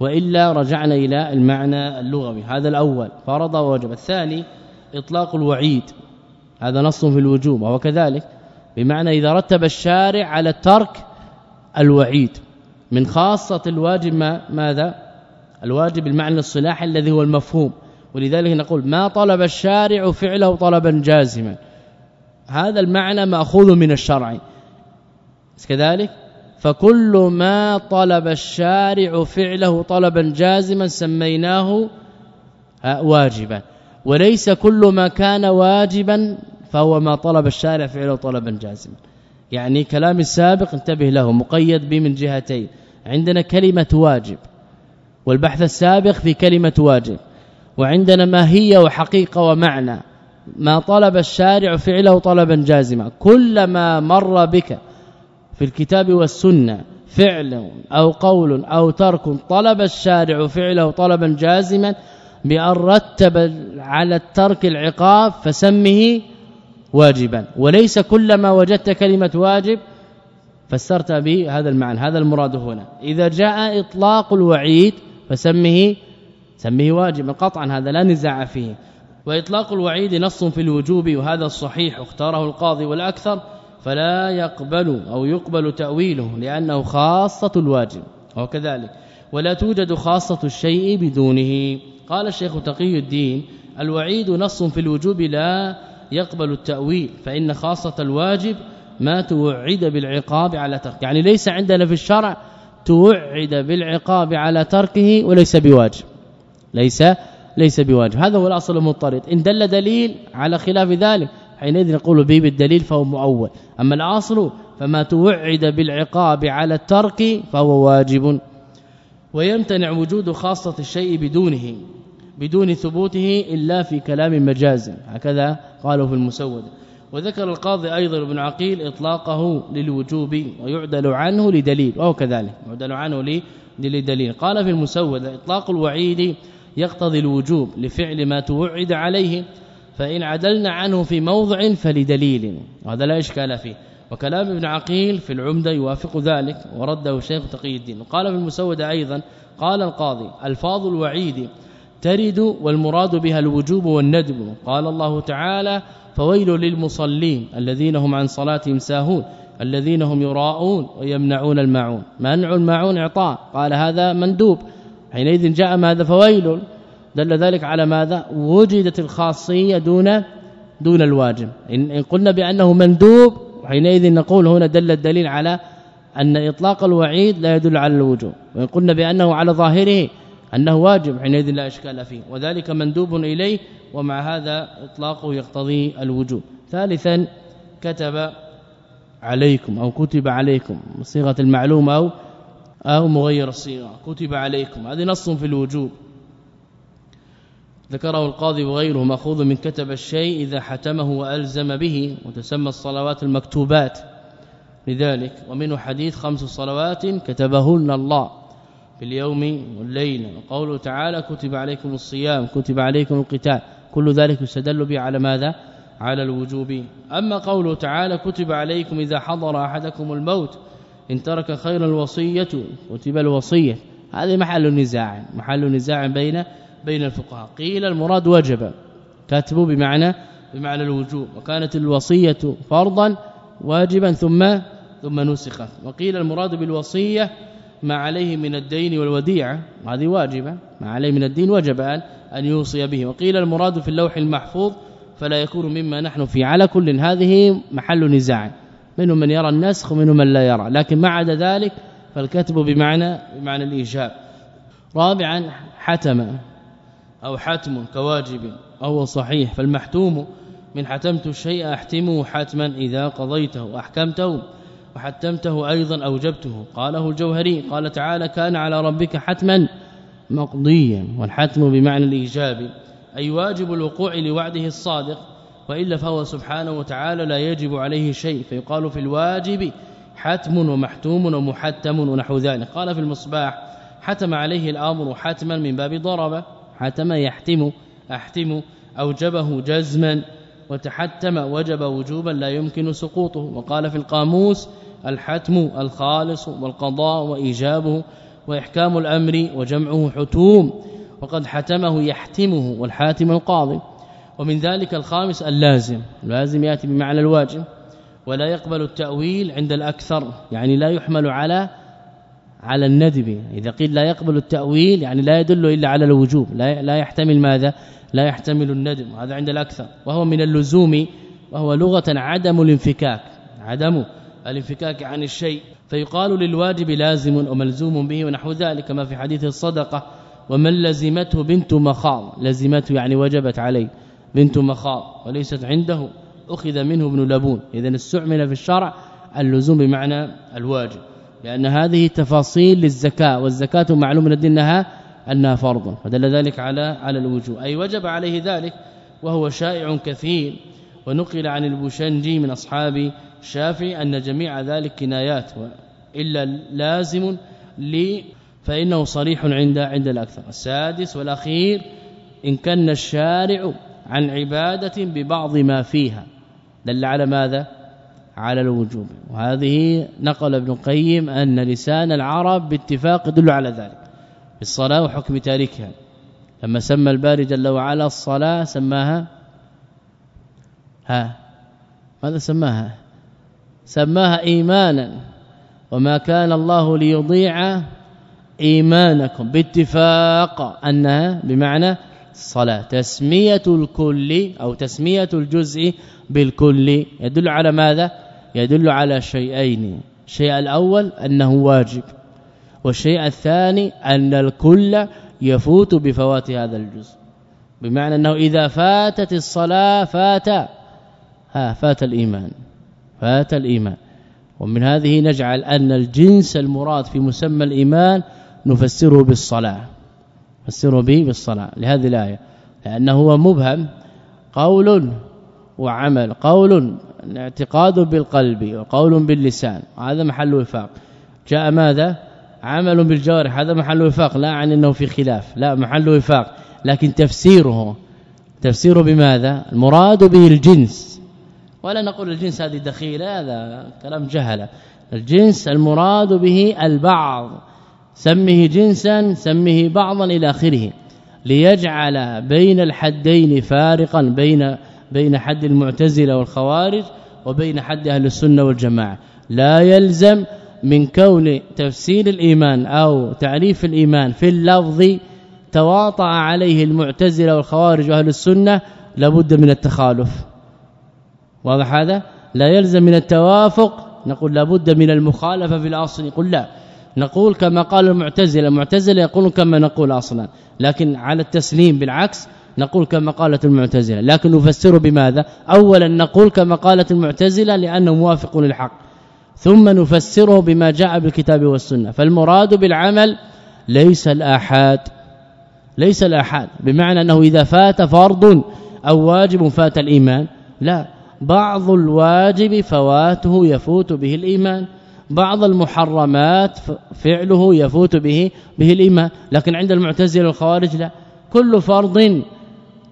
وإلا رجعنا إلى المعنى اللغوي. هذا الأول فرض ووجب الثاني إطلاق الوعيد. هذا نص في الوجوب وهو كذلك. بمعنى إذا رتب الشارع على الترك الوعيد من خاصة الواجب ما ماذا؟ الواجب المعنى الصلاح الذي هو المفهوم. ولذلك نقول ما طلب الشارع فعله طلبا جازما. هذا المعنى مأخوذ من الشرع. كذلك فكل ما طلب الشارع فعله طلبا جازما سميناه واجبا. وليس كل ما كان واجبا فهو ما طلب الشارع فعله طلبا جازما. يعني كلام السابق انتبه له مقيد به من جهتين. عندنا كلمة واجب والبحث السابق في كلمة واجب. وعندنا ماهيه وحقيقة ومعنى. ما طلب الشارع فعله طلبا جازما. كلما مر بك في الكتاب والسنة فعل أو قول أو ترك طلب الشارع فعله طلبا جازما بأن رتب على الترك العقاب فسمه واجبا. وليس كلما وجدت كلمة واجب فسرت به هذا المعنى هذا المراد هنا. إذا جاء إطلاق الوعيد فسمه سميه واجبا قطعا هذا لا نزاع فيه. وإطلاق الوعيد نص في الوجوب وهذا الصحيح اختاره القاضي والأكثر فلا يقبل أو يقبل تأويله لأنه خاصة الواجب وكذلك. ولا توجد خاصة الشيء بدونه. قال الشيخ تقي الدين الوعيد نص في الوجوب لا يقبل التأويل فإن خاصة الواجب ما توعد بالعقاب على ترك يعني ليس عندنا في الشرع توعد بالعقاب على تركه وليس بواجب. ليس ليس بواجب. هذا هو الأصل المضطرد. إن دل دليل على خلاف ذلك حينئذ نقول به بالدليل فهو مؤول. أما الأصل فما توعد بالعقاب على الترك فهو واجب. ويمتنع وجود خاصة الشيء بدونه بدون ثبوته إلا في كلام مجاز. هكذا قالوا في المسود. وذكر القاضي أيضا ابن عقيل إطلاقه للوجوب ويعدل عنه لدليل وهو كذلك يعدل عنه لدليل. قال في المسود إطلاق الوعيد يقتضي الوجوب لفعل ما توعد عليه فإن عدلنا عنه في موضع فلدليل. وهذا لا إشكال فيه. وكلام ابن عقيل في العمدة يوافق ذلك ورده الشيخ تقي الدين. وقال في المسود أيضا قال القاضي ألفاظ الوعيد ترد والمراد بها الوجوب والندب. قال الله تعالى فويل للمصلين الذين هم عن صلاتهم ساهون الذين هم يراءون ويمنعون الماعون. منع الماعون إعطاء. قال هذا مندوب. حينئذ جاء ماذا فويل دل ذلك على ماذا وجدت الخاصية دون دون الواجب إن قلنا بأنه مندوب حينئذ نقول هنا دل الدليل على أن إطلاق الوعيد لا يدل على الوجوب وإن قلنا بأنه على ظاهره أنه واجب حينئذ لا إشكال فيه وذلك مندوب إليه ومع هذا إطلاقه يقتضي الوجوب ثالثا كتب عليكم أو كتب عليكم صيغة المعلوم أو أو مغير الصيغة. كتب عليكم. هذه نص في الوجوب. ذكره القاضي وغيره. مأخوذ من كتب الشيء إذا حتمه وألزم به. وتسمى الصلوات المكتوبات لذلك. ومنه حديث خمس صلوات كتبهن الله في اليوم والليلة. وقوله تعالى كتب عليكم الصيام كتب عليكم القتال كل ذلك يستدل به على ماذا؟ على الوجوب. أما قوله تعالى كتب عليكم إذا حضر أحدكم الموت إن ترك خير الوصية كتب الوصية. هذه محل نزاع محل نزاع بين بين الفقهاء. قيل المراد وجب كاتب بمعنى بمعنى الوجوب. وكانت الوصية فرضا واجبا ثم ثم نسخت وقيل المراد بالوصية ما عليه من الدين والوديعة. هذه واجبة ما عليه من الدين وجب أن يوصي به. وقيل المراد في اللوح المحفوظ فلا يكون مما نحن فيه على كل. هذه محل نزاع. منهم من يرى النسخ ومنهم من لا يرى. لكن ما عدا ذلك فالكتب بمعنى بمعنى الإيجاب. رابعا حتم أو حتم كواجب أو صحيح فالمحتوم من حتمت الشيء أحتمه حتما إذا قضيته وأحكمته وحتمته أيضا أوجبته. قاله الجوهري قال تعالى كان على ربك حتما مقضيا والحتم بمعنى الإيجاب أي واجب الوقوع لوعده الصادق وإلا فهو سبحانه وتعالى لا يجب عليه شيء فيقال في الواجب حتم ومحتوم ومحتم ونحو ذلك. قال في المصباح حتم عليه الأمر حتما من باب ضرب حتم يحتم أحتم أوجبه جزما وتحتم وجب وجوبا لا يمكن سقوطه. وقال في القاموس الحتم الخالص والقضاء وإيجابه وإحكام الأمر وجمعه حتوم. وقد حتمه يحتمه والحاتم القاضي. ومن ذلك الخامس اللازم. اللازم يأتي بمعنى الواجب. ولا يقبل التأويل عند الأكثر يعني لا يحمل على على الندب. إذا قيل لا يقبل التأويل يعني لا يدل إلا على الوجوب. لا لا يحتمل ماذا؟ لا يحتمل الندب. هذا عند الأكثر. وهو من اللزوم وهو لغة عدم الانفكاك. عدم الانفكاك عن الشيء. فيقال للواجب لازم وملزوم به ونحو ذلك كما في حديث الصدقة. ومن لزمته بنت مخاض. لزمته يعني وجبت عليه. بنت مخاض وليست عنده. أخذ منه ابن لبون. اذا استعمل في الشرع اللزوم بمعنى الواجب لأن هذه تفاصيل للزكاة والزكاة معلوم من أنها أنها فرض. فدل ذلك على على الوجوب. أي وجب عليه ذلك وهو شائع كثير. ونقل عن البوشنجي من أصحاب الشافعي أن جميع ذلك كنايات الا لازم لي فإنه صريح عند عند الأكثر. السادس والأخير إن كان الشارع عن عبادة ببعض ما فيها. دل على ماذا؟ على الوجوب. وهذه نقل ابن القيم أن لسان العرب باتفاق يدل على ذلك. بالصلاة وحكم تاركها. لما سمى الباري جل وعلا الصلاة سماها؟ ها؟ ماذا سماها؟ سماها إيمانا. وما كان الله ليضيع إيمانكم. باتفاق أنها بمعنى الصلاة تسمية الكل أو تسمية الجزء بالكل يدل على ماذا؟ يدل على شيئين. الشيء الأول أنه واجب والشيء الثاني أن الكل يفوت بفوات هذا الجزء. بمعنى أنه إذا فاتت الصلاة فات. ها فات الإيمان فات الإيمان. ومن هذه نجعل أن الجنس المراد في مسمى الإيمان نفسره بالصلاة. نفسره به بالصلاة. لهذه الآية. لأنه هو مبهم قول وعمل قول اعتقاد بالقلب وقول باللسان. هذا محل وفاق. جاء ماذا؟ عمل بالجوارح. هذا محل وفاق. لا عن إنه في خلاف. لا محل وفاق. لكن تفسيره تفسيره بماذا؟ المراد به الجنس. ولا نقول الجنس هذه دخيلة هذا كلام جهلة. الجنس المراد به البعض. سمه جنسا سمه بعضا إلى آخره ليجعل بين الحدين فارقا بين بين حد المعتزلة والخوارج وبين حد أهل السنة والجماعة. لا يلزم من كون تفسير الإيمان أو تعريف الإيمان في اللفظ تواطع عليه المعتزلة والخوارج وأهل السنة لابد من التخالف. واضح هذا؟ لا يلزم من التوافق نقول لابد من المخالفة في الأصل يقول لا. نقول كما قال المعتزلة المعتزلة يقولون كما نقول أصلا لكن على التسليم بالعكس نقول كما قالت المعتزلة. لكن نفسره بماذا؟ اولا نقول كما قالت المعتزلة لأنه موافق للحق. ثم نفسره بما جاء بالكتاب والسنة. فالمراد بالعمل ليس الآحاد. ليس الآحاد. بمعنى أنه إذا فات فرض أو واجب فات الإيمان. لا. بعض الواجب فواته يفوت به الإيمان. بعض المحرمات فعله يفوت به به الإيمان. لكن عند المعتزلة والخوارج لا. كل فرض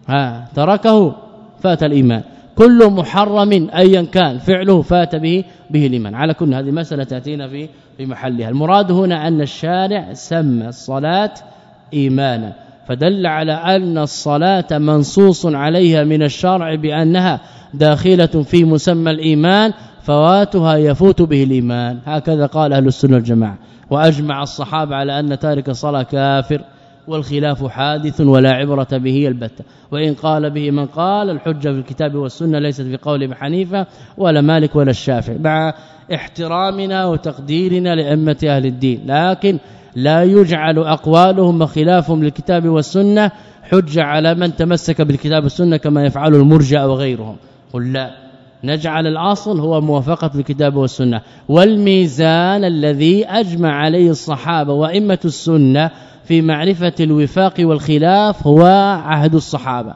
ها تركه فات الإيمان. كل محرم ايا كان فعله فات به به الإيمان. على كل هذه مسألة تأتينا في في محلها. المراد هنا أن الشارع سمى الصلاة ايمانا. فدل على أن الصلاة منصوص عليها من الشرع بأنها داخلة في مسمى الإيمان فواتها يفوت به الإيمان. هكذا قال أهل السنة والجماعة. وأجمع الصحابة على أن تارك الصلاة كافر والخلاف حادث ولا عبرة به البتة. وإن قال به من قال الحجة في الكتاب والسنة ليست في قول ابن حنيفة ولا مالك ولا الشافعي. مع احترامنا وتقديرنا لأئمة أهل الدين. لكن لا يجعل أقوالهم وخلافهم للكتاب والسنة حجة على من تمسك بالكتاب والسنة كما يفعل المرجئه وغيرهم. قل لا. نجعل الأصل هو موافقة الكتاب والسنة. والميزان الذي أجمع عليه الصحابة وأئمة السنة في معرفة الوفاق والخلاف هو عهد الصحابة.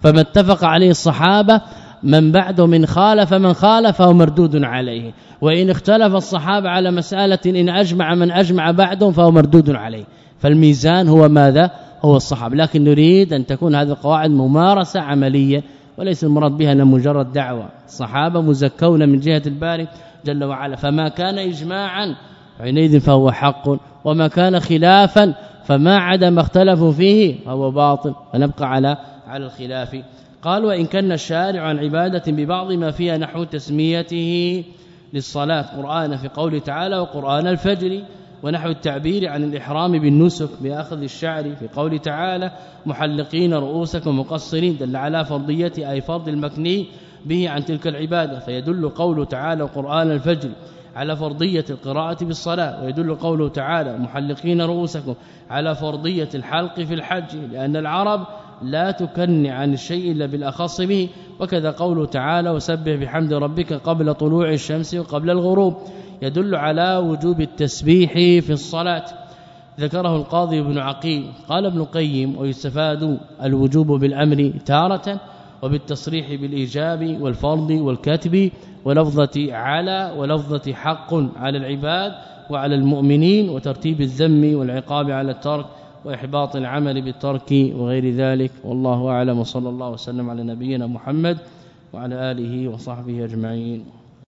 فما اتفق عليه الصحابة من بعده من خالف من خالف فهو مردود عليه. وإن اختلف الصحابة على مسألة إن أجمع من أجمع بعدهم فهو مردود عليه. فالميزان هو ماذا؟ هو الصحابة. لكن نريد أن تكون هذه القواعد ممارسة عملية وليس المراد بها ان مجرد دعوة. الصحابة مزكون من جهة الباري جل وعلا. فما كان اجماعا حينئذ فهو حق وما كان خلافا فما عدا ما اختلفوا فيه فهو باطل. فنبقى على على الخلاف. قال وإن كان الشارع عن عبادة ببعض ما فيها نحو تسميته للصلاة. قرآن في قوله تعالى وقرآن الفجر. ونحو التعبير عن الإحرام بالنسك بأخذ الشعر في قوله تعالى محلقين رؤوسكم مقصرين دل على فرضية أي فرض المكني به عن تلك العبادة. فيدل قوله تعالى قرآن الفجر على فرضية القراءة بالصلاة ويدل قوله تعالى محلقين رؤوسكم على فرضية الحلق في الحج لأن العرب لا تكن عن الشيء إلا بالأخص به. وكذا قوله تعالى وسبح بحمد ربك قبل طلوع الشمس وقبل الغروب يدل على وجوب التسبيح في الصلاة. ذكره القاضي ابن عقيل. قال ابن قيم ويستفاد الوجوب بالأمر تارة وبالتصريح بالإيجاب والفرض والكتب ولفظة على ولفظة حق على العباد وعلى المؤمنين وترتيب الذم والعقاب على الترك وإحباط العمل بالترك وغير ذلك. والله أعلم. وصلى الله وسلم على نبينا محمد وعلى آله وصحبه أجمعين.